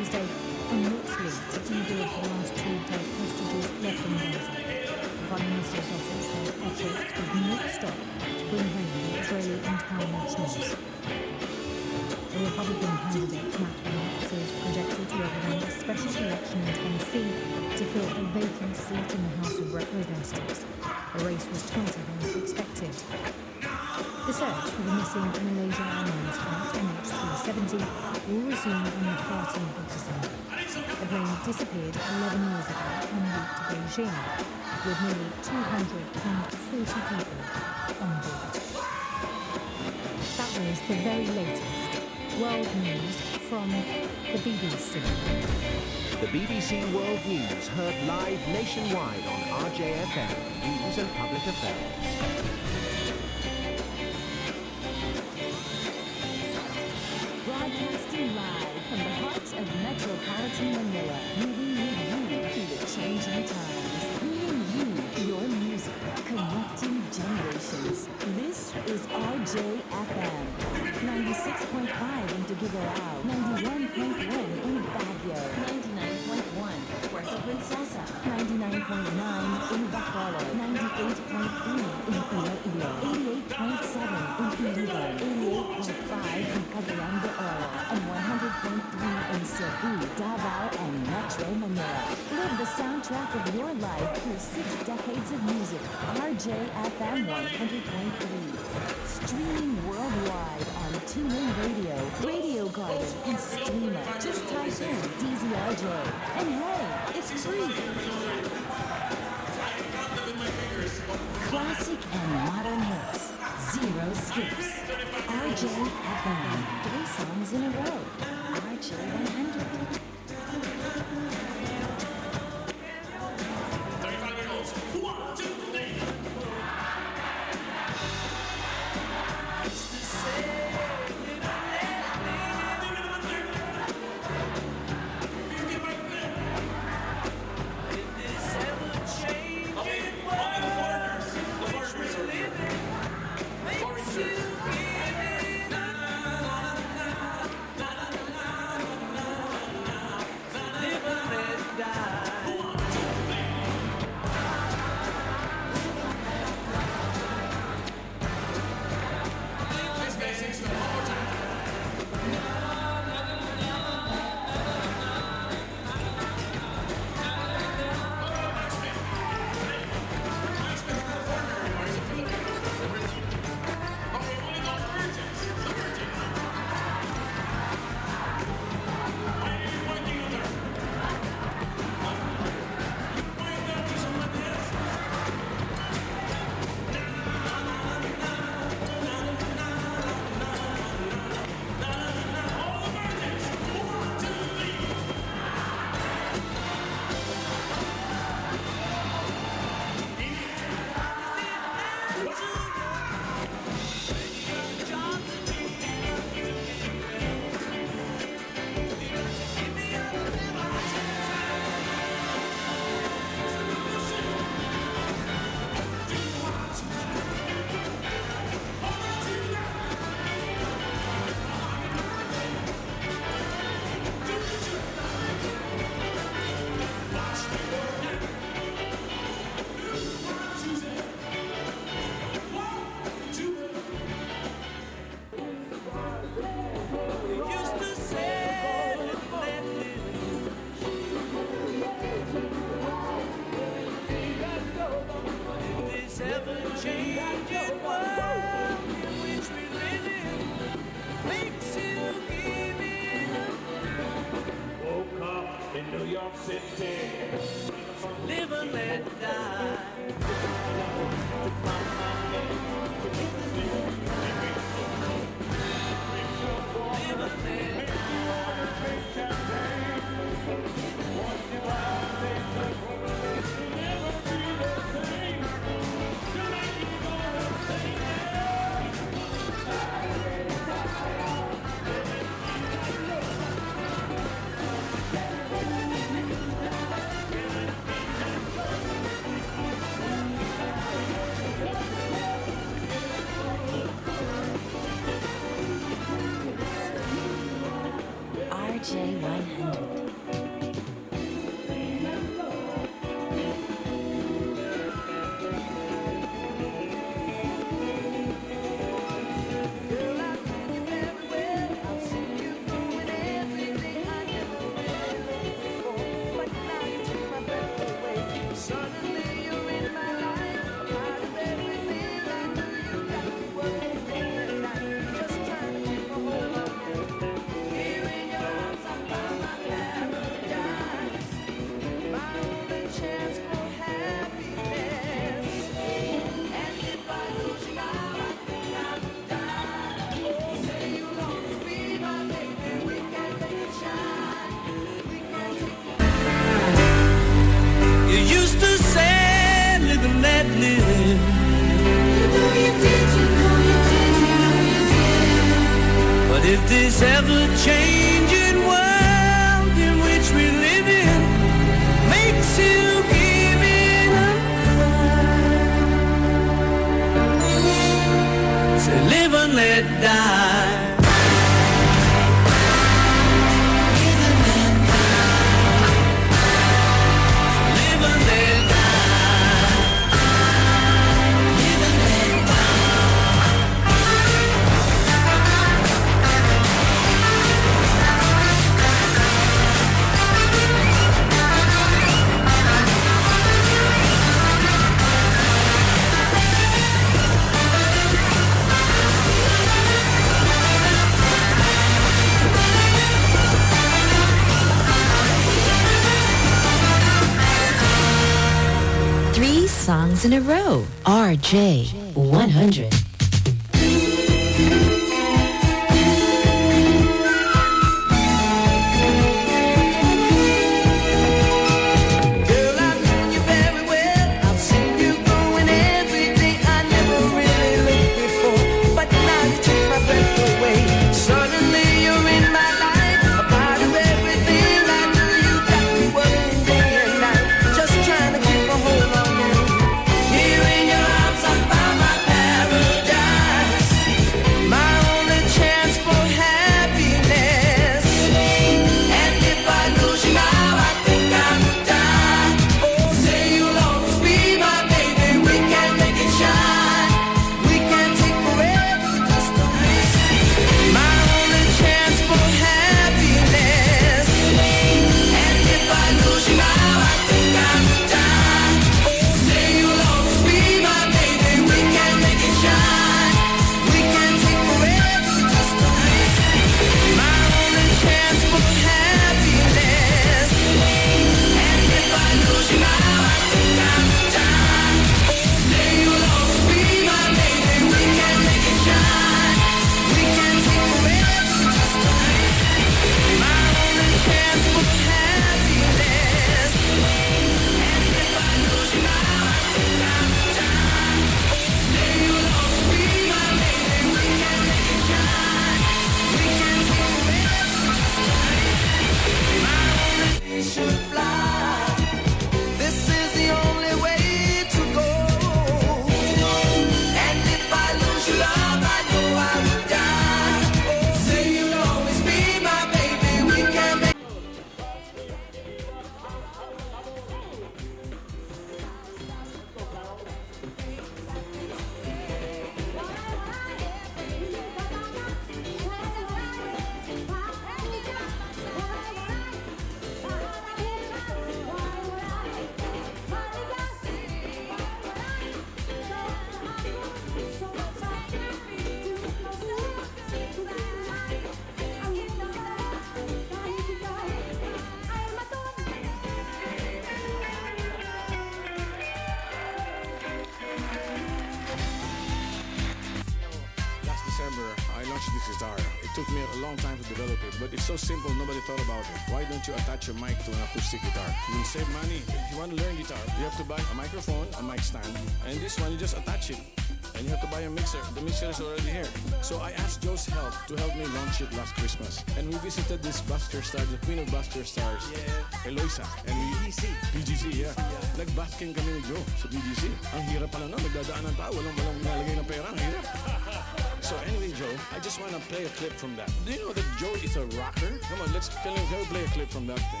is already here. So I asked Joe's help to help me launch it last Christmas. And we visited this Buster Star, the queen of Buster Stars, yeah. Eloisa. And we, BGC. BGC, yeah. yeah. Nag-basking kami ni Joe sa BGC. Ang hirap pala na, nagdadaan ng tao, walang walang nalagay na pera. Hirap. So anyway, Joe, I just want to play a clip from that. Do you know that Joe is a rocker? Come on, let's, can we play a clip from that thing?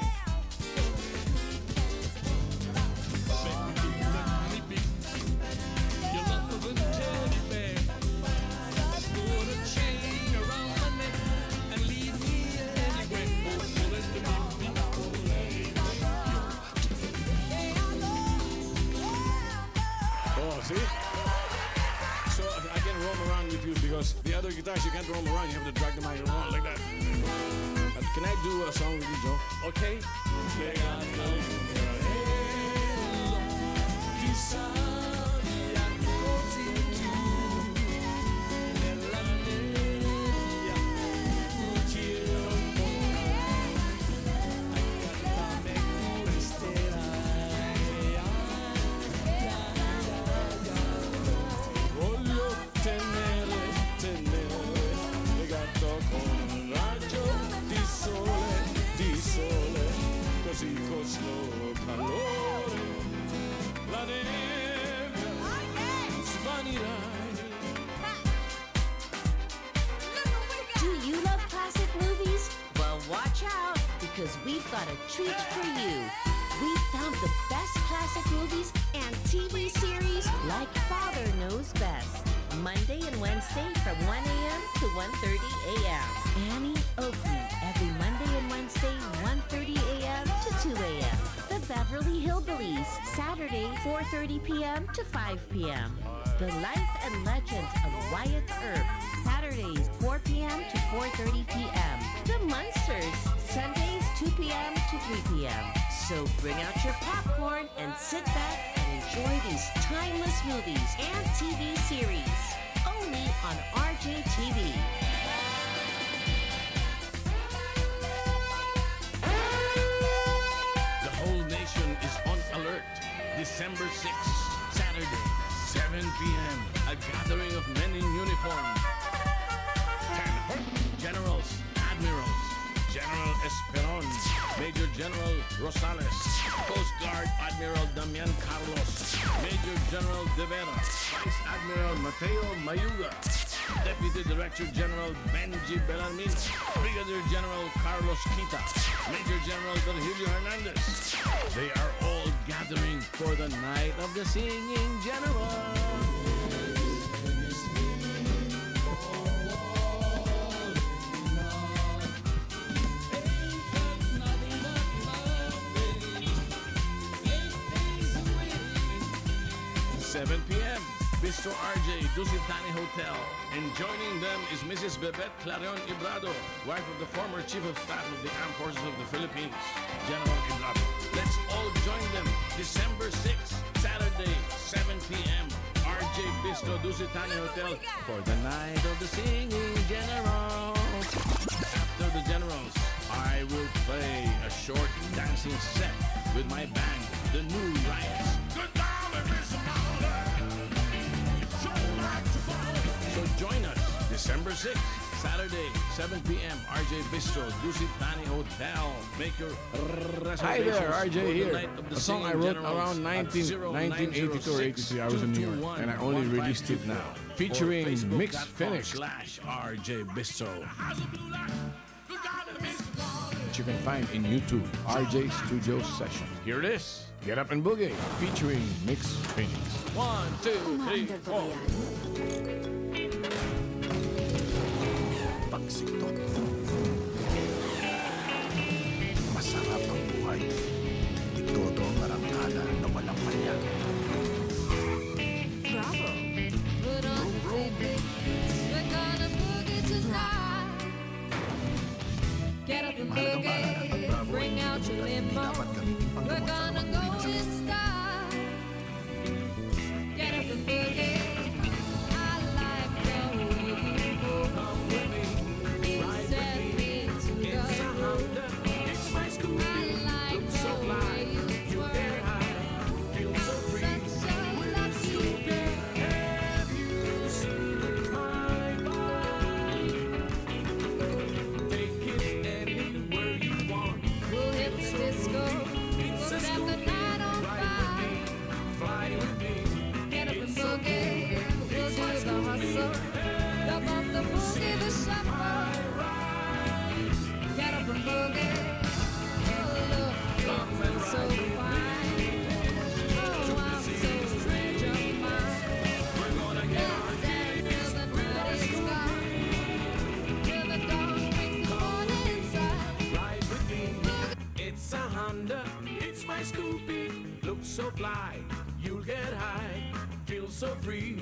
The Life De Vera, Vice Admiral Mateo Mayuga, Deputy Director General Benji Bellarmino, Brigadier General Carlos Quita, Major General Virgilio Hernandez. They are all gathering for the night of the singing general. Mrs. Bebet Clarion Ibrado, wife of the former Chief of Staff of the Armed Forces of the Philippines, General Ibrado. Let's all join them December 6th, Saturday, 7 p.m. RJ Bistro Dusit Thani Hotel for the night of the singing generals. After the generals, I will play a short dancing set with my band, the New Lights. December 6th, Saturday, 7 p.m. RJ Bistro, Dusit Thani Hotel. Make your Hi there, RJ the here. the A song I wrote around at 19, 1982 or 83. I was in New York, and I only released it now. Featuring Mix Finished, slash RJ Bistro. which you can find in YouTube. RJ Studio Session. Here it is. Get Up and Boogie, featuring Mix Phoenix. One, two, three, four. Pagsik to. Masarap ang buhay. Itodo ang arangkada na walang palya. Bravo. Put on your seatbelts. We're gonna boogie tonight. Get up and boogie. Bring out your limo. We're gonna go so free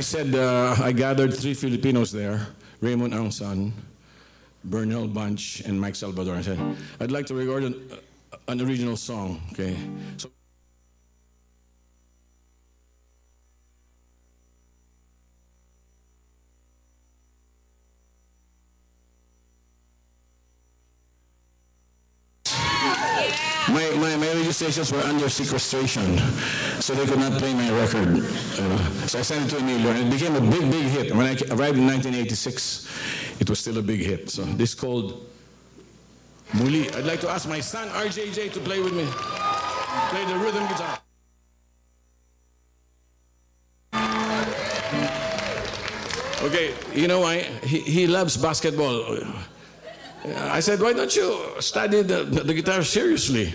I said, uh, I gathered three Filipinos there, Raymond Angsan, Bernal Bunch, and Mike Salvador. I said, I'd like to record an, an original song, okay? So stations were under sequestration, so they could not play my record. know. So I sent it to Emilio, and it became a big, big hit. When I arrived in 1986, it was still a big hit. So this called Muli. I'd like to ask my son RJJ to play with me, play the rhythm guitar. Okay, you know why? He, he loves basketball. I said, why don't you study the, the, the guitar seriously?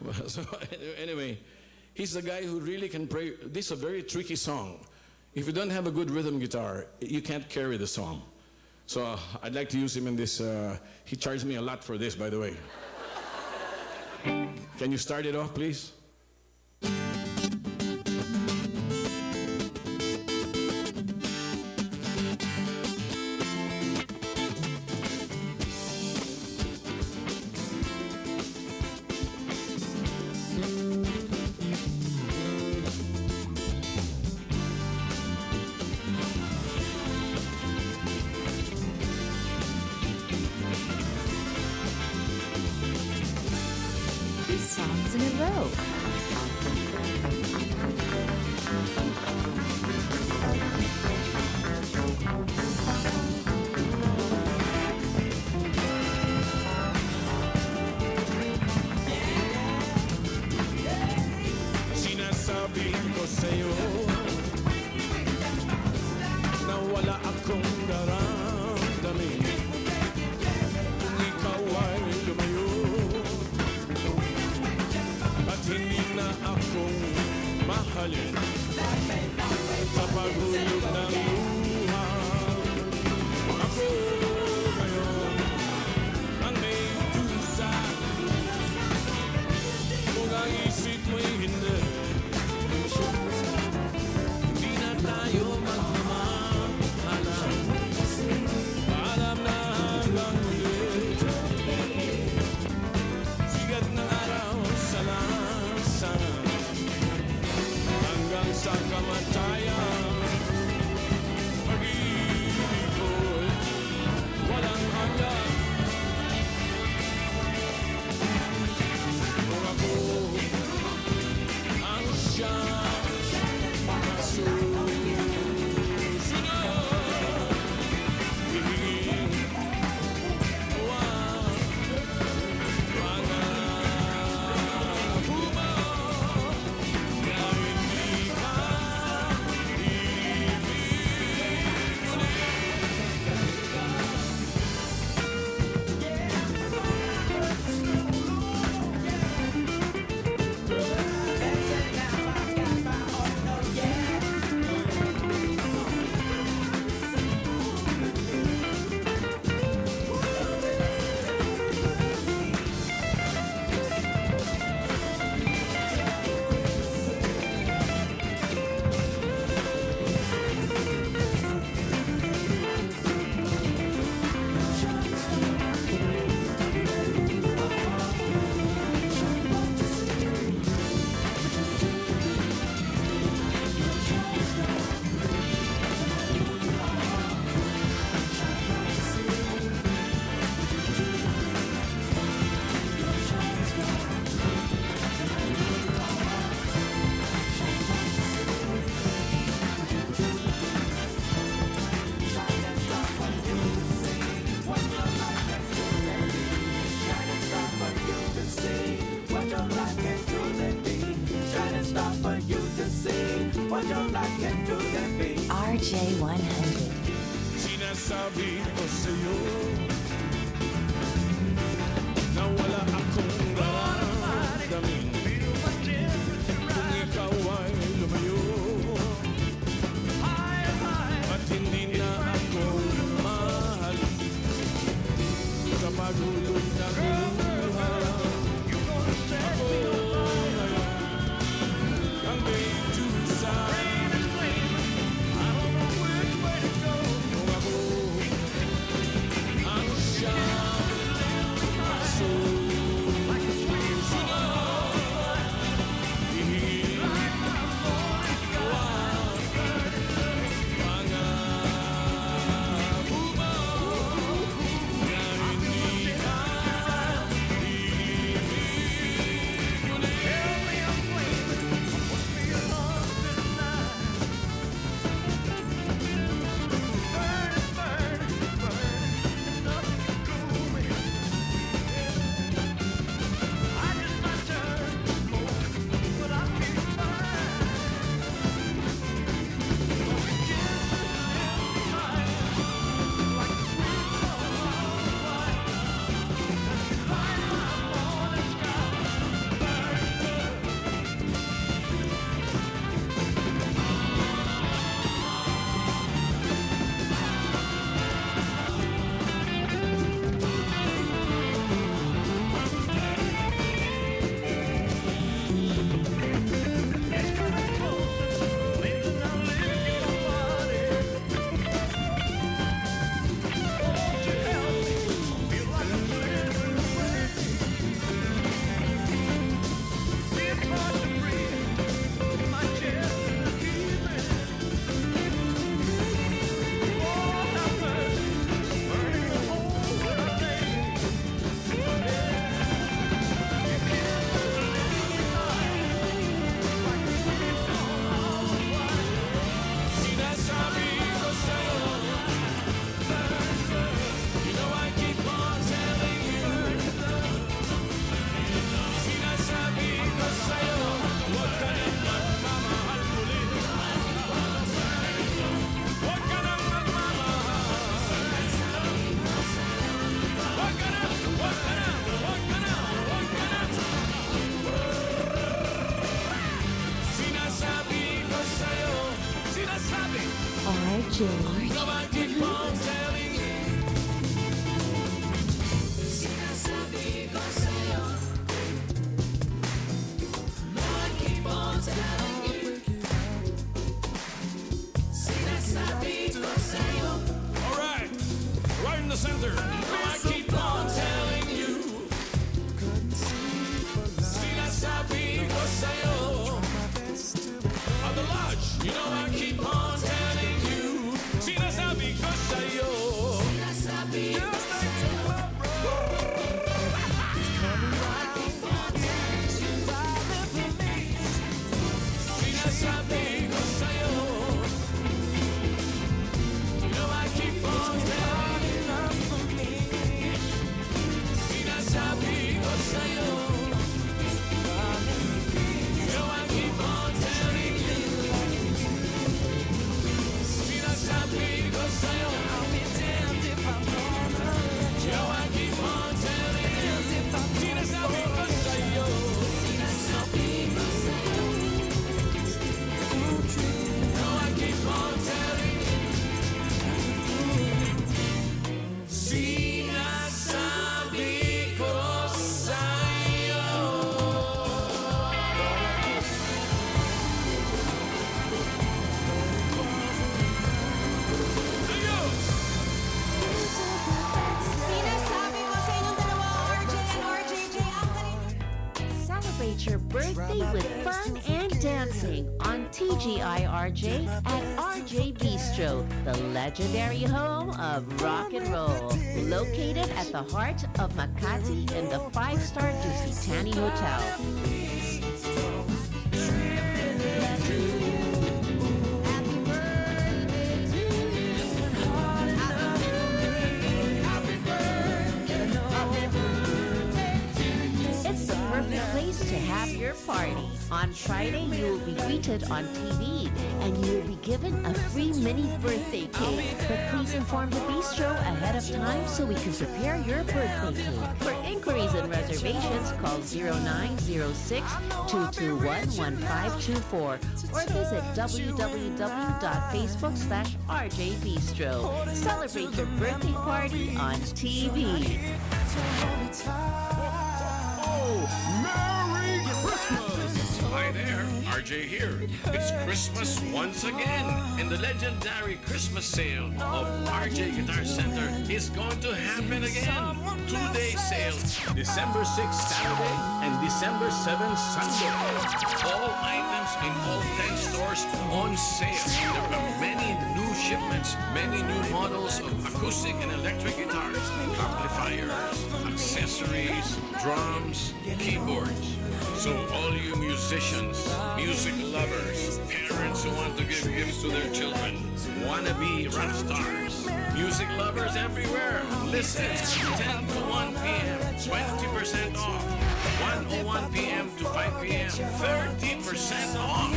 So, anyway, he's the guy who really can play. This is a very tricky song. If you don't have a good rhythm guitar, you can't carry the song. So uh, I'd like to use him in this. Uh, he charged me a lot for this, by the way. Can you start it off, please? GIRJ at RJ Bistro, the legendary home of rock and roll. Located at the heart of Makati in the five-star Dusit Thani Hotel. On TV and you will be given a free mini birthday cake. But please inform the bistro ahead of time so we can prepare your birthday cake. For inquiries and reservations, call 0906-221-1524 or visit www.facebook slash rjbistro. Celebrate your birthday party on TV. RJ here. It's Christmas once again, and the legendary Christmas sale of RJ Guitar Center is going to happen again. Two-day sale, December 6th Saturday and December 7th Sunday. All items in all 10 stores on sale. There are many new shipments, many new models of acoustic and electric guitars, amplifiers, accessories, drums, keyboards. So all you musicians, music lovers, parents who want to give gifts to their children, wannabe rock stars, music lovers everywhere, listen, 10 to 1 p.m., 20% off. 101 p.m. to 5 p.m., 30% off.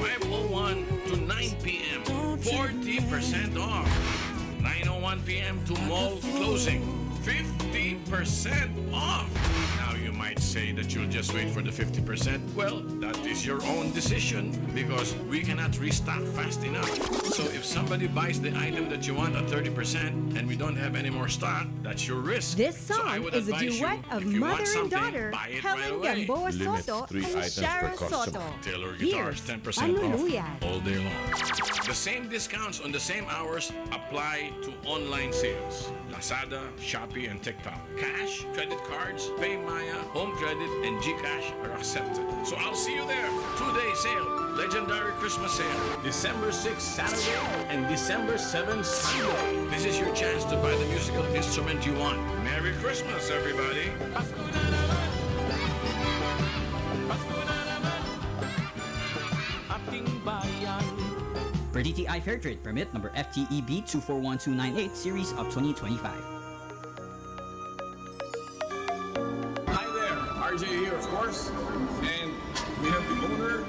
501 to 9 p.m., 40% off. 9.01 p.m. to mall closing, 50% off. Now you might say that you'll just wait for the 50%. Well, that is your own decision because we cannot restock fast enough. So if somebody buys the item that you want at 30% and we don't have any more stock, that's your risk. This song would is a duet you, of if you want mother and daughter, buy it Helen right. Gamboa Sotto and items Sharon. Sotto. Taylor Guitars, Here's 10% Hallelujah. off all day long. The same discounts on the same hours apply to online sales. Lazada, Shopee, and TikTok. Cash, credit cards, PayMaya, Home Credit, and GCash are accepted. So I'll see you there. Two-day sale. Legendary Christmas sale. December 6th, Saturday, and December 7th, Sunday. This is your chance to buy the musical instrument you want. Merry Christmas, everybody. Per DTI Fair Trade Permit number FTEB 241298 series of 2025. RJ here, of course. And we have the owner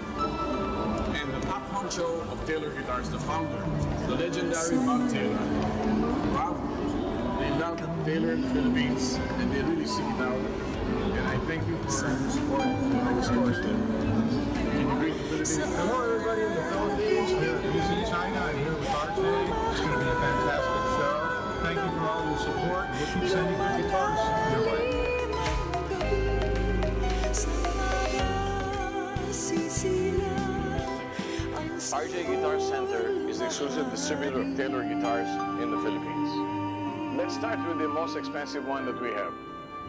and the top honcho of Taylor Guitars, the founder, the legendary Bob Taylor. Bob, they love Taylor in the Philippines and they really seek it out. And I thank you for your support of the stores. Can you greet the Philippines? Hello, everybody in the Philippines. We're in China. I'm here with RJ. It's going to be a fantastic show. Thank you for all your support. Keep sending good guitars RJ Guitar Center is the exclusive distributor of Taylor guitars in the Philippines. Let's start with the most expensive one that we have.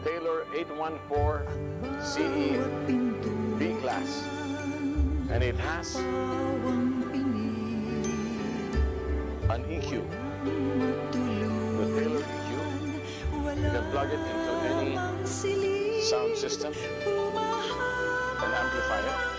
Taylor 814 CE B class. And it has an EQ. The Taylor EQ. You can plug it into any sound system, an amplifier.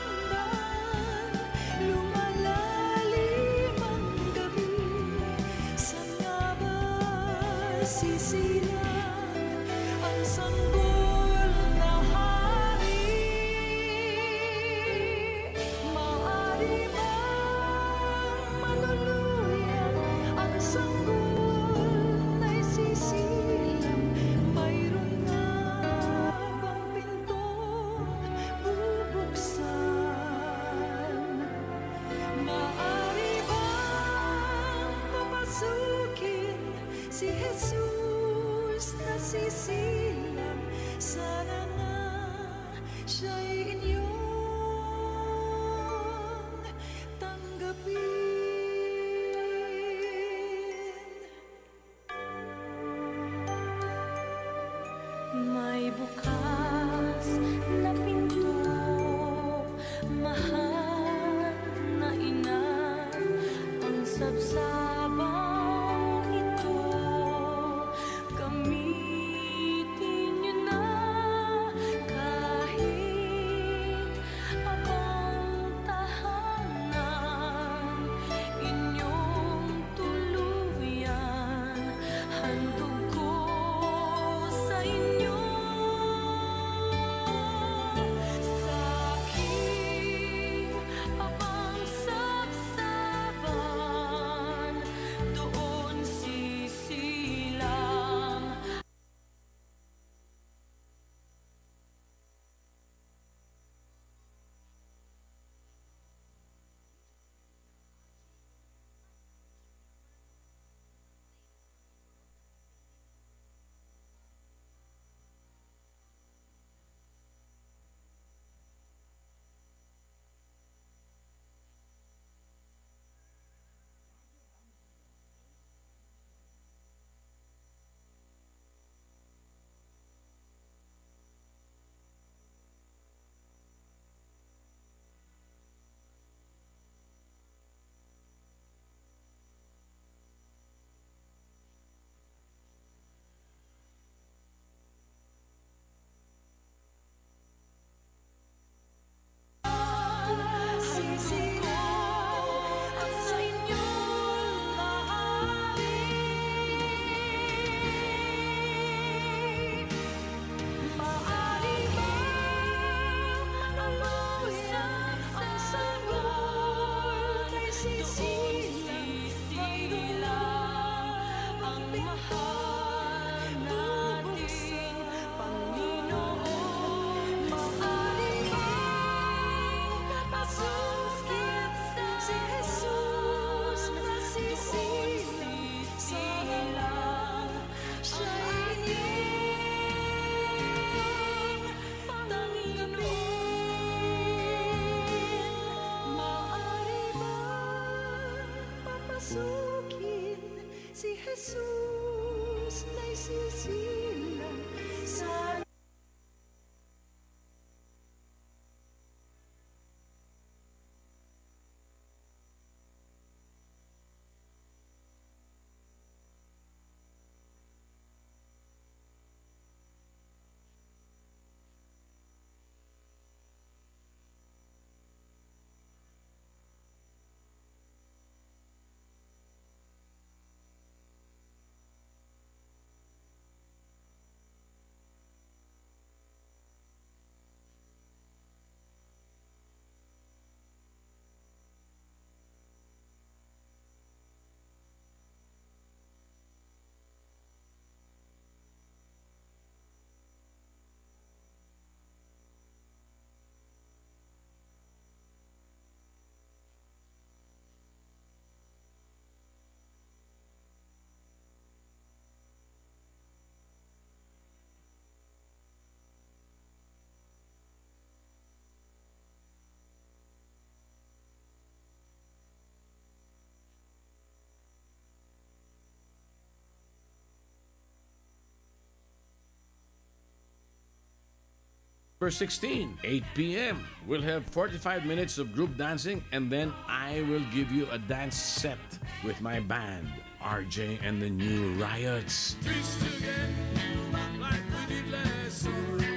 Number 16, 8 p.m. We'll have 45 minutes of group dancing and then I will give you a dance set with my band, RJ and the New Riots.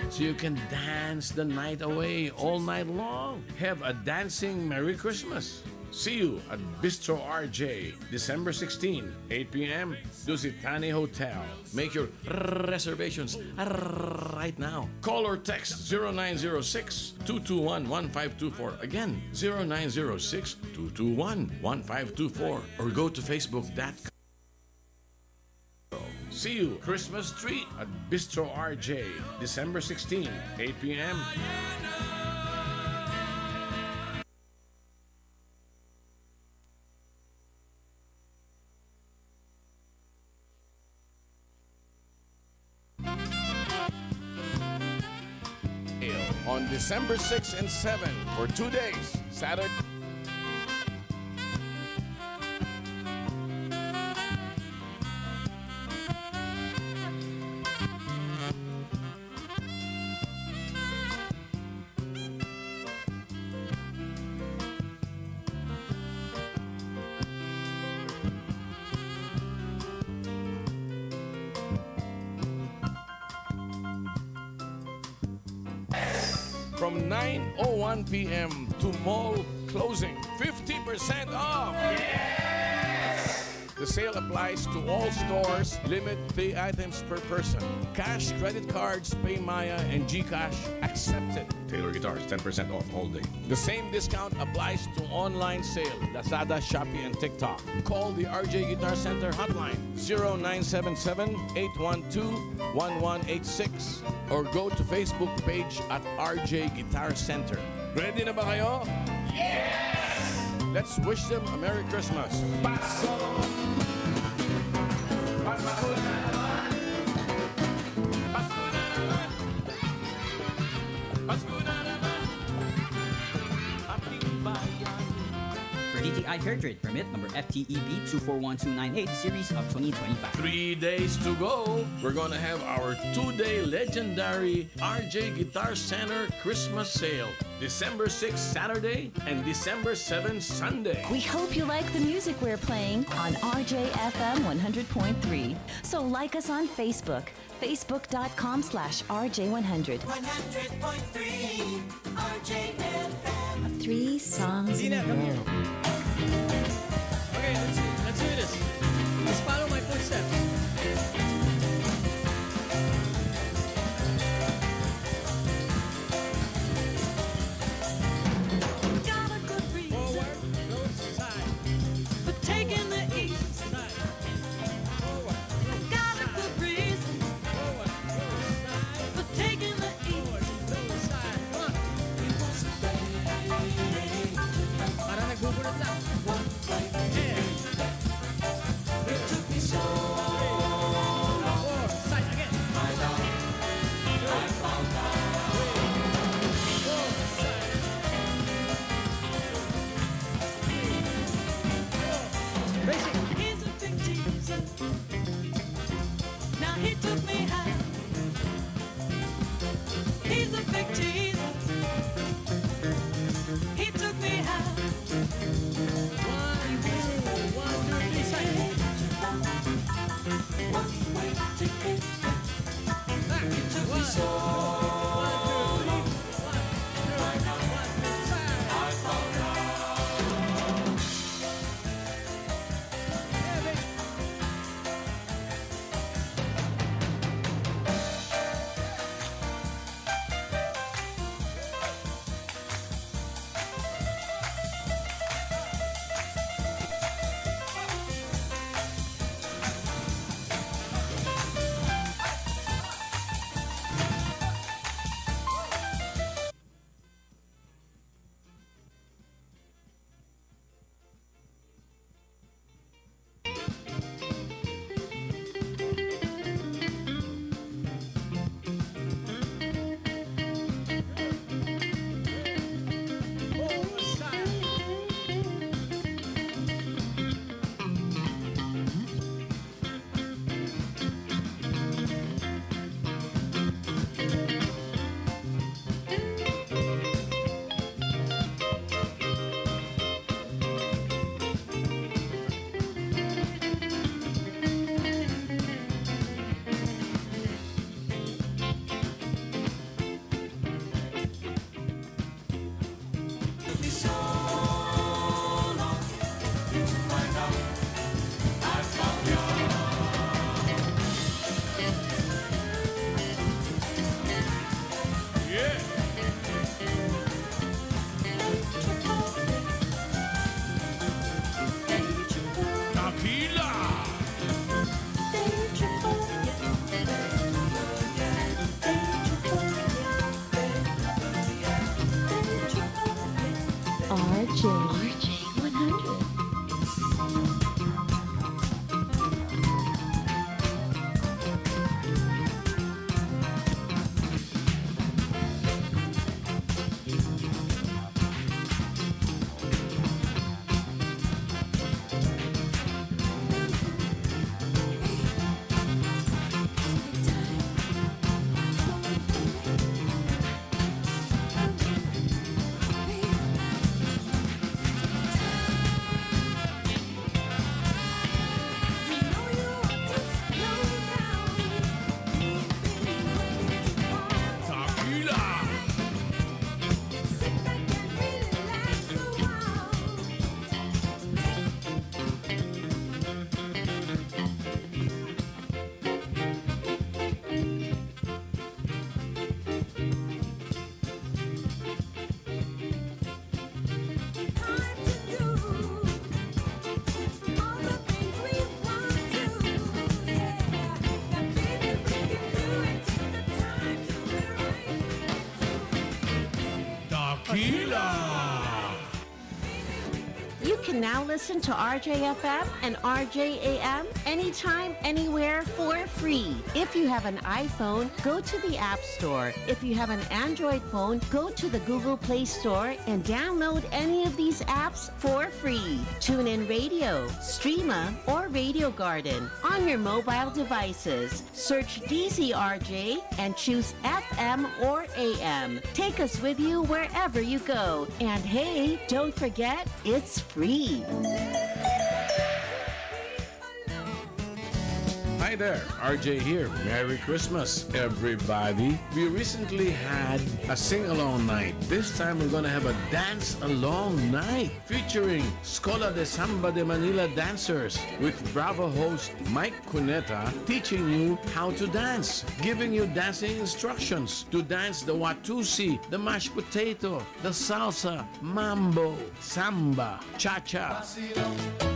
So you can dance the night away all night long. Have a dancing Merry Christmas. See you at Bistro RJ, December 16, 8 p.m. Dusit Thani Hotel. Make your reservations right now. Call or text 0906 221 1524. Again, 0906 221 1524. Or go to Facebook.com. See you Christmas tree at Bistro RJ, December 16, 8 p.m. December 6 and 7 for two days, Saturday. 9.01 p.m. to mall closing, 50% off! Yes! The sale applies to all stores. Limit three items per person. Cash, credit cards, PayMaya, and GCash accepted. Taylor Guitars, 10% off all day. The same discount applies to online sale, Lazada, Shopee, and TikTok. Call the RJ Guitar Center hotline 0977-812-1186 or go to Facebook page at RJ Guitar Center. Ready na ba kayo? Yes! Let's wish them a Merry Christmas. Paso! Pasko For DTI Trade Permit number FTEB 241298 series of 2025. Three days to go. We're gonna have our two-day legendary RJ Guitar Center Christmas sale. December 6 Saturday and December 7 Sunday. We hope you like the music we're playing on RJFM 100.3. So like us on Facebook, facebook.com slash RJ100. 100.3 RJFM. Three songs in a row. Okay, let's, let's do this. Let's follow my footsteps. Listen to RJFM and RJAM anytime, anywhere for free. If you have an iPhone, go to the App Store. If you have an Android phone, go to the Google Play Store and download any of these apps for free. Tune in Radio, Streema, or Radio Garden on your mobile devices. Search DZRJ and choose FM or AM. Take us with you wherever you go. And hey, don't forget, it's free. Hi there, RJ here. Merry Christmas, everybody. We recently had a sing-along night. This time we're gonna have a dance-along night featuring Scola de Samba de Manila dancers with Bravo host Mike Cuneta teaching you how to dance, giving you dancing instructions to dance the watusi, the mashed potato, the salsa, mambo, samba, cha-cha. If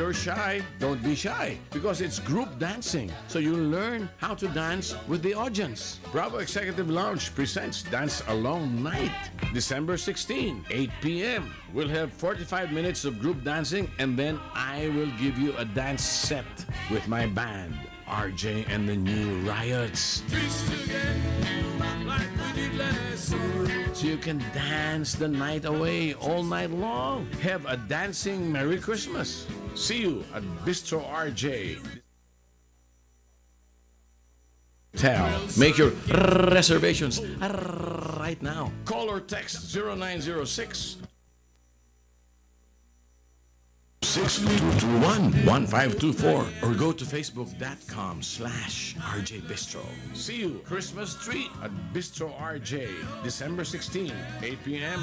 you're shy, don't be shy because it's group dancing. So you learn how to dance with the audience. Bravo Executive Lounge presents Dance Alone Night, December 16, 8 p.m. We'll have 45 minutes of group dancing and then I will give you a dance set with my band, RJ and the New Riots. So you can dance the night away all night long. Have a dancing Merry Christmas. See you at Bistro RJ. Tell. Make your reservations right now. Call or text 0906 6221 1524 or go to facebook.com slash RJ Bistro. See you Christmas treat at Bistro RJ, December 16, 8 p.m.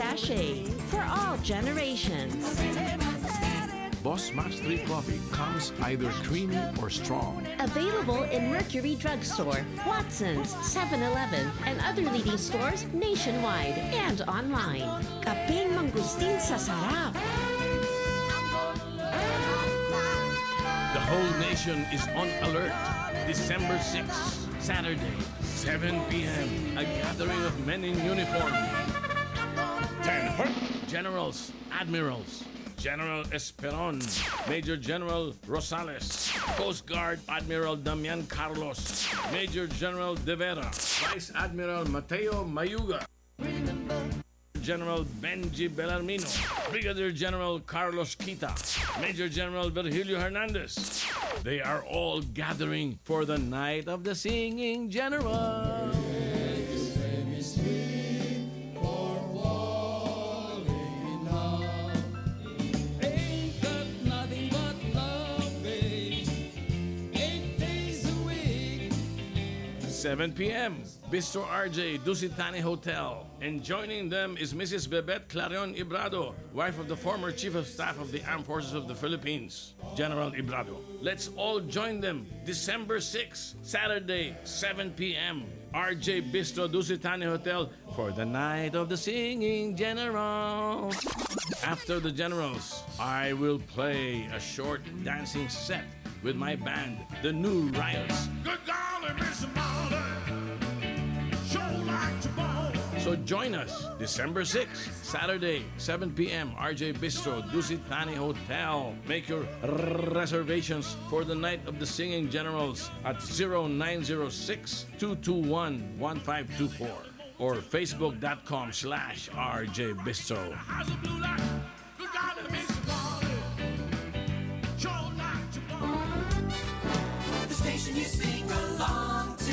sachet for all generations. Boss Max 3 Coffee comes either creamy or strong. Available in Mercury Drugstore, Watson's, 7-Eleven, and other leading stores nationwide and online. Kapeng mangustin sa sarap. The whole nation is on alert. December 6, Saturday, 7 p.m. A gathering of men in uniform. 10 generals, admirals. General Esperon, Major General Rosales, Coast Guard Admiral Damian Carlos, Major General De Vera, Vice Admiral Mateo Mayuga, General Benji Bellarmino, Brigadier General Carlos Quita, Major General Virgilio Hernandez. They are all gathering for the night of the singing general. 7 p.m. Bistro RJ, Dusit Thani Hotel. And joining them is Mrs. Bebet Clarion Ibrado, wife of the former Chief of Staff of the Armed Forces of the Philippines, General Ibrado. Let's all join them December 6, Saturday, 7 p.m. RJ Bistro Dusit Thani Hotel for the night of the singing general. After the generals, I will play a short dancing set with my band, the New Riots. Good golly, Miss Molly. Sure like to ball. So join us December 6th, Saturday, 7 p.m. RJ Bistro, Dusit Thani Hotel. Make your reservations for the night of the singing generals at 0906-221-1524 or facebook.com slash RJ Bistro. You sing along to.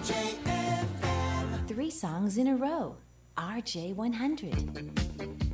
RJFM. Three songs in a row. RJ100.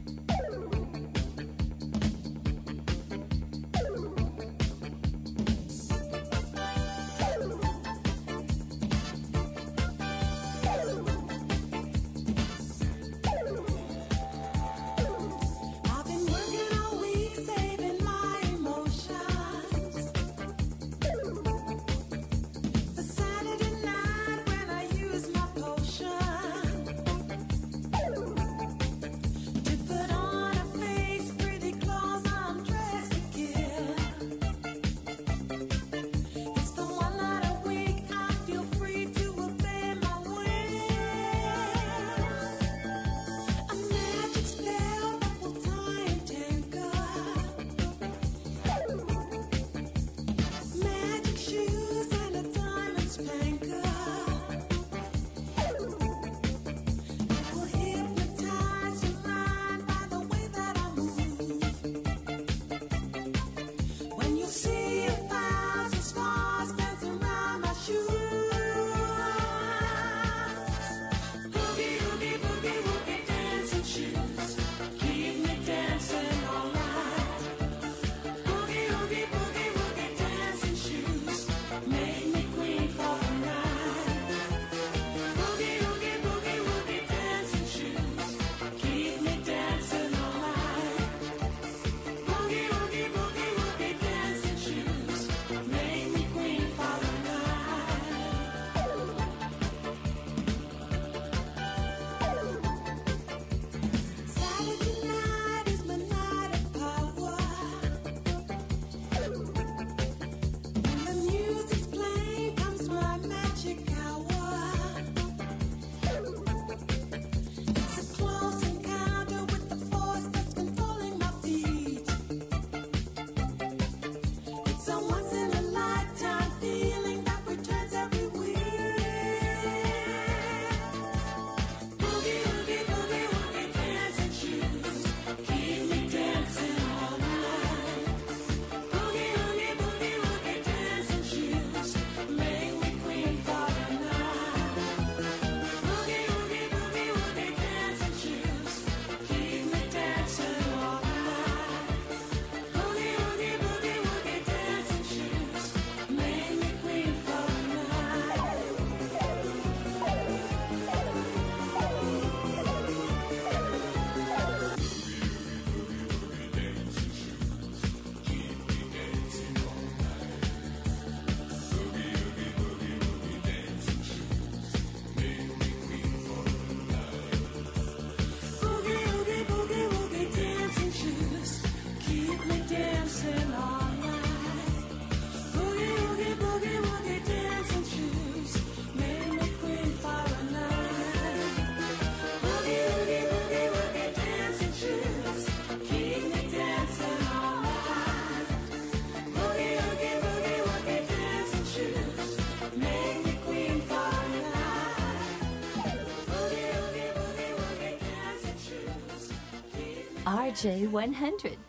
RJ100.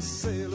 Queen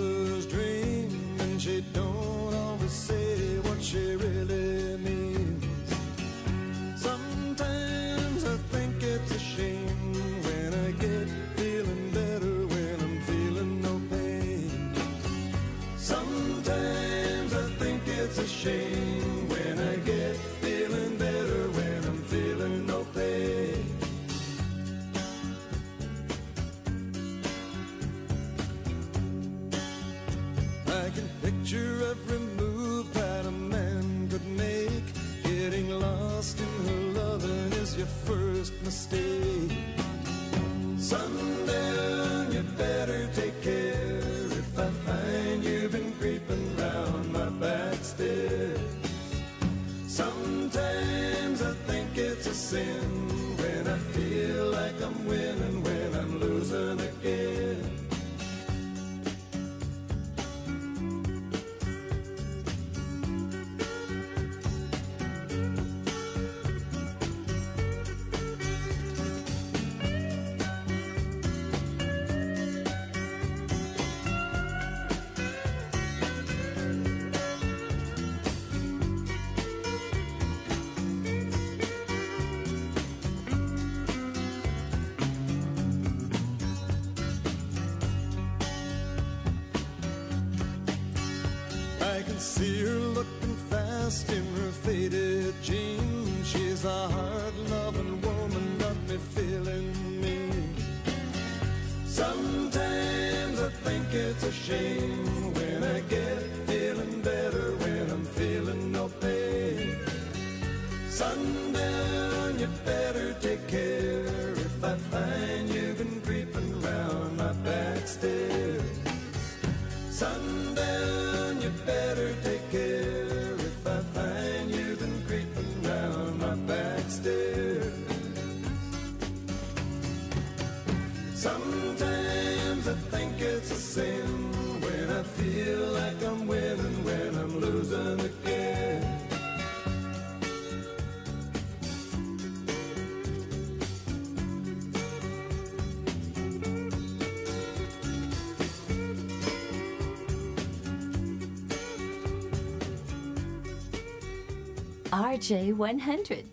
RJ100.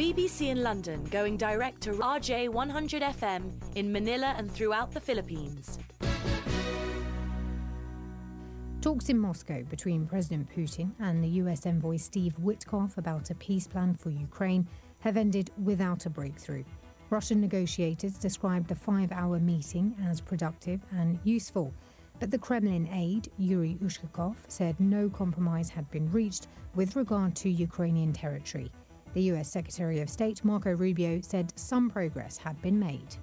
BBC in London going direct to RJ 100 FM in Manila and throughout the Philippines. Talks in Moscow between President Putin and the US envoy Steve Witkoff about a peace plan for Ukraine have ended without a breakthrough. Russian negotiators described the five hour meeting as productive and useful. But the Kremlin aide, Yuri Ushakov, said no compromise had been reached with regard to Ukrainian territory. The US Secretary of State, Marco Rubio, said some progress had been made.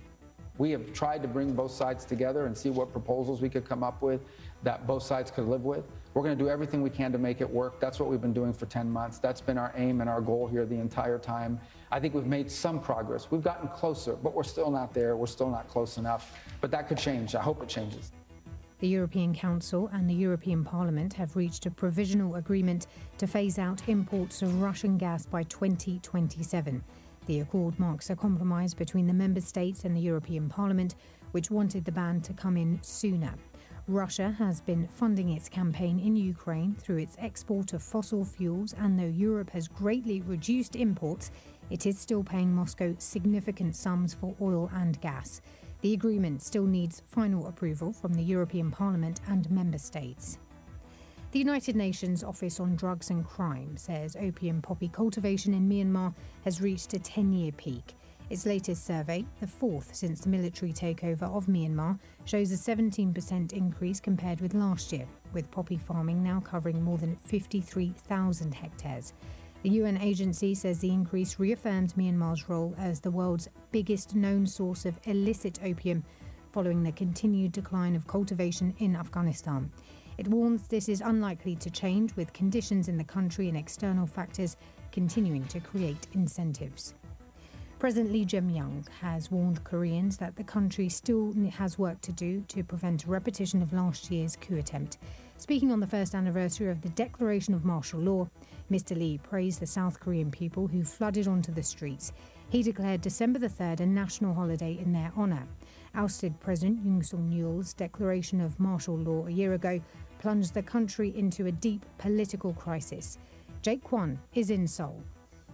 We have tried to bring both sides together and see what proposals we could come up with that both sides could live with. We're going to do everything we can to make it work. That's what we've been doing for 10 months. That's been our aim and our goal here the entire time. I think we've made some progress. We've gotten closer, but we're still not there. We're still not close enough. But that could change. I hope it changes. The European Council and the European Parliament have reached a provisional agreement to phase out imports of Russian gas by 2027. The accord marks a compromise between the member states and the European Parliament, which wanted the ban to come in sooner. Russia has been funding its campaign in Ukraine through its export of fossil fuels, and though Europe has greatly reduced imports, it is still paying Moscow significant sums for oil and gas. The agreement still needs final approval from the European Parliament and member states. The United Nations Office on Drugs and Crime says opium poppy cultivation in Myanmar has reached a 10 year peak. Its latest survey, the fourth since the military takeover of Myanmar, shows a 17% increase compared with last year, with poppy farming now covering more than 53,000 hectares. The UN agency says the increase reaffirms Myanmar's role as the world's biggest known source of illicit opium following the continued decline of cultivation in Afghanistan. It warns this is unlikely to change with conditions in the country and external factors continuing to create incentives. President Lee Jae-myung has warned Koreans that the country still has work to do to prevent a repetition of last year's coup attempt. Speaking on the first anniversary of the declaration of martial law, Mr. Lee praised the South Korean people who flooded onto the streets. He declared December the 3rd a national holiday in their honour. Ousted President Yoon Suk-yeol's declaration of martial law a year ago plunged the country into a deep political crisis. Jake Kwon is in Seoul.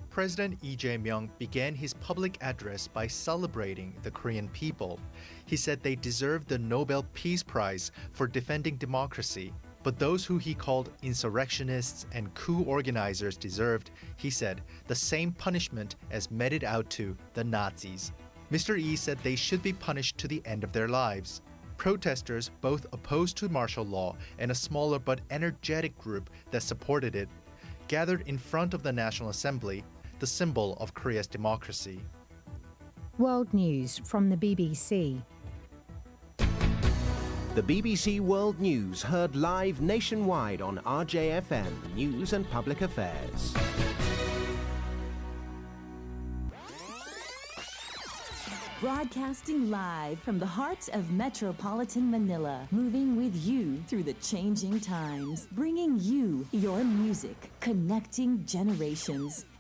President Lee Jae-myung began his public address by celebrating the Korean people. He said they deserve the Nobel Peace Prize for defending democracy, but those who he called insurrectionists and coup organizers deserved, he said, the same punishment as meted out to the Nazis. Mr. Yi said they should be punished to the end of their lives. Protesters, both opposed to martial law and a smaller but energetic group that supported it, gathered in front of the National Assembly, the symbol of Korea's democracy. World news from the BBC. The BBC World News heard live nationwide on RJFM News and Public Affairs. Broadcasting live from the heart of metropolitan Manila, moving with you through the changing times, bringing you your music, connecting generations.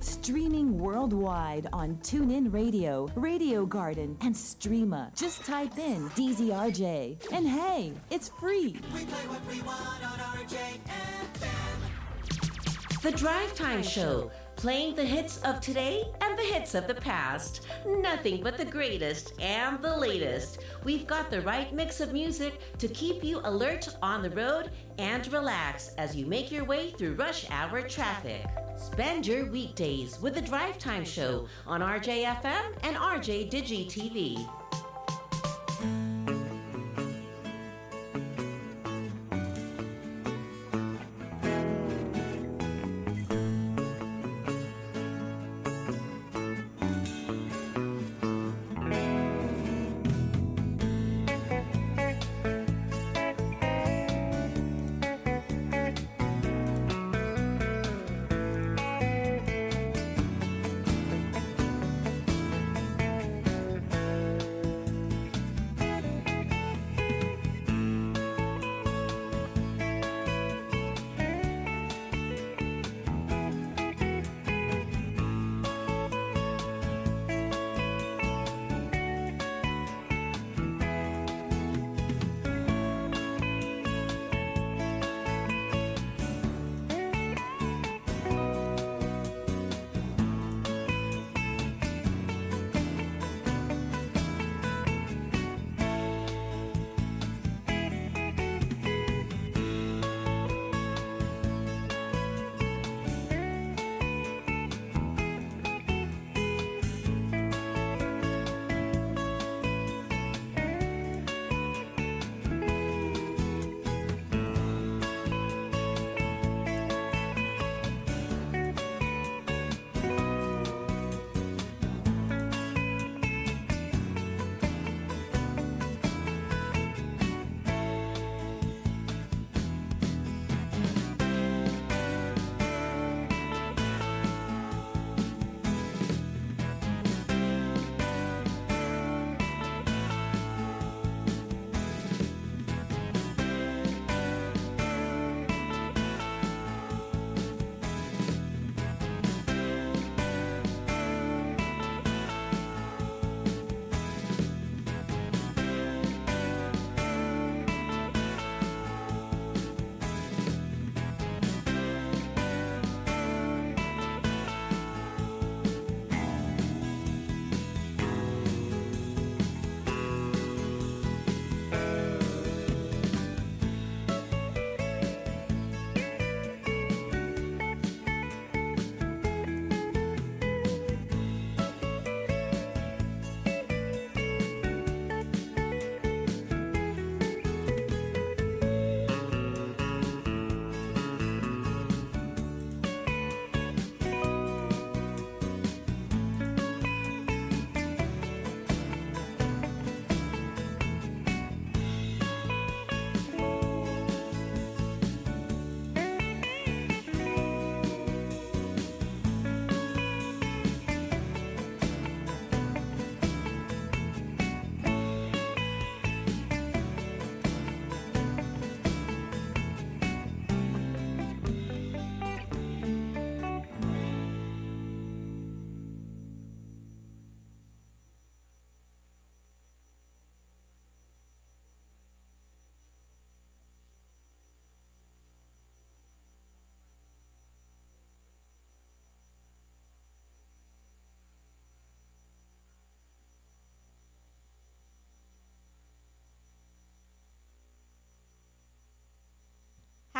Streaming worldwide on TuneIn Radio, Radio Garden, and Streama. Just type in DZRJ. And hey, it's free. The Drive Time Show, playing the hits of today and the hits of the past. Nothing but the greatest and the latest. We've got the right mix of music to keep you alert on the road and relax as you make your way through rush hour traffic. Spend your weekdays with the Drive Time Show on RJFM and RJ Digi TV.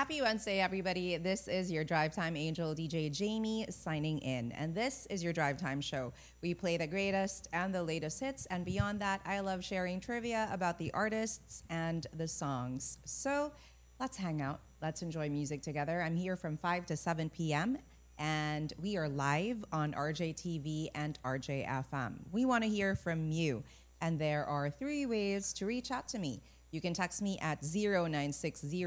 Happy Wednesday, everybody. This is your Drive Time Angel, DJ Jamie, signing in. And this is your Drive Time show. We play the greatest and the latest hits. And beyond that, I love sharing trivia about the artists and the songs. So let's hang out. Let's enjoy music together. I'm here from 5 to 7 p.m. And we are live on RJTV and RJFM. We want to hear from you. And there are three ways to reach out to me. You can text me at 0960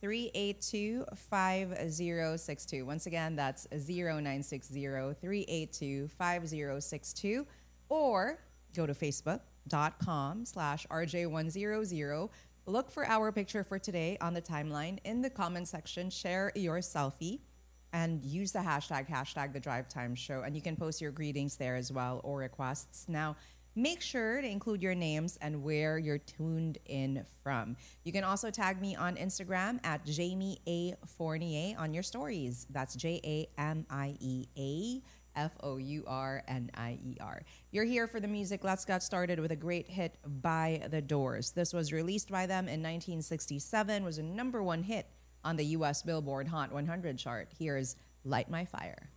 382 5062. Once again, that's 0960 382 5062. Or go to facebook.com slash RJ100. Look for our picture for today on the timeline. In the comment section, share your selfie and use the hashtag, hashtag the drive time show. And you can post your greetings there as well or requests. Now, make sure to include your names and where you're tuned in from. You can also tag me on Instagram at Jamie A. Fournier on your stories. That's J A M I E A. F O U R N I E R. You're here for the music. Let's get started with a great hit by The Doors. This was released by them in 1967, was a number one hit on the US Billboard Hot 100 chart. Here's Light My Fire.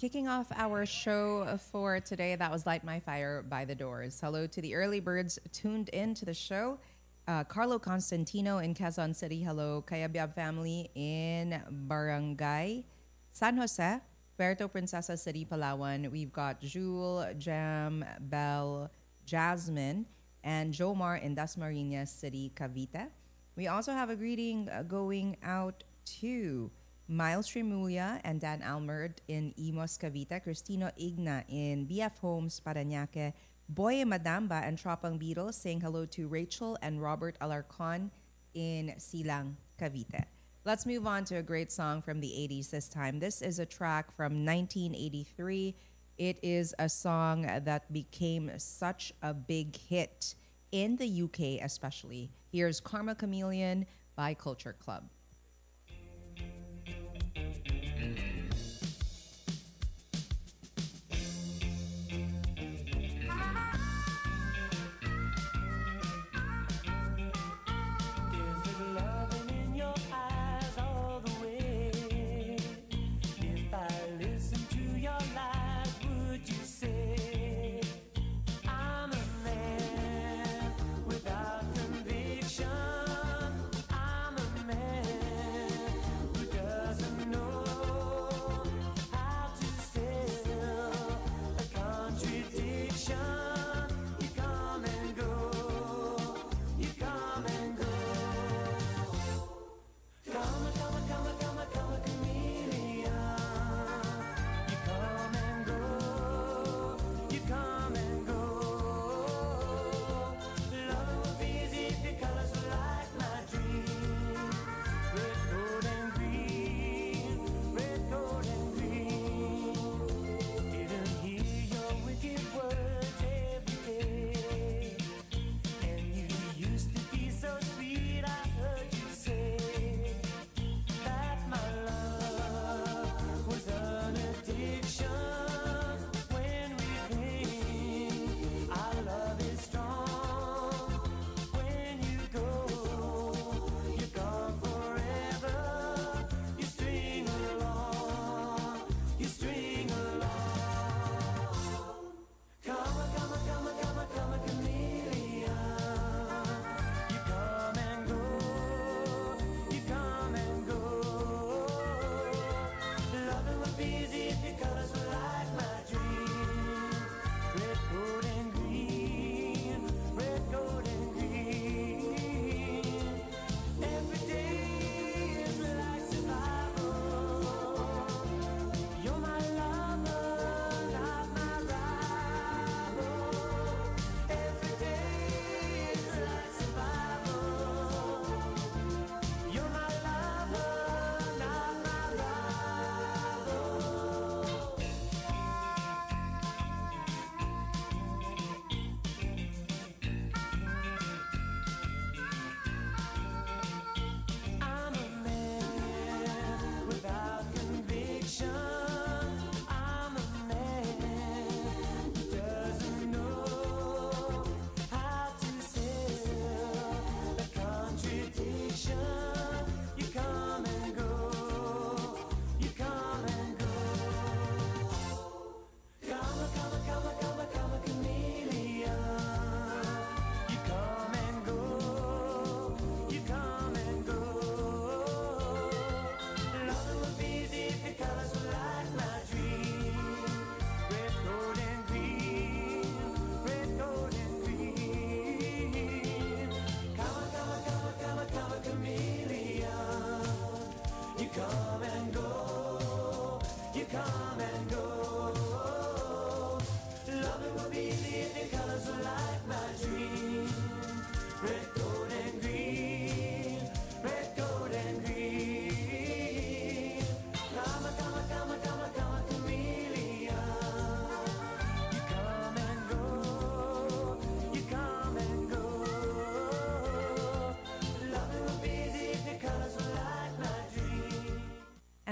Kicking off our show for today, that was Light My Fire by The Doors. Hello to the early birds tuned in to the show. Uh, Carlo Constantino in Quezon City. Hello. Kayabyab family in Barangay San Jose, Puerto Princesa City, Palawan. We've got Jewel, Jam, Belle, Jasmine, and Jomar in Dasmariñas City, Cavite. We also have a greeting uh, going out to Miles Trimulia and Dan Almert in Imus Cavite, Cristino Igna in BF Homes, Parañaque, Boye Madamba and Tropang Beatles saying hello to Rachel and Robert Alarcon in Silang, Cavite. Let's move on to a great song from the 80s this time. This is a track from 1983. It is a song that became such a big hit in the UK, especially. Here's Karma Chameleon by Culture Club.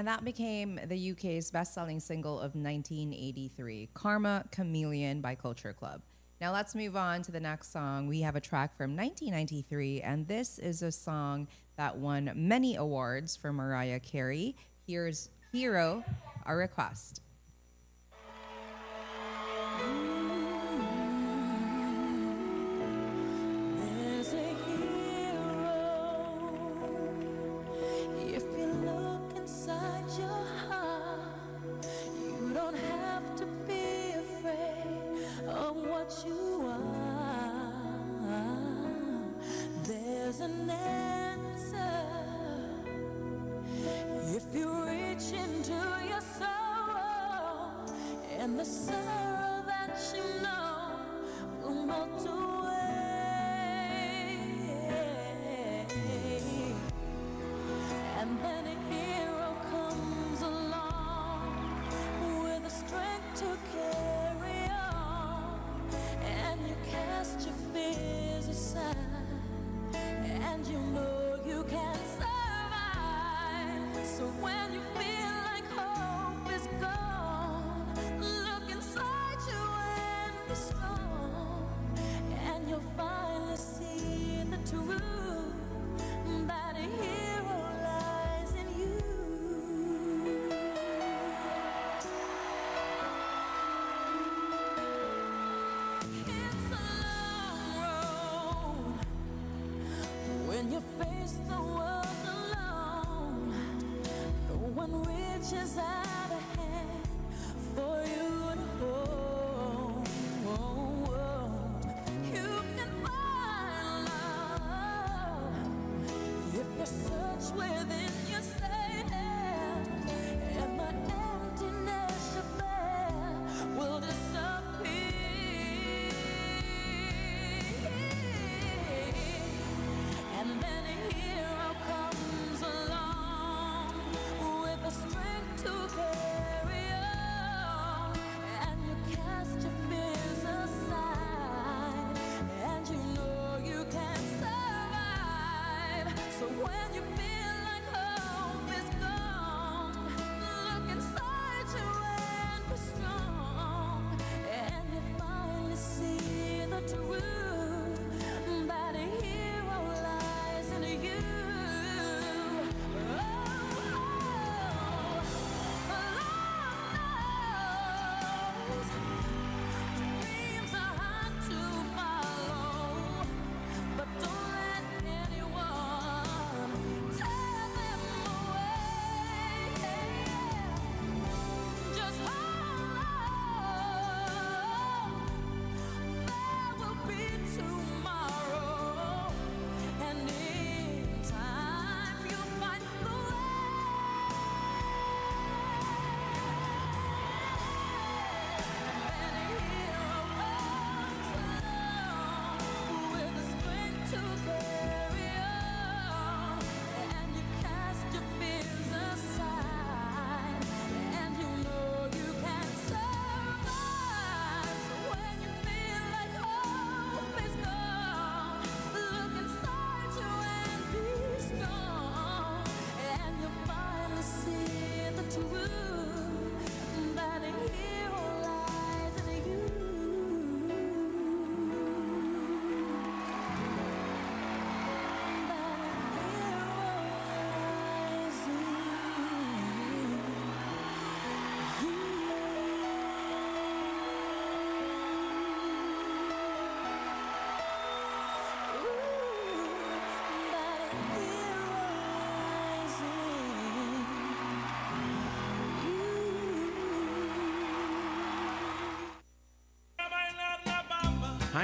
that became the UK's best selling single of 1983, Karma Chameleon by Culture Club. Now let's move on to the next song. We have a track from 1993, and this is a song that won many awards for Mariah Carey. Here's Hero, a request.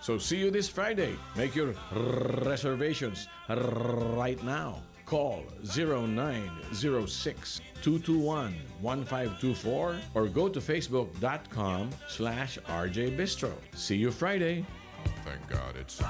So see you this Friday. Make your reservations right now. Call 0906 221 1524 or go to facebook.com slash RJ Bistro. See you Friday. Thank God it's.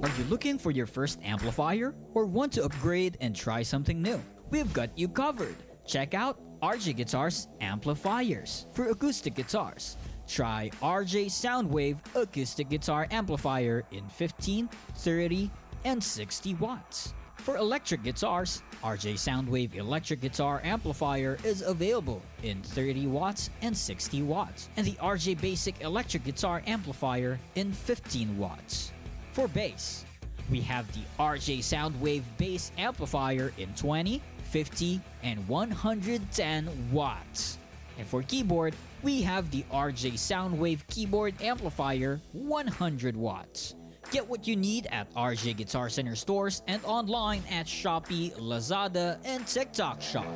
Are you looking for your first amplifier or want to upgrade and try something new? We've got you covered. Check out RJ Guitars Amplifiers for acoustic guitars. Try RJ Soundwave Acoustic Guitar Amplifier in 15, 30, and 60 watts. For electric guitars, RJ Soundwave Electric Guitar Amplifier is available in 30 watts and 60 watts, and the RJ Basic Electric Guitar Amplifier in 15 watts. For bass, we have the RJ Soundwave Bass Amplifier in 20, 50, and 110 watts. And for keyboard, we have the RJ Soundwave Keyboard Amplifier 100 watts. Get what you need at RJ Guitar Center stores and online at Shopee, Lazada, and TikTok Shop.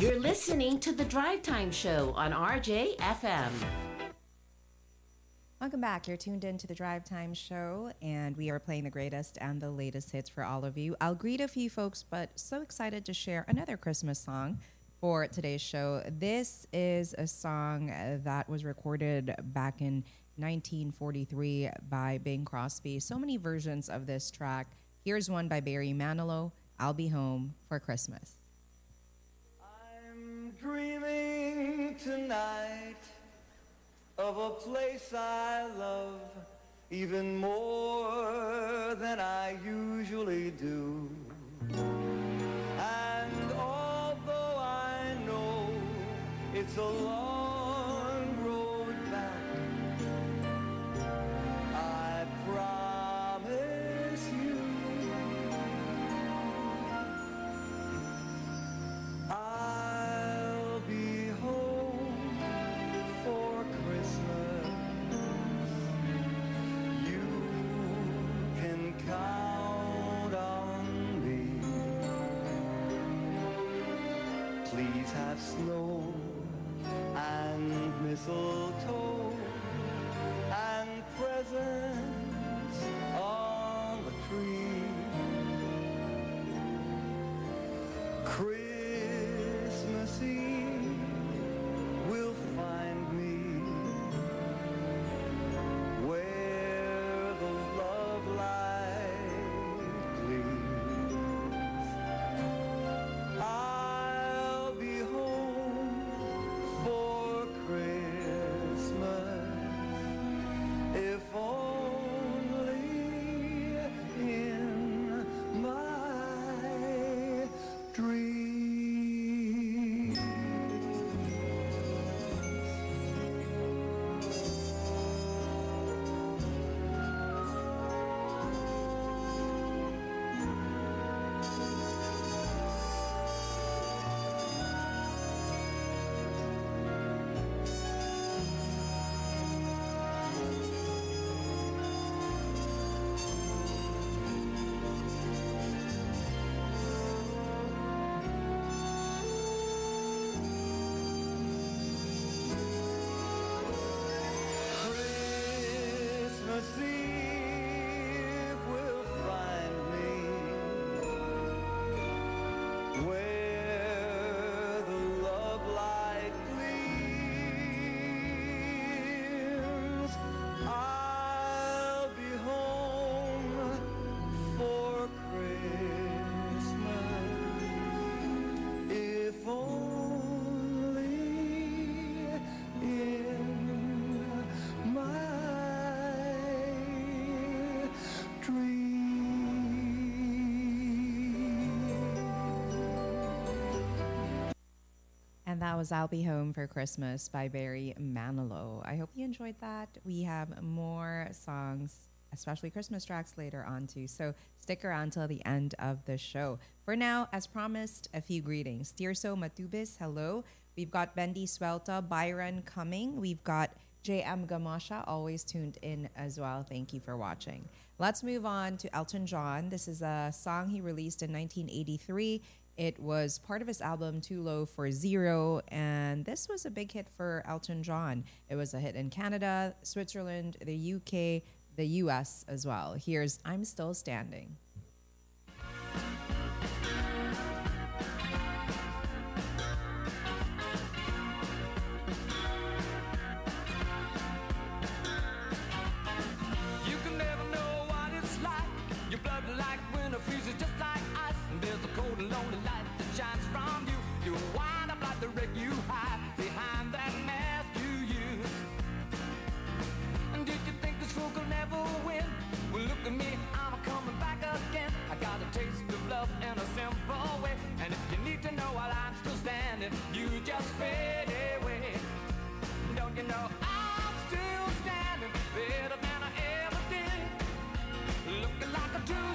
You're listening to the Drive Time Show on RJ FM. Welcome back. You're tuned in to the Drive Time Show, and we are playing the greatest and the latest hits for all of you. I'll greet a few folks, but so excited to share another Christmas song for today's show. This is a song that was recorded back in 1943 by Bing Crosby. So many versions of this track. Here's one by Barry Manilow I'll Be Home for Christmas. I'm dreaming tonight of a place I love even more than I usually do. And although I know it's a long mistletoe and presents on the tree. Christmas that was I'll Be Home for Christmas by Barry Manilow. I hope you enjoyed that. We have more songs, especially Christmas tracks later on too. So stick around till the end of the show. For now, as promised, a few greetings. Tirso Matubis, hello. We've got Bendy Swelta, Byron coming. We've got JM Gamasha, always tuned in as well. Thank you for watching. Let's move on to Elton John. This is a song he released in 1983. It was part of his album Too Low for Zero, and this was a big hit for Elton John. It was a hit in Canada, Switzerland, the UK, the US as well. Here's I'm Still Standing. fade away. Don't you know I'm still standing better than I ever did? Looking like a true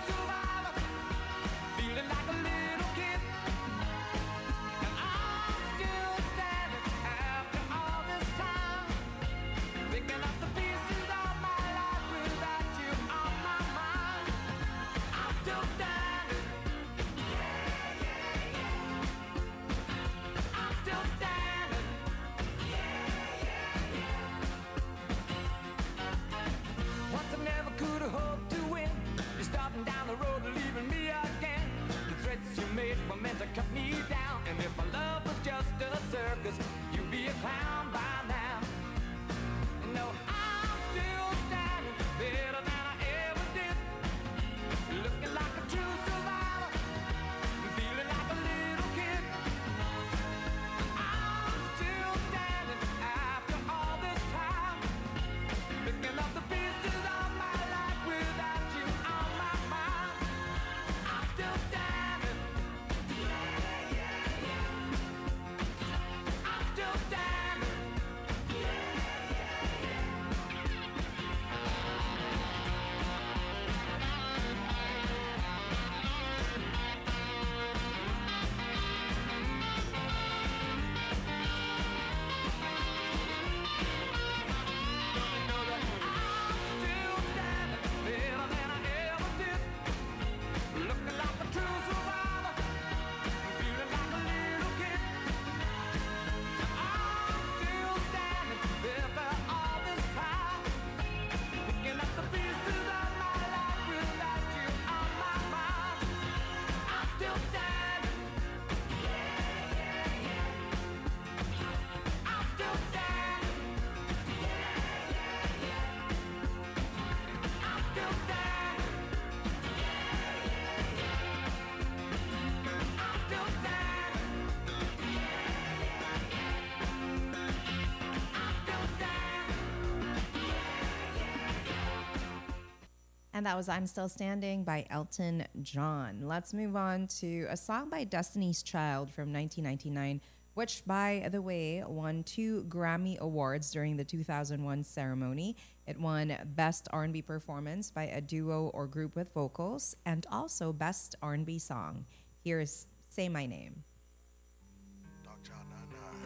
And that was I'm Still Standing by Elton John. Let's move on to a song by Destiny's Child from 1999, which, by the way, won two Grammy Awards during the 2001 ceremony. It won Best R&B Performance by a duo or group with vocals, and also Best R&B Song. Here's Say My Name.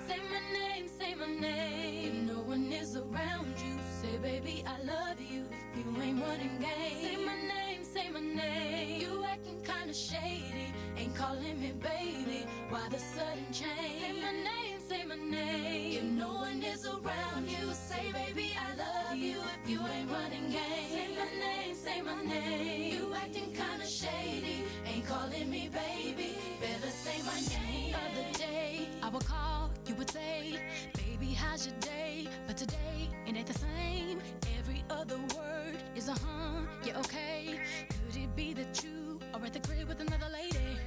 Say my name, say my name. No one is around you, say baby I love you. Ain't running game, say my name, say my name. You acting kinda shady, ain't calling me baby. Why the sudden change? Say my name, say my name. If no one is around you, say baby I love you. If you ain't running game, say my name, say my name. You acting kinda shady, ain't calling me baby. Better say my name. Other day I would call, you would say, baby how's your day? But today it ain't the same. Every other word is a huh, yeah okay. Could it be that you are at the crib with another lady?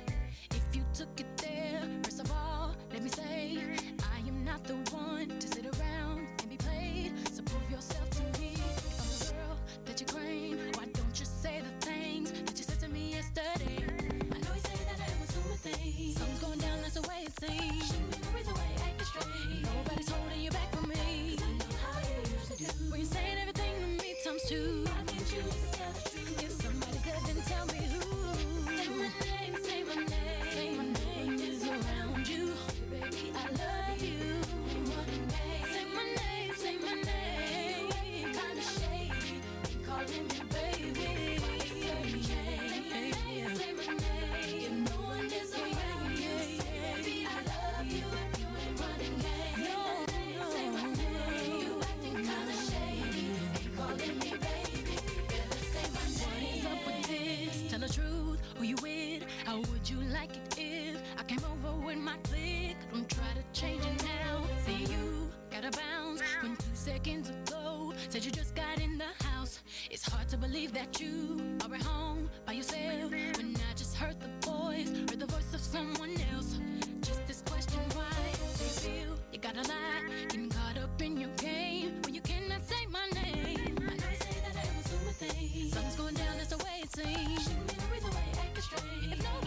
If you took it there, first of all, let me say, I am not the one to sit around and be played. So prove yourself to me. I'm the girl that you claim, why don't you say the things that you said to me yesterday? I know you say that I was doing things. Something's going down, that's the way it seems. Shouldn't be no reason why you acting strange. Nobody's holding you back my clique? Don't try to change it now. Say you gotta bounce when two seconds ago said you just got in the house. It's hard to believe that you are at home by yourself when I just heard the voice, heard the voice of someone else. Just this question, why do you feel you gotta lie? Getting caught up in your game when you cannot say my name. I know you say that I was doing things. Something's going down, that's the way it seems. Shouldn't be no reason why you acting strange.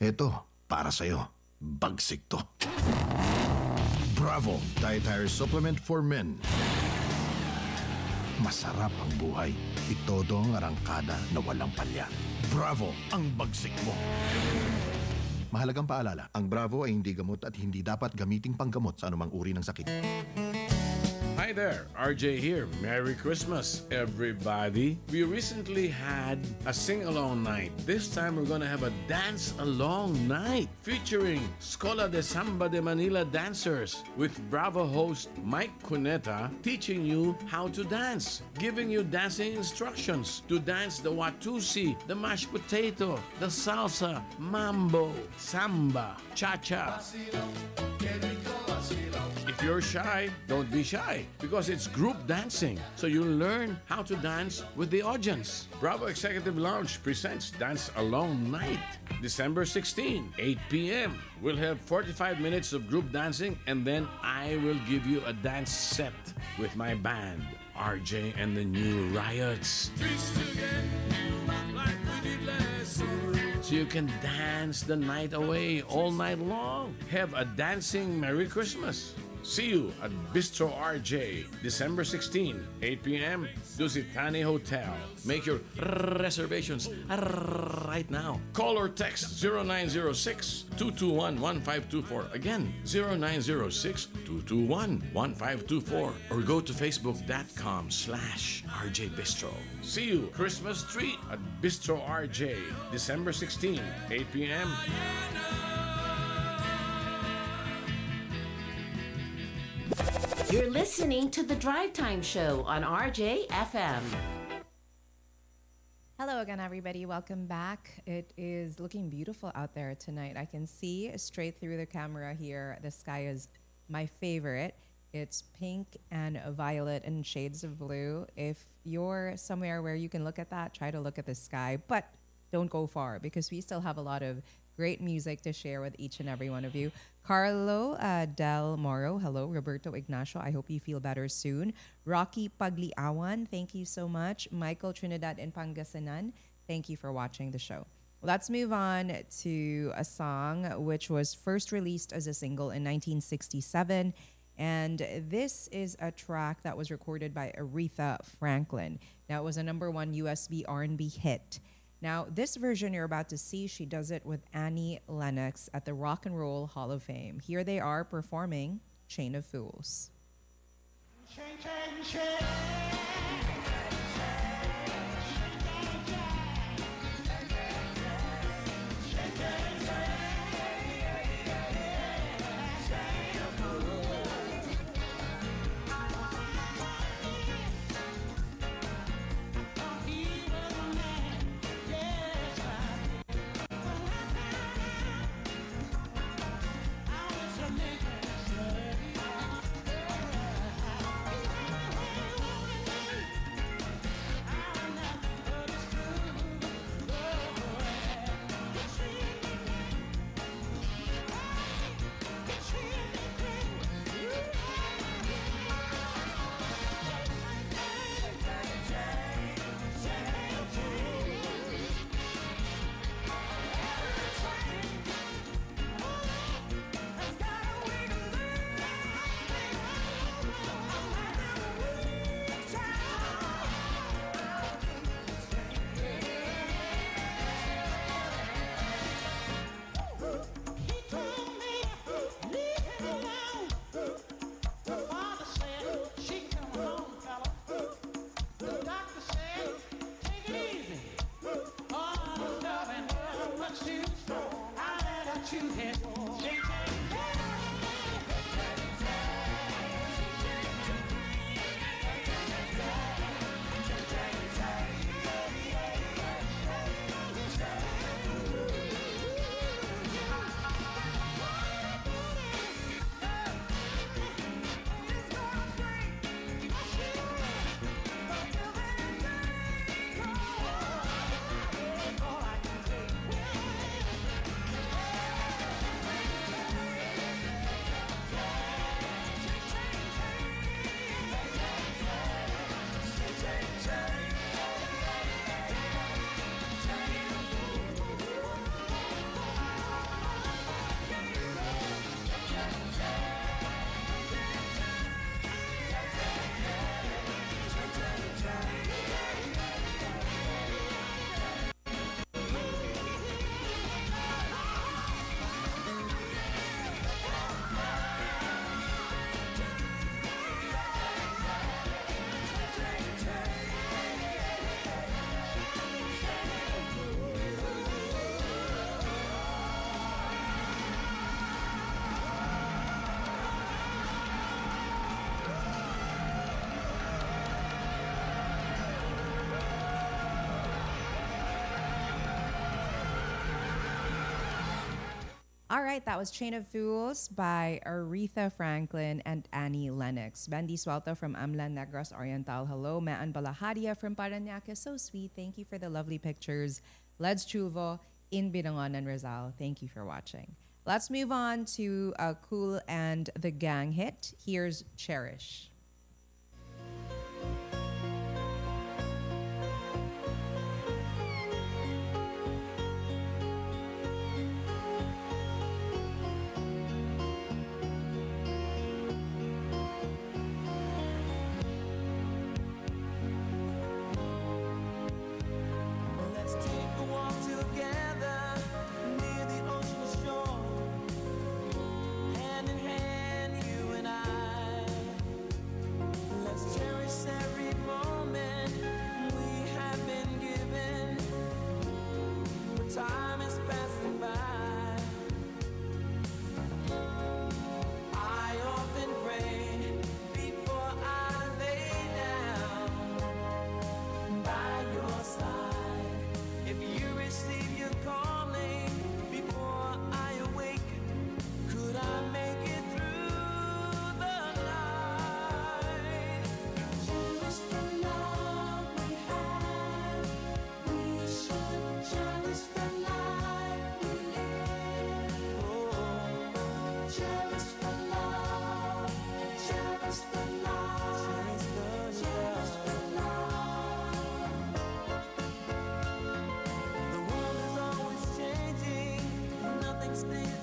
Eto, para sa'yo. Bagsik to. Bravo! Dietary Supplement for Men. Masarap ang buhay. Itodo ang arangkada na walang palya. Bravo! Ang bagsik mo. Mahalagang paalala, ang Bravo ay hindi gamot at hindi dapat gamiting panggamot sa anumang uri ng sakit. Hi there, RJ here. Merry Christmas, everybody. We recently had a sing along night. This time we're gonna have a dance along night featuring Scola de Samba de Manila dancers with Bravo host Mike Cuneta teaching you how to dance, giving you dancing instructions to dance the Watusi, the mashed potato, the salsa, mambo, samba, cha cha. If you're shy, don't be shy because it's group dancing. So you learn how to dance with the audience. Bravo Executive Lounge presents Dance Alone Night, December 16, 8 p.m. We'll have 45 minutes of group dancing and then I will give you a dance set with my band, RJ and the New Riots. So you can dance the night away all night long. Have a dancing Merry Christmas. See you at Bistro RJ, December 16, 8 p.m. Dusit Thani Hotel. Make your reservations right now. Call or text 0906 221 1524. Again, 0906 221 1524. Or go to facebook.com slash RJ Bistro. See you Christmas treat at Bistro RJ, December 16, 8 p.m. You're listening to the Drive Time Show on RJ FM. Hello again, everybody. Welcome back. It is looking beautiful out there tonight. I can see straight through the camera here. The sky is my favorite. It's pink and violet and shades of blue. If you're somewhere where you can look at that, try to look at the sky, but don't go far because we still have a lot of great music to share with each and every one of you. Carlo uh, Del Moro, hello. Roberto Ignacio, I hope you feel better soon. Rocky Pagliawan, thank you so much. Michael Trinidad in Pangasinan, thank you for watching the show. Let's move on to a song which was first released as a single in 1967. And this is a track that was recorded by Aretha Franklin. Now, it was a number one USB R&B hit. Now, this version you're about to see, she does it with Annie Lennox at the Rock and Roll Hall of Fame. Here they are performing Chain of Fools. Thank right, that was Chain of Fools by Aretha Franklin and Annie Lennox. Bendy Suelto from Amlan Negros Oriental. Hello, Maan Balahadia from Paranaque. So sweet. Thank you for the lovely pictures. Let's Chuvo in Binangonan Rizal. Thank you for watching. Let's move on to a Kool and the Gang hit. Here's Cherish. Stays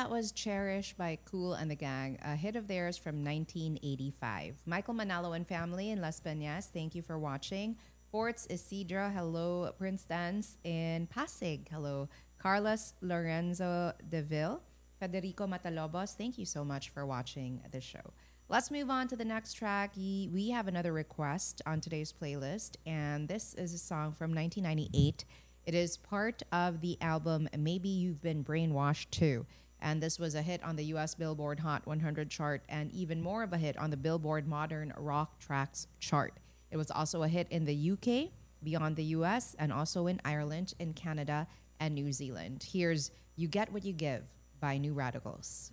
that was Cherish by Kool and the Gang, a hit of theirs from 1985. Michael Manalo and family in Las Peñas, thank you for watching. Forts Isidra, hello. Prince Dance in Pasig, hello. Carlos Lorenzo Deville, Federico Matalobos, thank you so much for watching the show. Let's move on to the next track. We have another request on today's playlist, and this is a song from 1998. It is part of the album Maybe You've Been Brainwashed Too. And this was a hit on the US Billboard Hot 100 chart and even more of a hit on the Billboard Modern Rock Tracks chart. It was also a hit in the UK, beyond the US, and also in Ireland, in Canada, and New Zealand. Here's You Get What You Give by New Radicals.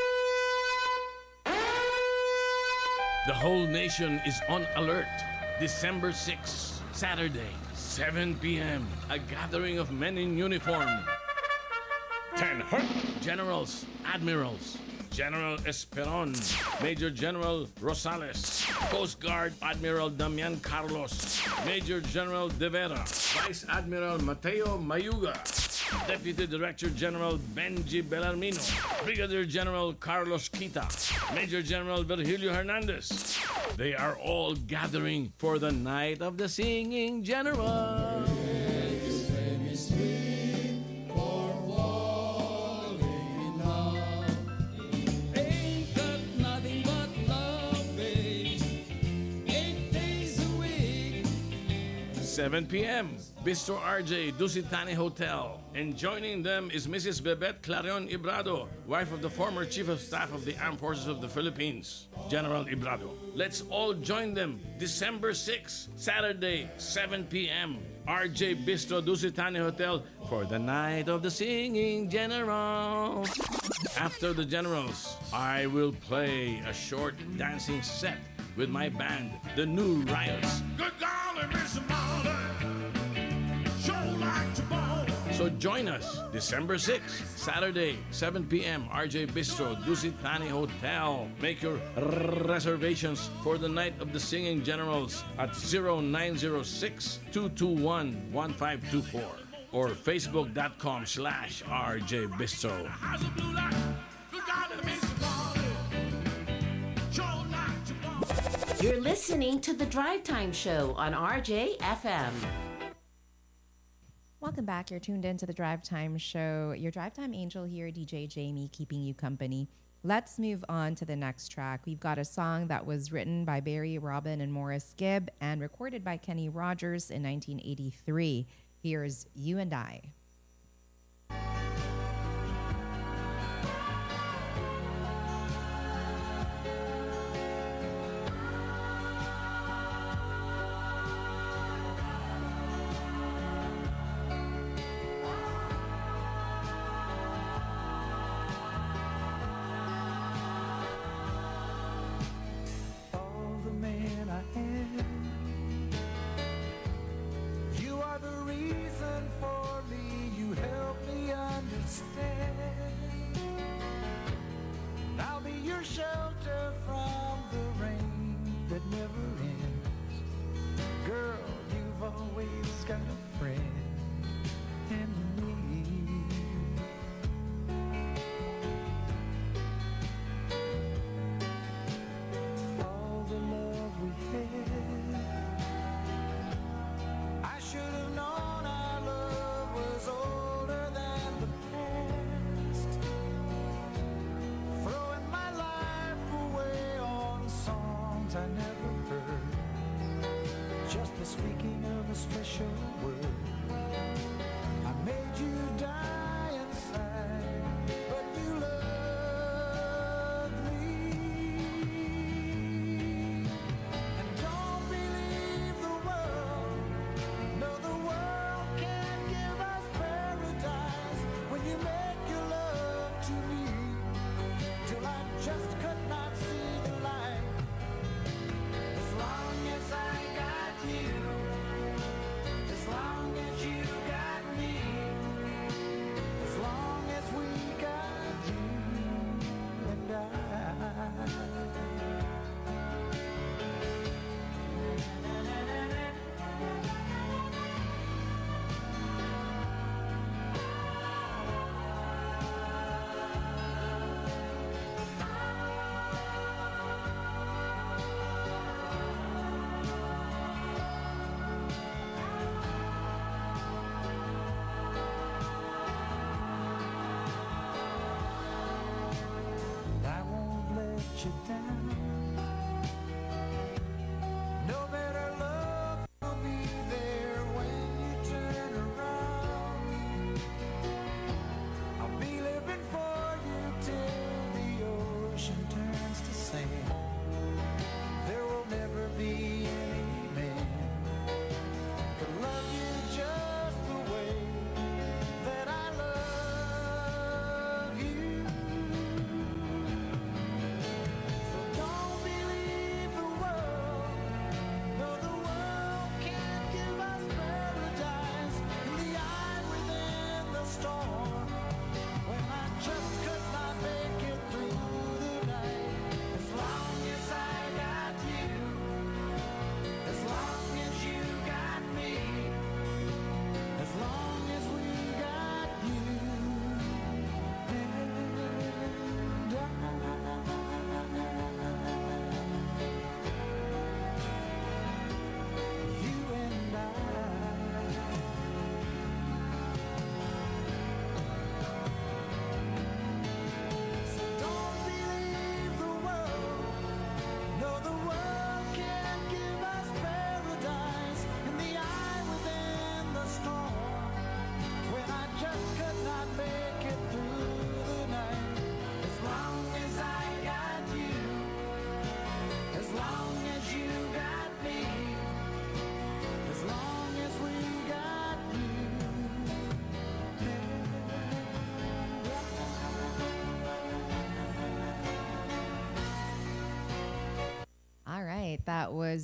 The whole nation is on alert. December 6th, Saturday, 7 p.m. A gathering of men in uniform. 10 generals, admirals, General Esperon, Major General Rosales, Coast Guard Admiral Damian Carlos, Major General De Vera, Vice Admiral Mateo Mayuga, Deputy Director General Benji Bellarmino, Brigadier General Carlos Quita, Major General Virgilio Hernandez. They are all gathering for the night of the singing general. 7 p.m. Bistro RJ, Dusit Thani Hotel. And joining them is Mrs. Bebet Clarion Ibrado, wife of the former Chief of Staff of the Armed Forces of the Philippines, General Ibrado. Let's all join them December 6, Saturday, 7 p.m. RJ Bistro Dusit Thani Hotel for the night of the singing general. After the generals, I will play a short dancing set with my band, the New Riots. Good golly, Miss Molly. Sure like to ball. So join us December 6th, Saturday, 7 p.m. RJ Bistro, Dusit Thani Hotel. Make your reservations for the night of the singing generals at 0906-221-1524 or facebook.com slash RJ Bistro. You're listening to the Drive Time Show on RJ FM. Welcome back. You're tuned in to the Drive Time Show. Your Drive Time Angel here, DJ Jamie, keeping you company. Let's move on to the next track. We've got a song that was written by Barry Robin and Maurice Gibb and recorded by Kenny Rogers in 1983. Here's You and I.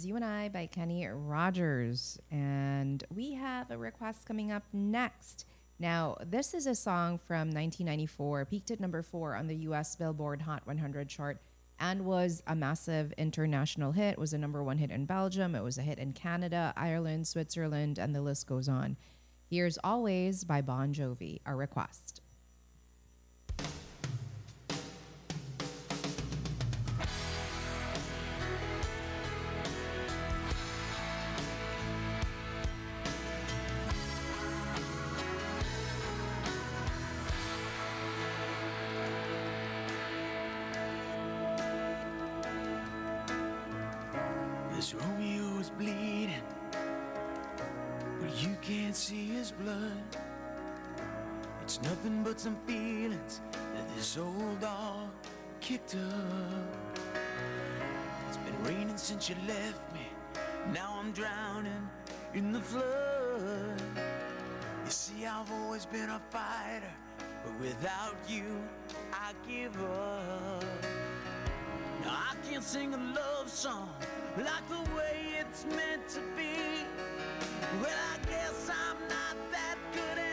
You and I by Kenny Rogers. And we have a request coming up next. Now, this is a song from 1994, peaked at number four on the US Billboard Hot 100 chart and was a massive international hit. It was a number one hit in Belgium. It was a hit in Canada, Ireland, Switzerland, and the list goes on. Here's Always by Bon Jovi, a request. in the flood. You see, I've always been a fighter, but without you, I give up. Now, I can't sing a love song like the way it's meant to be. Well, I guess I'm not that good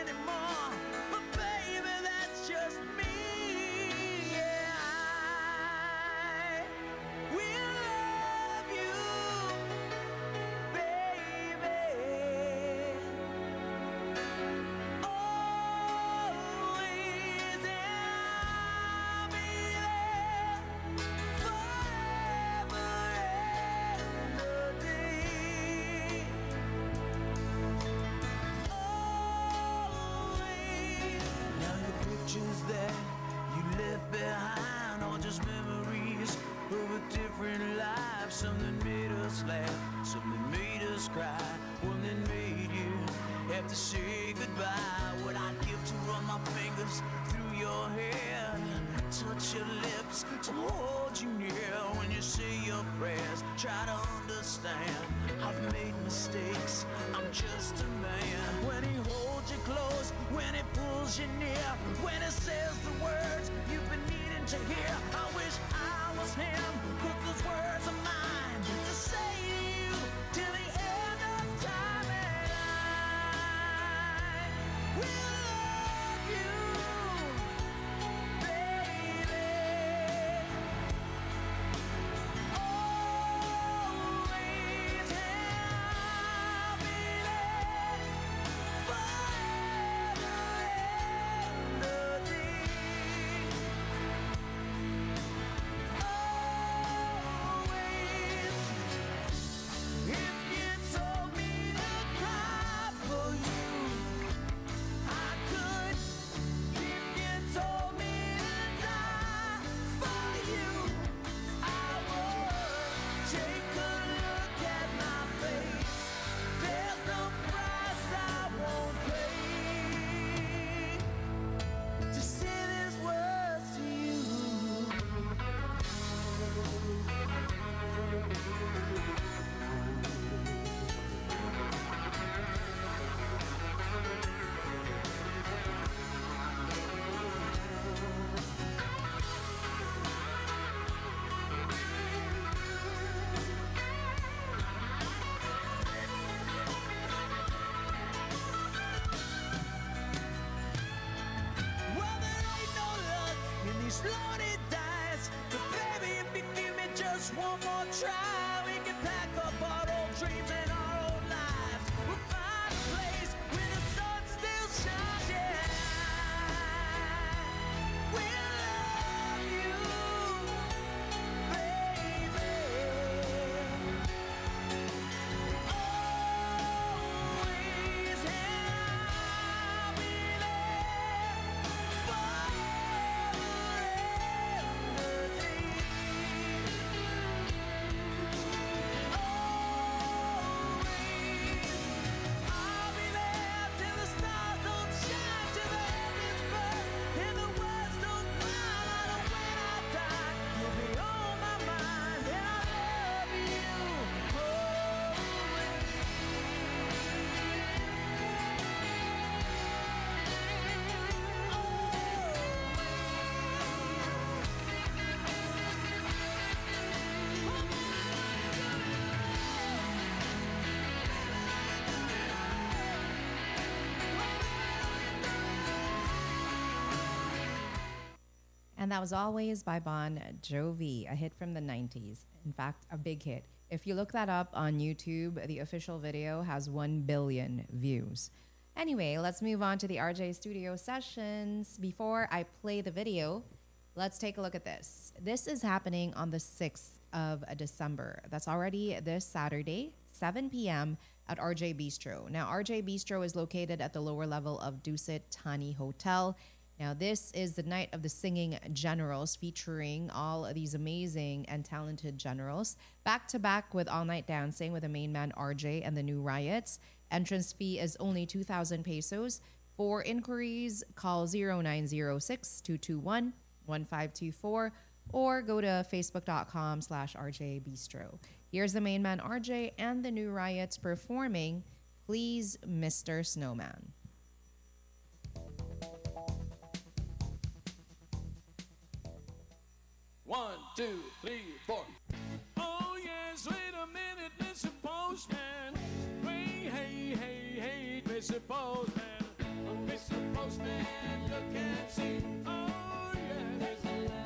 And that was Always by Bon Jovi, a hit from the 90s. In fact, a big hit. If you look that up on YouTube, the official video has 1 billion views. Anyway, let's move on to the RJ Studio sessions. Before I play the video, let's take a look at this. This is happening on the 6th of December. That's already this Saturday, 7 p.m. at RJ Bistro. Now, RJ Bistro is located at the lower level of Dusit Thani Hotel. Now, this is the night of the singing generals, featuring all of these amazing and talented generals, back to back with all night dancing with the main man RJ and the new riots. Entrance fee is only 2,000 pesos. For inquiries, call 0906 221 1524 or go to facebook.com slash RJ Bistro. Here's the main man RJ and the new riots performing Please Mr. Postman. One, two, three, four. Oh yes, wait a minute, Mr. Postman. Hey, hey, hey, hey, Mr. Postman. Oh, Mr. Postman, look and see. Oh yeah, there's a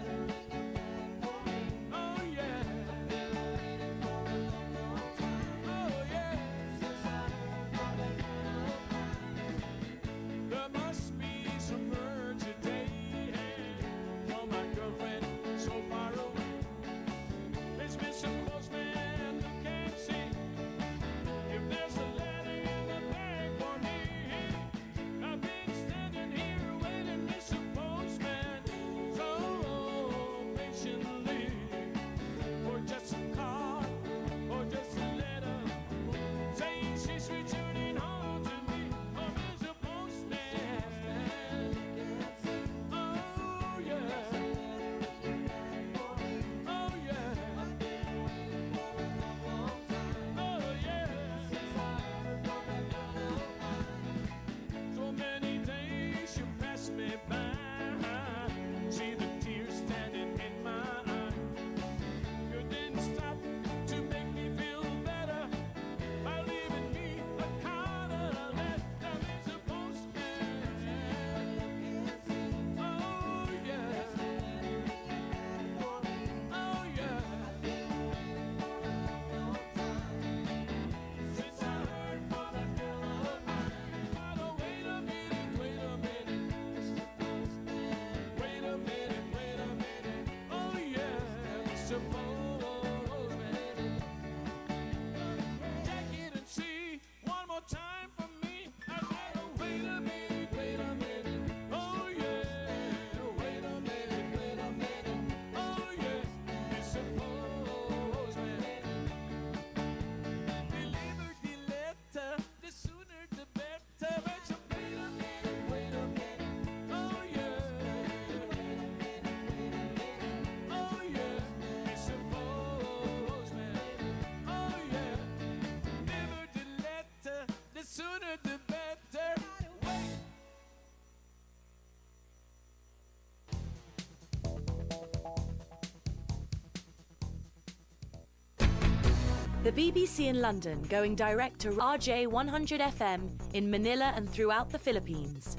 The BBC in London going direct to RJ 100 FM in Manila and throughout the Philippines.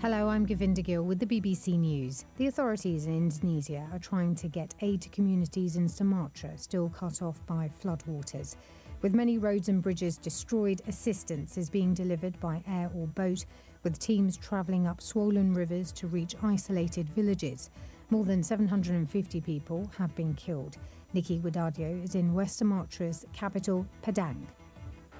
Hello, I'm Govinda Gill with the BBC News. The authorities in Indonesia are trying to get aid to communities in Sumatra still cut off by floodwaters. With many roads and bridges destroyed, assistance is being delivered by air or boat, with teams travelling up swollen rivers to reach isolated villages. More than 750 people have been killed. Nikki Widadio is in West Sumatra's capital, Padang.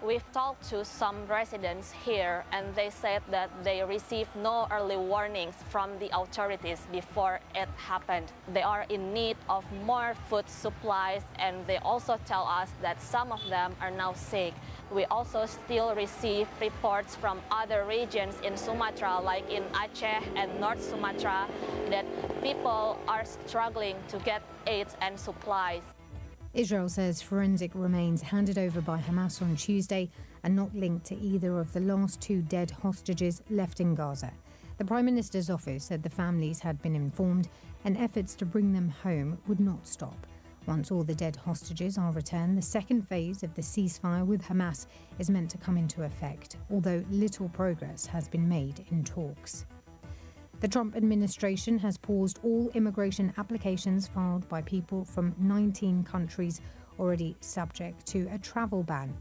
We've talked to some residents here, and they said that they received no early warnings from the authorities before it happened. They are in need of more food supplies, and they also tell us that some of them are now sick. We also still receive reports from other regions in Sumatra, like in Aceh and North Sumatra, that people are struggling to get aid and supplies. Israel says forensic remains handed over by Hamas on Tuesday are not linked to either of the last two dead hostages left in Gaza. The Prime Minister's office said the families had been informed and efforts to bring them home would not stop. Once all the dead hostages are returned, the second phase of the ceasefire with Hamas is meant to come into effect, although little progress has been made in talks. The Trump administration has paused all immigration applications filed by people from 19 countries already subject to a travel ban.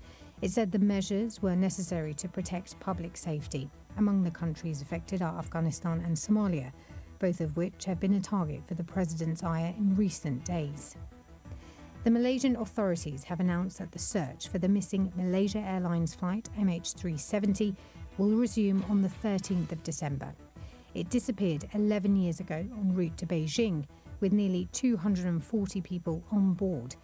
It said the measures were necessary to protect public safety. Among the countries affected are Afghanistan and Somalia, both of which have been a target for the president's ire in recent days. The Malaysian authorities have announced that the search for the missing Malaysia Airlines flight MH370 will resume on the 13th of December. It disappeared 11 years ago en route to Beijing with nearly 240 people on board.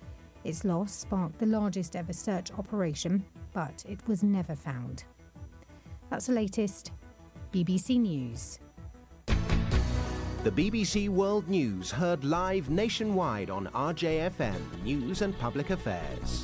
Its loss sparked the largest ever search operation, but it was never found. That's the latest. BBC News. The BBC World News heard live nationwide on RJFM News and Public Affairs.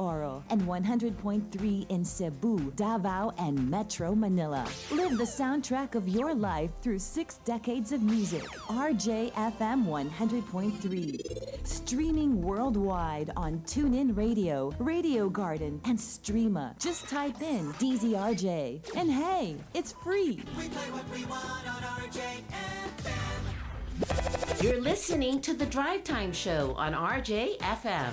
Oro, and 100.3 in Cebu, Davao, and Metro Manila. Live the soundtrack of your life through six decades of music. RJFM 100.3. Streaming worldwide on TuneIn Radio, Radio Garden, and Streama. Just type in DZRJ. And hey, it's free. You're listening to the Drive Time Show on RJFM.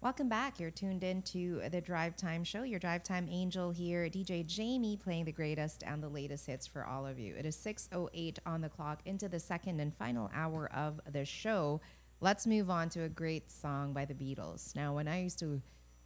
Welcome back. You're tuned in to the Drive Time Show. Your Drive Time Angel here, DJ Jamie, playing the greatest and the latest hits for all of you. It is 6:08 on the clock into the second and final hour of the show. Let's move on to a great song by the Beatles. Now, when I used to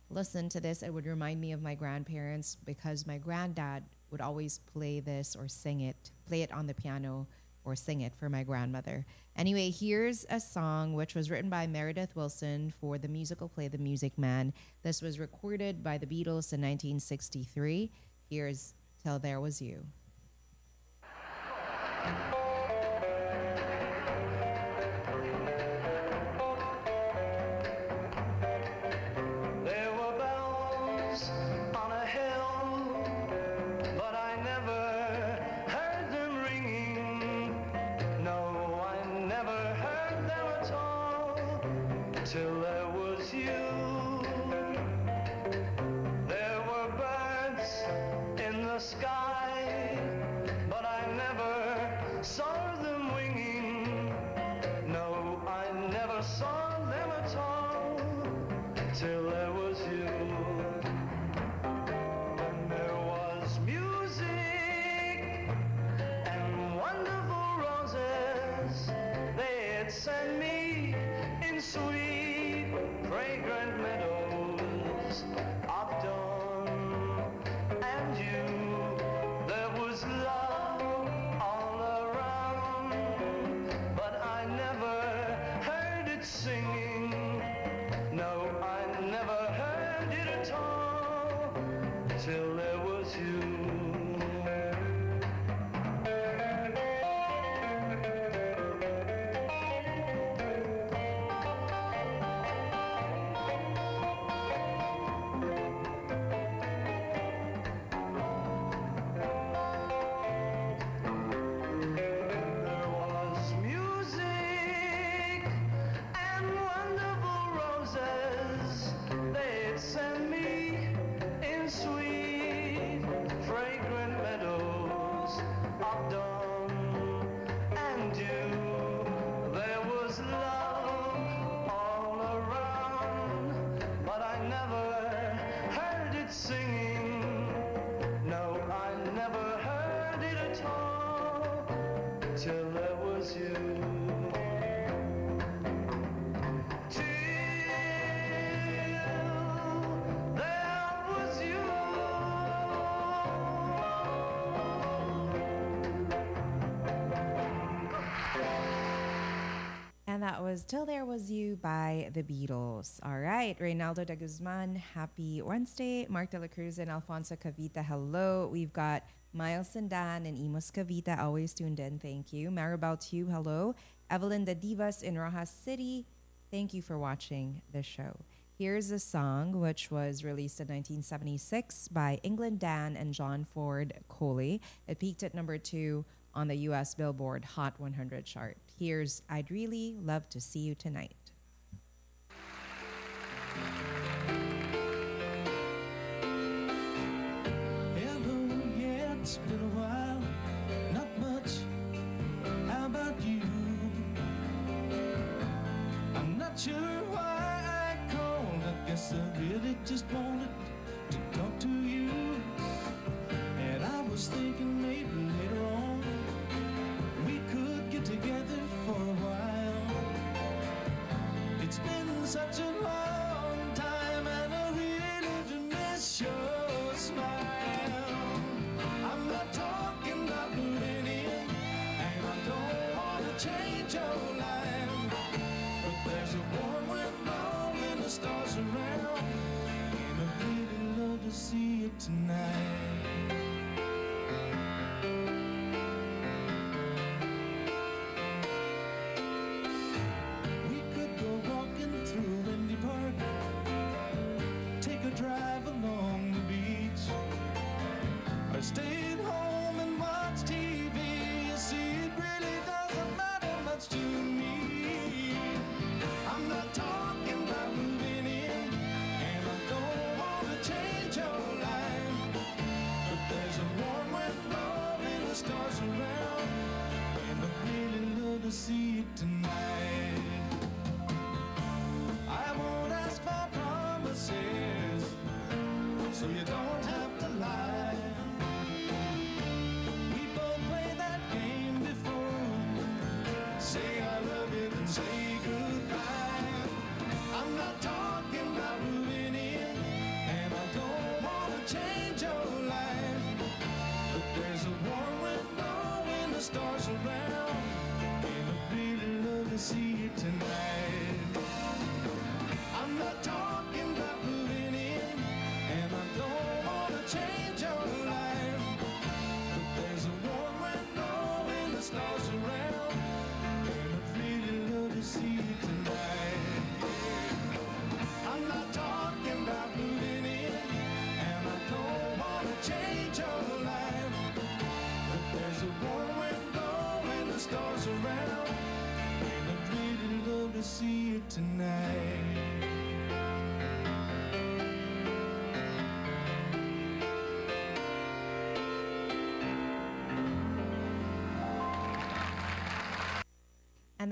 listen to this, it would remind me of my grandparents because my granddad would always play this or sing it, play it on the piano or sing it for my grandmother. Anyway, here's a song which was written by Meredith Willson for the musical play The Music Man. This was recorded by the Beatles in 1963. Here's Till There Was You. Was Till There Was You by the Beatles. All right, Reynaldo de Guzman, happy Wednesday. Mark de la Cruz and Alfonso Cavite, hello. We've got Miles Sandan and Imus Cavite, always tuned in, thank you. Maribel Tube, hello. Evelyn the Divas in Roxas City, thank you for watching the show. Here's a song which was released in 1976 by England Dan and John Ford Coley. It peaked at number two on the US Billboard Hot 100 chart. Here's I'd Really Love to See You Tonight. Hello, yeah, it's been a while. Not much. How about you? I'm not sure why I called. I guess I really just wanted to talk to you. And I was thinking maybe such a long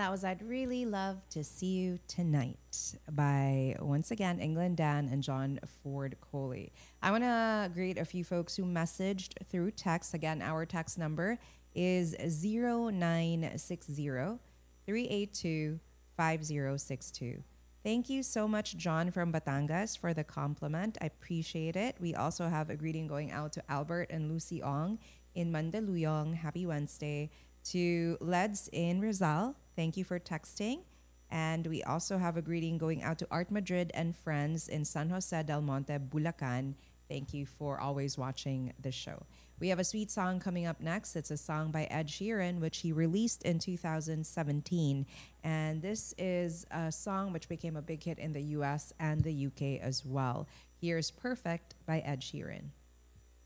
that was I'd Really Love to See You Tonight by, once again, England Dan and John Ford Coley. I want to greet a few folks who messaged through text. Again, our text number is 0960 382 5062. Thank you so much, John from Batangas, for the compliment. I appreciate it. We also have a greeting going out to Albert and Lucy Ong in Mandaluyong. Happy Wednesday. To Leds in Rizal. Thank you for texting. And we also have a greeting going out to Art Madrid and friends in San Jose del Monte, Bulacan. Thank you for always watching the show. We have a sweet song coming up next. It's a song by Ed Sheeran, which he released in 2017. And this is a song which became a big hit in the US and the UK as well. Here's Perfect by Ed Sheeran.